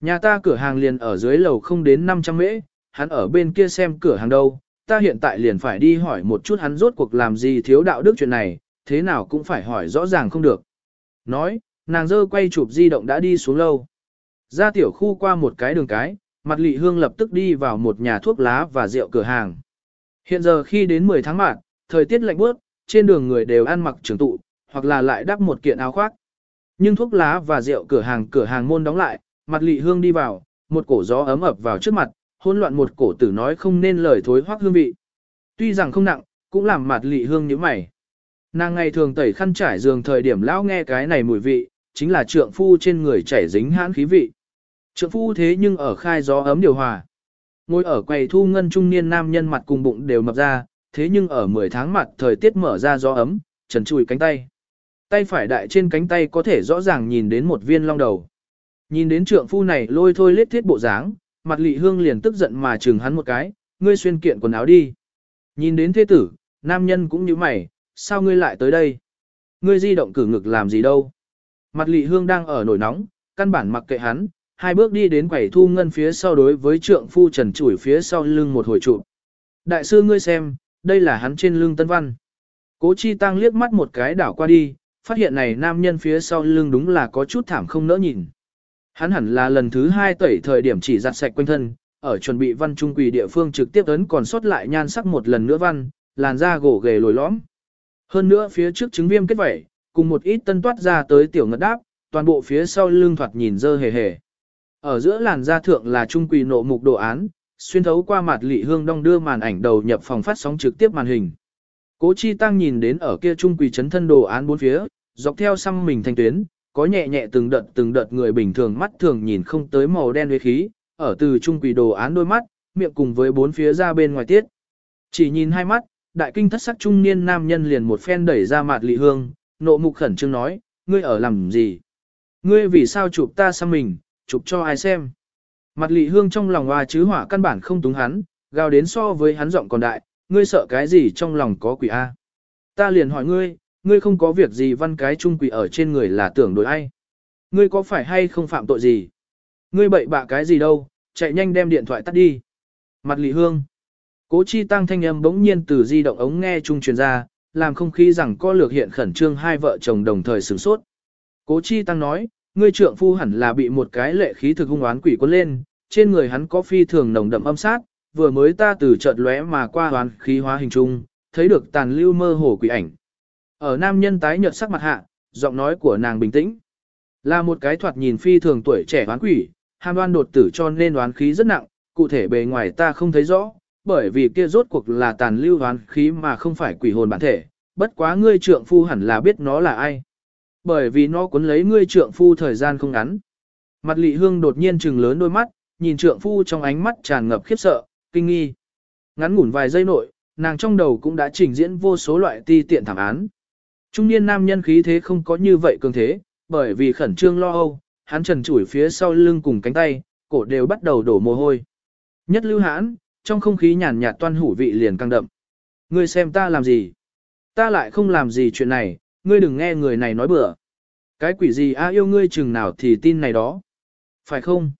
Nhà ta cửa hàng liền ở dưới lầu không đến 500 mễ, hắn ở bên kia xem cửa hàng đâu, ta hiện tại liền phải đi hỏi một chút hắn rốt cuộc làm gì thiếu đạo đức chuyện này, thế nào cũng phải hỏi rõ ràng không được. Nói, nàng dơ quay chụp di động đã đi xuống lâu. Ra tiểu khu qua một cái đường cái, mặt lị hương lập tức đi vào một nhà thuốc lá và rượu cửa hàng. Hiện giờ khi đến 10 tháng mạng, thời tiết lạnh bớt, trên đường người đều ăn mặc trường tụ, hoặc là lại đắp một kiện áo khoác. Nhưng thuốc lá và rượu cửa hàng cửa hàng môn đóng lại, mặt lị hương đi vào, một cổ gió ấm ập vào trước mặt, hỗn loạn một cổ tử nói không nên lời thối hoác hương vị. Tuy rằng không nặng, cũng làm mặt lị hương như mày. Nàng ngày thường tẩy khăn trải giường thời điểm lão nghe cái này mùi vị, chính là trượng phu trên người chảy dính hãn khí vị. Trượng phu thế nhưng ở khai gió ấm điều hòa. Ngồi ở quầy thu ngân trung niên nam nhân mặt cùng bụng đều mập ra, thế nhưng ở 10 tháng mặt thời tiết mở ra gió ấm, trần chùi cánh tay. Tay phải đại trên cánh tay có thể rõ ràng nhìn đến một viên long đầu. Nhìn đến trượng phu này lôi thôi lết thiết bộ dáng, mặt lị hương liền tức giận mà chừng hắn một cái, ngươi xuyên kiện quần áo đi. Nhìn đến thế tử, nam nhân cũng như mày, sao ngươi lại tới đây? Ngươi di động cử ngực làm gì đâu? Mặt lị hương đang ở nổi nóng, căn bản mặc kệ hắn, hai bước đi đến quầy thu ngân phía sau đối với trượng phu trần chủi phía sau lưng một hồi trụ. Đại sư ngươi xem, đây là hắn trên lưng tân văn. Cố chi tăng liếc mắt một cái đảo qua đi, phát hiện này nam nhân phía sau lưng đúng là có chút thảm không nỡ nhìn. Hắn hẳn là lần thứ hai tẩy thời điểm chỉ giặt sạch quanh thân, ở chuẩn bị văn trung quỳ địa phương trực tiếp ấn còn sót lại nhan sắc một lần nữa văn, làn da gỗ ghề lồi lõm. Hơn nữa phía trước trứng viêm kết vẩy, cùng một ít tân toát ra tới tiểu ngất đáp, toàn bộ phía sau lưng thoạt nhìn dơ hề hề. Ở giữa làn da thượng là trung quỳ nộ mục đồ án, xuyên thấu qua mặt lị hương đong đưa màn ảnh đầu nhập phòng phát sóng trực tiếp màn hình. Cố Chi Tăng nhìn đến ở kia trung quỳ chấn thân đồ án bốn phía, dọc theo xăm mình thành tuyến, có nhẹ nhẹ từng đợt từng đợt người bình thường mắt thường nhìn không tới màu đen với khí, ở từ trung quỳ đồ án đôi mắt, miệng cùng với bốn phía ra bên ngoài tiết. Chỉ nhìn hai mắt, đại kinh thất sắc trung niên nam nhân liền một phen đẩy ra mặt lị hương, nộ mục khẩn trương nói, ngươi ở làm gì? Ngươi vì sao chụp ta xăm mình, chụp cho ai xem? Mặt lị hương trong lòng hoa chứ hỏa căn bản không túng hắn, gào đến so với hắn giọng còn đại, ngươi sợ cái gì trong lòng có quỷ A. Ta liền hỏi ngươi, ngươi không có việc gì văn cái trung quỷ ở trên người là tưởng đối ai. Ngươi có phải hay không phạm tội gì? Ngươi bậy bạ cái gì đâu, chạy nhanh đem điện thoại tắt đi. Mặt lị hương. Cố chi tăng thanh âm bỗng nhiên từ di động ống nghe trung truyền ra, làm không khí rằng có lược hiện khẩn trương hai vợ chồng đồng thời sửng sốt. Cố chi tăng nói, ngươi trượng phu hẳn là bị một cái lệ khí thực hung oán quỷ quân lên, trên người hắn có phi thường nồng đậm âm sát, vừa mới ta từ chợt lóe mà qua oán khí hóa hình trung, thấy được tàn lưu mơ hồ quỷ ảnh. Ở nam nhân tái nhợt sắc mặt hạ, giọng nói của nàng bình tĩnh. Là một cái thoạt nhìn phi thường tuổi trẻ oán quỷ, ham đoan đột tử cho nên oán khí rất nặng, cụ thể bề ngoài ta không thấy rõ, bởi vì kia rốt cuộc là tàn lưu oán khí mà không phải quỷ hồn bản thể, bất quá ngươi trượng phu hẳn là biết nó là ai. Bởi vì nó cuốn lấy ngươi trượng phu thời gian không ngắn. Mặt lị hương đột nhiên trừng lớn đôi mắt, nhìn trượng phu trong ánh mắt tràn ngập khiếp sợ, kinh nghi. Ngắn ngủn vài giây nội, nàng trong đầu cũng đã trình diễn vô số loại ti tiện thảm án. Trung niên nam nhân khí thế không có như vậy cường thế, bởi vì khẩn trương lo âu, hắn trần chủi phía sau lưng cùng cánh tay, cổ đều bắt đầu đổ mồ hôi. Nhất lưu hãn, trong không khí nhàn nhạt toan hủ vị liền căng đậm. Ngươi xem ta làm gì? Ta lại không làm gì chuyện này, ngươi đừng nghe người này nói bừa. Cái quỷ gì a yêu ngươi chừng nào thì tin này đó. Phải không?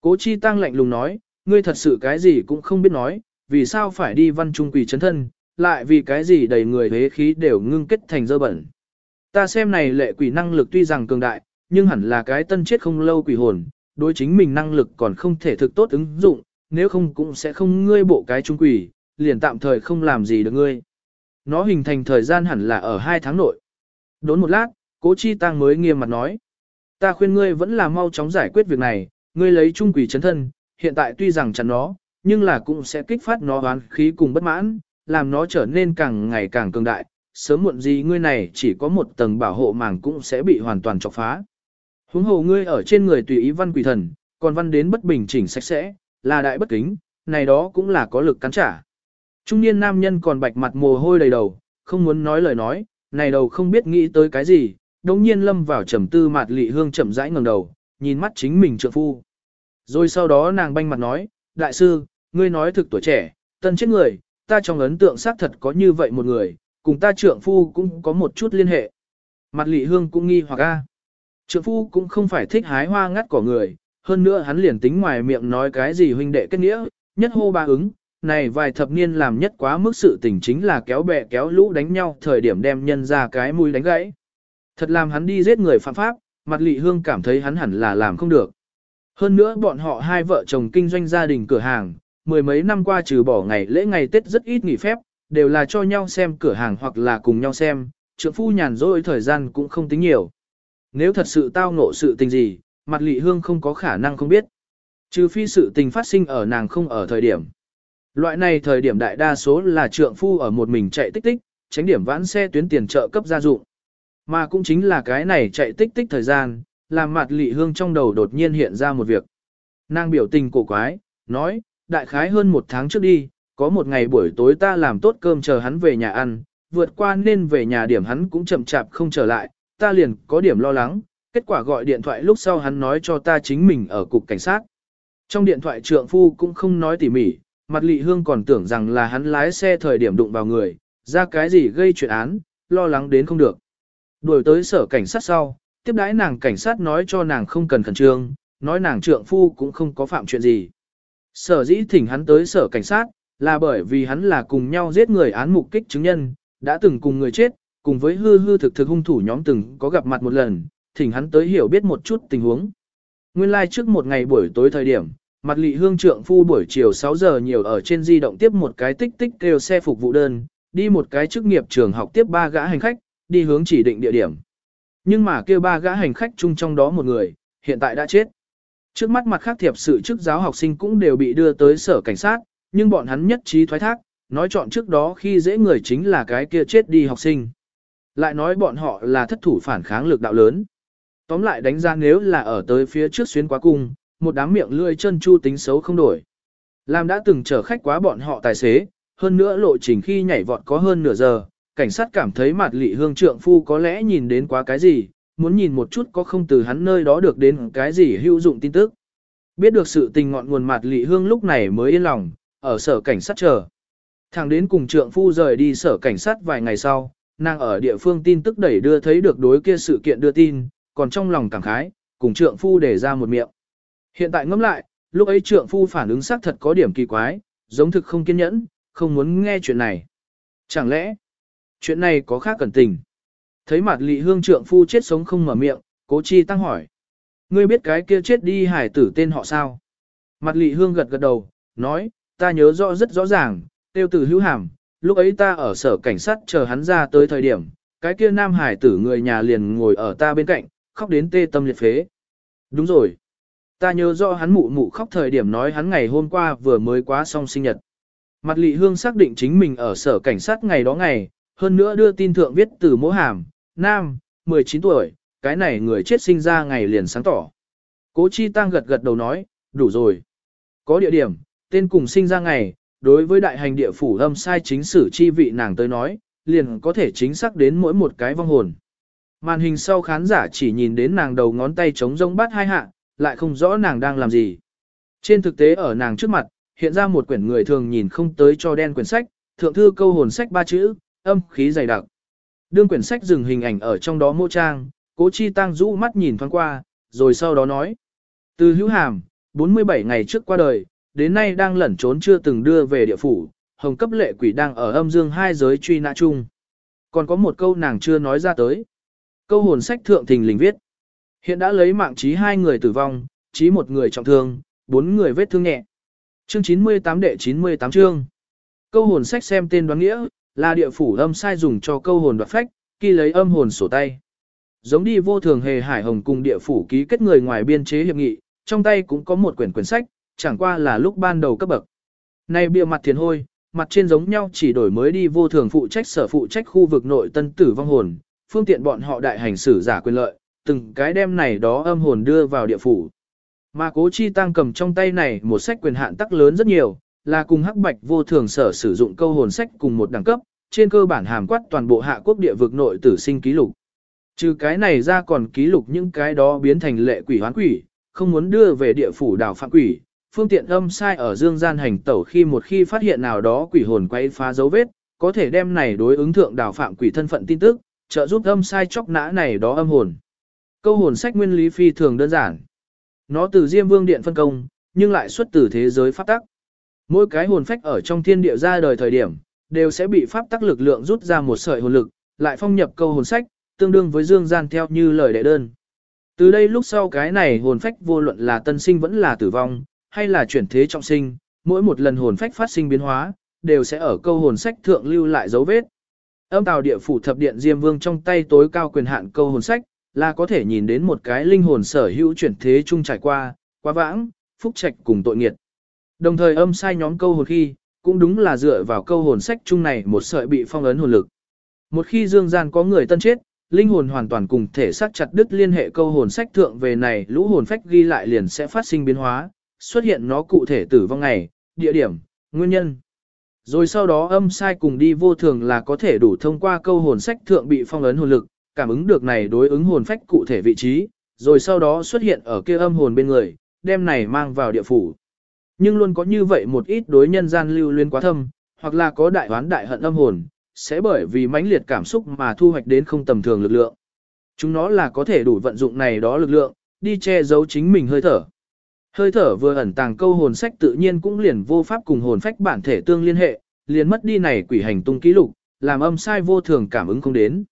Cố chi tăng lạnh lùng nói, ngươi thật sự cái gì cũng không biết nói, vì sao phải đi văn trung quỷ chấn thân, lại vì cái gì đầy người hế khí đều ngưng kết thành dơ bẩn. Ta xem này lệ quỷ năng lực tuy rằng cường đại, nhưng hẳn là cái tân chết không lâu quỷ hồn, đối chính mình năng lực còn không thể thực tốt ứng dụng, nếu không cũng sẽ không ngươi bộ cái trung quỷ, liền tạm thời không làm gì được ngươi. Nó hình thành thời gian hẳn là ở hai tháng nội. Đốn một lát, cố chi tăng mới nghiêm mặt nói. Ta khuyên ngươi vẫn là mau chóng giải quyết việc này, ngươi lấy trung quỷ chấn thân, hiện tại tuy rằng chắn nó, nhưng là cũng sẽ kích phát nó oán khí cùng bất mãn, làm nó trở nên càng ngày càng cường đại. Sớm muộn gì ngươi này chỉ có một tầng bảo hộ màng cũng sẽ bị hoàn toàn chọc phá. Huống hồ ngươi ở trên người tùy ý văn quỷ thần, còn văn đến bất bình chỉnh sạch sẽ, là đại bất kính, này đó cũng là có lực cắn trả. Trung niên nam nhân còn bạch mặt mồ hôi đầy đầu, không muốn nói lời nói, này đầu không biết nghĩ tới cái gì, đồng nhiên lâm vào trầm tư mạt lị hương chậm rãi ngẩng đầu, nhìn mắt chính mình trượng phu. Rồi sau đó nàng banh mặt nói, đại sư, ngươi nói thực tuổi trẻ, tân chết người, ta trong ấn tượng xác thật có như vậy một người, cùng ta trượng phu cũng có một chút liên hệ. Mặt lị hương cũng nghi hoặc a. Trượng phu cũng không phải thích hái hoa ngắt cỏ người, hơn nữa hắn liền tính ngoài miệng nói cái gì huynh đệ kết nghĩa, nhất hô ba ứng, này vài thập niên làm nhất quá mức sự tình chính là kéo bè kéo lũ đánh nhau thời điểm đem nhân ra cái mũi đánh gãy. Thật làm hắn đi giết người phạm pháp, mặt lị hương cảm thấy hắn hẳn là làm không được. Hơn nữa bọn họ hai vợ chồng kinh doanh gia đình cửa hàng, mười mấy năm qua trừ bỏ ngày lễ ngày Tết rất ít nghỉ phép, đều là cho nhau xem cửa hàng hoặc là cùng nhau xem, trượng phu nhàn rỗi thời gian cũng không tính nhiều. Nếu thật sự tao ngộ sự tình gì, mặt lị hương không có khả năng không biết. Trừ phi sự tình phát sinh ở nàng không ở thời điểm. Loại này thời điểm đại đa số là trượng phu ở một mình chạy tích tích, tránh điểm vãn xe tuyến tiền trợ cấp gia dụng. Mà cũng chính là cái này chạy tích tích thời gian, làm mặt lị hương trong đầu đột nhiên hiện ra một việc. Nàng biểu tình cổ quái, nói, đại khái hơn một tháng trước đi, có một ngày buổi tối ta làm tốt cơm chờ hắn về nhà ăn, vượt qua nên về nhà điểm hắn cũng chậm chạp không trở lại, ta liền có điểm lo lắng, kết quả gọi điện thoại lúc sau hắn nói cho ta chính mình ở cục cảnh sát. Trong điện thoại trượng phu cũng không nói tỉ mỉ, mặt lị hương còn tưởng rằng là hắn lái xe thời điểm đụng vào người, ra cái gì gây chuyện án, lo lắng đến không được. Đuổi tới sở cảnh sát sau, tiếp đãi nàng cảnh sát nói cho nàng không cần khẩn trương, nói nàng trượng phu cũng không có phạm chuyện gì. Sở dĩ thỉnh hắn tới sở cảnh sát, là bởi vì hắn là cùng nhau giết người án mục kích chứng nhân, đã từng cùng người chết, cùng với hư hư thực thực hung thủ nhóm từng có gặp mặt một lần, thỉnh hắn tới hiểu biết một chút tình huống. Nguyên lai like trước một ngày buổi tối thời điểm, mặt lị hương trượng phu buổi chiều 6 giờ nhiều ở trên di động tiếp một cái tích tích kêu xe phục vụ đơn, đi một cái chức nghiệp trường học tiếp ba gã hành khách, đi hướng chỉ định địa điểm. Nhưng mà kêu ba gã hành khách chung trong đó một người, hiện tại đã chết. Trước mắt mặt khác thiệp sự chức giáo học sinh cũng đều bị đưa tới sở cảnh sát, nhưng bọn hắn nhất trí thoái thác, nói chọn trước đó khi dễ người chính là cái kia chết đi học sinh. Lại nói bọn họ là thất thủ phản kháng lực đạo lớn. Tóm lại đánh giá nếu là ở tới phía trước xuyến quá cung, một đám miệng lươi chân chu tính xấu không đổi. Làm đã từng chở khách quá bọn họ tài xế, hơn nữa lộ trình khi nhảy vọt có hơn nửa giờ, cảnh sát cảm thấy mặt lị hương trượng phu có lẽ nhìn đến quá cái gì, muốn nhìn một chút có không từ hắn nơi đó được đến cái gì hữu dụng tin tức. Biết được sự tình ngọn nguồn mặt lị hương lúc này mới yên lòng, ở sở cảnh sát chờ. Thằng đến cùng trượng phu rời đi sở cảnh sát vài ngày sau, nàng ở địa phương tin tức đẩy đưa thấy được đối kia sự kiện đưa tin, còn trong lòng cảm khái, cùng trượng phu để ra một miệng. Hiện tại ngẫm lại, lúc ấy trượng phu phản ứng xác thật có điểm kỳ quái, giống thực không kiên nhẫn, không muốn nghe chuyện này. Chẳng lẽ, chuyện này có khác cẩn tình? Thấy mặt lị hương trượng phu chết sống không mở miệng, cố chi tăng hỏi. Ngươi biết cái kia chết đi hải tử tên họ sao? Mặt lị hương gật gật đầu, nói, ta nhớ rõ rất rõ ràng, tiêu tử hữu hàm, lúc ấy ta ở sở cảnh sát chờ hắn ra tới thời điểm, cái kia nam hải tử người nhà liền ngồi ở ta bên cạnh, khóc đến tê tâm liệt phế. Đúng rồi. Ta nhớ rõ hắn mụ mụ khóc thời điểm nói hắn ngày hôm qua vừa mới quá xong sinh nhật. Mặt lị hương xác định chính mình ở sở cảnh sát ngày đó ngày, hơn nữa đưa tin thượng viết từ mỗ hàm, nam, 19 tuổi, cái này người chết sinh ra ngày liền sáng tỏ. Cố Chi Tăng gật gật đầu nói, đủ rồi. Có địa điểm, tên cùng sinh ra ngày, đối với đại hành địa phủ âm sai chính sử chi vị nàng tới nói, liền có thể chính xác đến mỗi một cái vong hồn. Màn hình sau khán giả chỉ nhìn đến nàng đầu ngón tay chống rông bắt hai hạ, lại không rõ nàng đang làm gì. Trên thực tế ở nàng trước mặt, hiện ra một quyển người thường nhìn không tới cho đen quyển sách, thượng thư câu hồn sách ba chữ, âm khí dày đặc. Đương quyển sách dừng hình ảnh ở trong đó mô trang, cố chi tăng rũ mắt nhìn thoáng qua, rồi sau đó nói. Từ hữu hàm, 47 ngày trước qua đời, đến nay đang lẩn trốn chưa từng đưa về địa phủ, hồng cấp lệ quỷ đang ở âm dương hai giới truy nã chung. Còn có một câu nàng chưa nói ra tới. Câu hồn sách thượng thình lình viết. Hiện đã lấy mạng trí hai người tử vong, trí một người trọng thương, bốn người vết thương nhẹ. Chương 98 đệ 98 chương. Câu hồn sách xem tên đoán nghĩa, là địa phủ âm sai dùng cho câu hồn đoạt phách, khi lấy âm hồn sổ tay. Giống đi vô thường hề hải hồng cùng địa phủ ký kết người ngoài biên chế hiệp nghị, trong tay cũng có một quyển quyển sách, chẳng qua là lúc ban đầu cấp bậc. Này bìa mặt thiền hôi, mặt trên giống nhau chỉ đổi mới đi vô thường phụ trách sở phụ trách khu vực nội tân tử vong hồn, phương tiện bọn họ đại hành xử giả quyền lợi, từng cái đem này đó âm hồn đưa vào địa phủ. Mà cố chi tăng cầm trong tay này một sách quyền hạn tắc lớn rất nhiều, là cùng hắc bạch vô thường sở sử dụng câu hồn sách cùng một đẳng cấp, trên cơ bản hàm quát toàn bộ hạ quốc địa vực nội tử sinh ký lục. Trừ cái này ra còn ký lục những cái đó biến thành lệ quỷ hoán quỷ, không muốn đưa về địa phủ đảo phạm quỷ, phương tiện âm sai ở dương gian hành tẩu khi một khi phát hiện nào đó quỷ hồn quay phá dấu vết, có thể đem này đối ứng thượng đảo phạm quỷ thân phận tin tức, trợ giúp âm sai chóc nã này đó âm hồn. Câu hồn sách nguyên lý phi thường đơn giản. Nó từ Diêm Vương Điện phân công, nhưng lại xuất từ thế giới pháp tắc. Mỗi cái hồn phách ở trong thiên địa ra đời thời điểm, đều sẽ bị pháp tắc lực lượng rút ra một sợi hồn lực, lại phong nhập câu hồn sách, tương đương với dương gian theo như lời đệ đơn. Từ đây lúc sau cái này hồn phách vô luận là tân sinh vẫn là tử vong, hay là chuyển thế trọng sinh, mỗi một lần hồn phách phát sinh biến hóa, đều sẽ ở câu hồn sách thượng lưu lại dấu vết. Âm tào địa phủ thập điện Diêm Vương trong tay tối cao quyền hạn câu hồn sách, là có thể nhìn đến một cái linh hồn sở hữu chuyển thế chung trải qua, quá vãng, phúc trạch cùng tội nghiệt. Đồng thời âm sai nhóm câu hồn khi, cũng đúng là dựa vào câu hồn sách chung này một sợi bị phong ấn hồn lực. Một khi dương gian có người tân chết, linh hồn hoàn toàn cùng thể xác chặt đứt liên hệ câu hồn sách thượng về này lũ hồn phách ghi lại liền sẽ phát sinh biến hóa, xuất hiện nó cụ thể tử vong ngày, địa điểm, nguyên nhân. Rồi sau đó âm sai cùng đi vô thường là có thể đủ thông qua câu hồn sách thượng bị phong ấn hồn lực, cảm ứng được này đối ứng hồn phách cụ thể vị trí, rồi sau đó xuất hiện ở kia âm hồn bên người, đem này mang vào địa phủ. Nhưng luôn có như vậy một ít đối nhân gian lưu luyến quá thâm, hoặc là có đại oán đại hận âm hồn, sẽ bởi vì mãnh liệt cảm xúc mà thu hoạch đến không tầm thường lực lượng. Chúng nó là có thể đủ vận dụng này đó lực lượng, đi che giấu chính mình hơi thở. Hơi thở vừa ẩn tàng câu hồn sách tự nhiên cũng liền vô pháp cùng hồn phách bản thể tương liên hệ, liền mất đi này quỷ hành tung ký lục, làm âm sai vô thường cảm ứng không đến.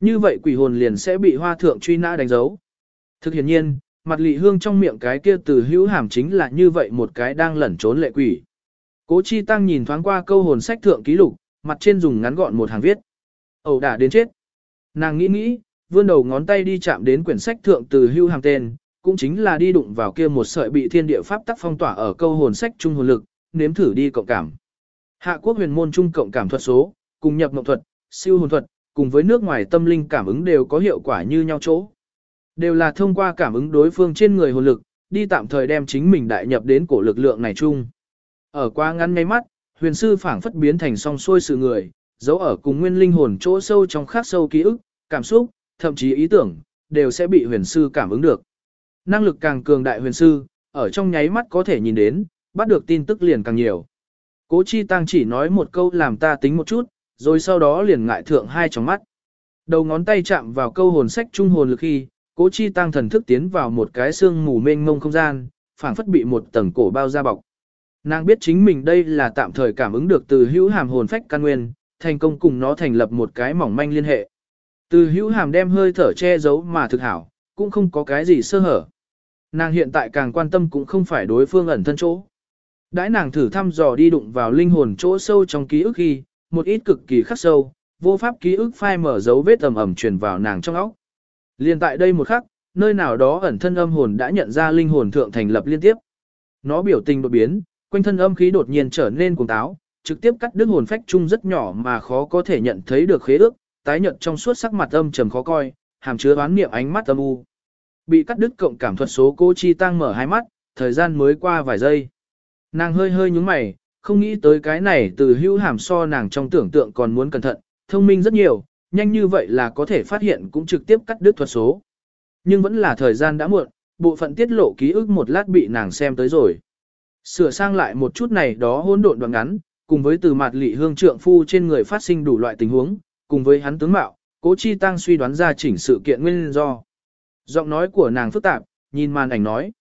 Như vậy quỷ hồn liền sẽ bị hoa thượng truy nã đánh dấu. Thực hiện nhiên, mặt lị hương trong miệng cái kia từ hữu hàm chính là như vậy một cái đang lẩn trốn lệ quỷ. Cố chi tăng nhìn thoáng qua câu hồn sách thượng ký lục, mặt trên dùng ngắn gọn một hàng viết. Ẩu đả đến chết. Nàng nghĩ nghĩ, vươn đầu ngón tay đi chạm đến quyển sách thượng từ hưu hàm tên, cũng chính là đi đụng vào kia một sợi bị thiên địa pháp tắc phong tỏa ở câu hồn sách trung hồn lực, nếm thử đi cộng cảm. Hạ quốc huyền môn trung cộng cảm thuật số, cùng nhập mộng thuật, siêu hồn thuật, cùng với nước ngoài tâm linh cảm ứng đều có hiệu quả như nhau chỗ. Đều là thông qua cảm ứng đối phương trên người hồn lực, đi tạm thời đem chính mình đại nhập đến cổ lực lượng này chung. Ở qua ngắn ngay mắt, huyền sư phảng phất biến thành song xuôi sự người, giấu ở cùng nguyên linh hồn chỗ sâu trong khắc sâu ký ức, cảm xúc, thậm chí ý tưởng, đều sẽ bị huyền sư cảm ứng được. Năng lực càng cường đại huyền sư, ở trong nháy mắt có thể nhìn đến, bắt được tin tức liền càng nhiều. Cố Chi Tăng chỉ nói một câu làm ta tính một chút, rồi sau đó liền ngại thượng hai tròng mắt. Đầu ngón tay chạm vào câu hồn sách trung hồn lực khi, Cố Chi Tăng thần thức tiến vào một cái xương mù mênh mông không gian, phảng phất bị một tầng cổ bao da bọc. Nàng biết chính mình đây là tạm thời cảm ứng được từ hữu hàm hồn phách căn nguyên, thành công cùng nó thành lập một cái mỏng manh liên hệ. Từ hữu hàm đem hơi thở che giấu mà thực hảo, cũng không có cái gì sơ hở. Nàng hiện tại càng quan tâm cũng không phải đối phương ẩn thân chỗ. Đãi nàng thử thăm dò đi đụng vào linh hồn chỗ sâu trong ký ức khi, một ít cực kỳ khắc sâu, vô pháp ký ức phai mở dấu vết ầm ầm truyền vào nàng trong óc. Liên tại đây một khắc, nơi nào đó ẩn thân âm hồn đã nhận ra linh hồn thượng thành lập liên tiếp. Nó biểu tình đột biến, quanh thân âm khí đột nhiên trở nên cuồng táo, trực tiếp cắt đứt hồn phách chung rất nhỏ mà khó có thể nhận thấy được khế ước, tái nhận trong suốt sắc mặt âm trầm khó coi, hàm chứa đoán niệm ánh mắt âm u. Bị cắt đứt cộng cảm thuật số cô chi tăng mở hai mắt, thời gian mới qua vài giây. Nàng hơi hơi nhúng mày, không nghĩ tới cái này từ hữu hàm so nàng trong tưởng tượng còn muốn cẩn thận, thông minh rất nhiều, nhanh như vậy là có thể phát hiện cũng trực tiếp cắt đứt thuật số. Nhưng vẫn là thời gian đã muộn, bộ phận tiết lộ ký ức một lát bị nàng xem tới rồi. Sửa sang lại một chút này đó hỗn độn đoạn ngắn, cùng với từ mặt lị hương trượng phu trên người phát sinh đủ loại tình huống, cùng với hắn tướng mạo, cố chi tăng suy đoán ra chỉnh sự kiện nguyên do. Giọng nói của nàng phức tạp, nhìn màn ảnh nói.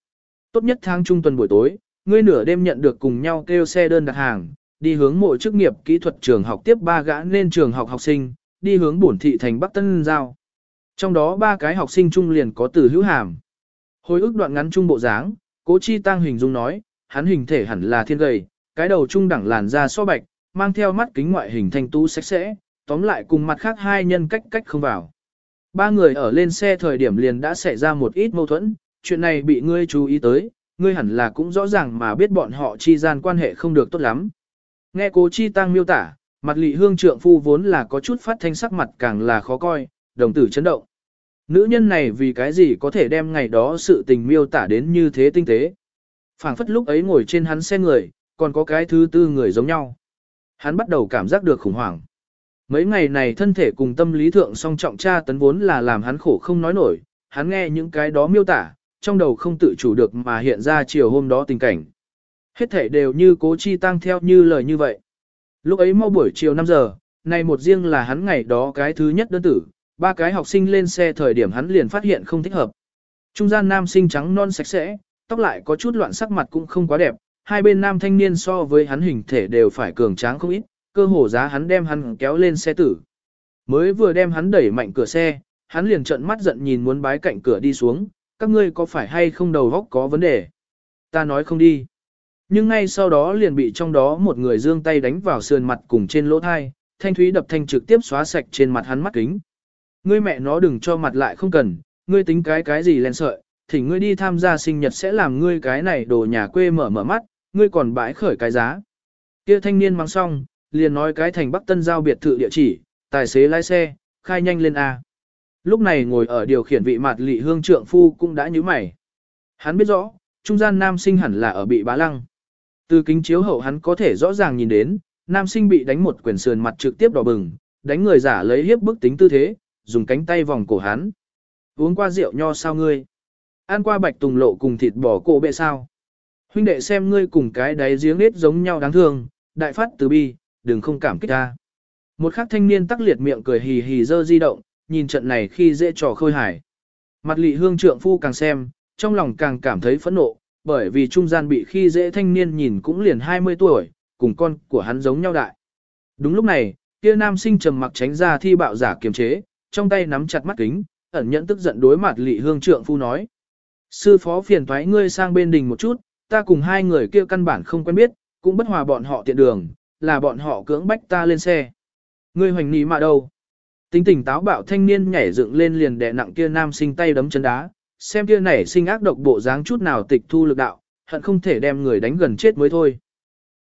Tốt nhất tháng trung tuần buổi tối, ngươi nửa đêm nhận được cùng nhau kêu xe đơn đặt hàng, đi hướng mộ chức nghiệp kỹ thuật trường học tiếp ba gã nên trường học học sinh, đi hướng bổn thị thành Bắc Tân Giao. Trong đó ba cái học sinh trung liền có từ hữu hàm. Hồi ức đoạn ngắn trung bộ dáng, cố chi tăng hình dung nói, hắn hình thể hẳn là thiên gầy, cái đầu trung đẳng làn da so bạch, mang theo mắt kính ngoại hình thanh tú sạch sẽ, tóm lại cùng mặt khác hai nhân cách cách không vào. Ba người ở lên xe thời điểm liền đã xảy ra một ít mâu thuẫn, chuyện này bị ngươi chú ý tới, ngươi hẳn là cũng rõ ràng mà biết bọn họ chi gian quan hệ không được tốt lắm. Nghe cố chi tăng miêu tả, mặt lị hương trượng phu vốn là có chút phát thanh sắc mặt càng là khó coi, đồng tử chấn động. Nữ nhân này vì cái gì có thể đem ngày đó sự tình miêu tả đến như thế tinh tế. phảng phất lúc ấy ngồi trên hắn xe người, còn có cái thứ tư người giống nhau. Hắn bắt đầu cảm giác được khủng hoảng. Mấy ngày này thân thể cùng tâm lý thượng song trọng tra tấn vốn là làm hắn khổ không nói nổi, hắn nghe những cái đó miêu tả, trong đầu không tự chủ được mà hiện ra chiều hôm đó tình cảnh. Hết thể đều như cố chi tăng theo như lời như vậy. Lúc ấy mau buổi chiều 5 giờ, này một riêng là hắn ngày đó cái thứ nhất đơn tử, ba cái học sinh lên xe thời điểm hắn liền phát hiện không thích hợp. Trung gian nam sinh trắng non sạch sẽ, tóc lại có chút loạn sắc mặt cũng không quá đẹp, hai bên nam thanh niên so với hắn hình thể đều phải cường tráng không ít, cơ hồ giá hắn đem hắn kéo lên xe tử. Mới vừa đem hắn đẩy mạnh cửa xe, hắn liền trợn mắt giận nhìn muốn bái cạnh cửa đi xuống, các ngươi có phải hay không đầu góc có vấn đề? Ta nói không đi. Nhưng ngay sau đó liền bị trong đó một người dương tay đánh vào sườn mặt cùng trên lỗ thai, thanh thúy đập thanh trực tiếp xóa sạch trên mặt hắn mắt kính. Ngươi mẹ nó đừng cho mặt lại không cần, ngươi tính cái cái gì len sợi, thì ngươi đi tham gia sinh nhật sẽ làm ngươi cái này đồ nhà quê mở mở mắt, ngươi còn bãi khởi cái giá. Kia thanh niên mang xong, liền nói cái thành Bắc Tân giao biệt thự địa chỉ, tài xế lái xe, khai nhanh lên A. Lúc này ngồi ở điều khiển vị mặt lị hương trượng phu cũng đã nhíu mày. Hắn biết rõ, trung gian nam sinh hẳn là ở bị bá lăng. Từ kính chiếu hậu hắn có thể rõ ràng nhìn đến, nam sinh bị đánh một quyền sườn mặt trực tiếp đỏ bừng, đánh người giả lấy hiếp bức tính tư thế, dùng cánh tay vòng cổ hắn. Uống qua rượu nho sao ngươi? Ăn qua bạch tùng lộ cùng thịt bò cổ bệ sao? Huynh đệ xem ngươi cùng cái đáy giếng nết giống nhau đáng thương, đại phát từ bi, đừng không cảm kích ta. Một khắc thanh niên tắc liệt miệng cười hì hì dơ di động, nhìn trận này khi dễ trò khôi hài. Mặt lị hương trượng phu càng xem, trong lòng càng cảm thấy phẫn nộ, bởi vì trung gian bị khi dễ thanh niên nhìn cũng liền 20 tuổi, cùng con của hắn giống nhau đại. Đúng lúc này, kia nam sinh trầm mặc tránh ra thi bạo giả kiềm chế, trong tay nắm chặt mắt kính, ẩn nhẫn tức giận đối mặt lị hương trượng phu nói. Sư phó phiền thoái ngươi sang bên đình một chút, ta cùng hai người kia căn bản không quen biết, cũng bất hòa bọn họ tiện đường, là bọn họ cưỡng bách ta lên xe. Ngươi hoành ní mà đâu? Tính tình táo bạo thanh niên nhảy dựng lên liền đè nặng kia nam sinh tay đấm chân đá, xem kia nảy sinh ác độc bộ dáng chút nào tịch thu lực đạo, hận không thể đem người đánh gần chết mới thôi.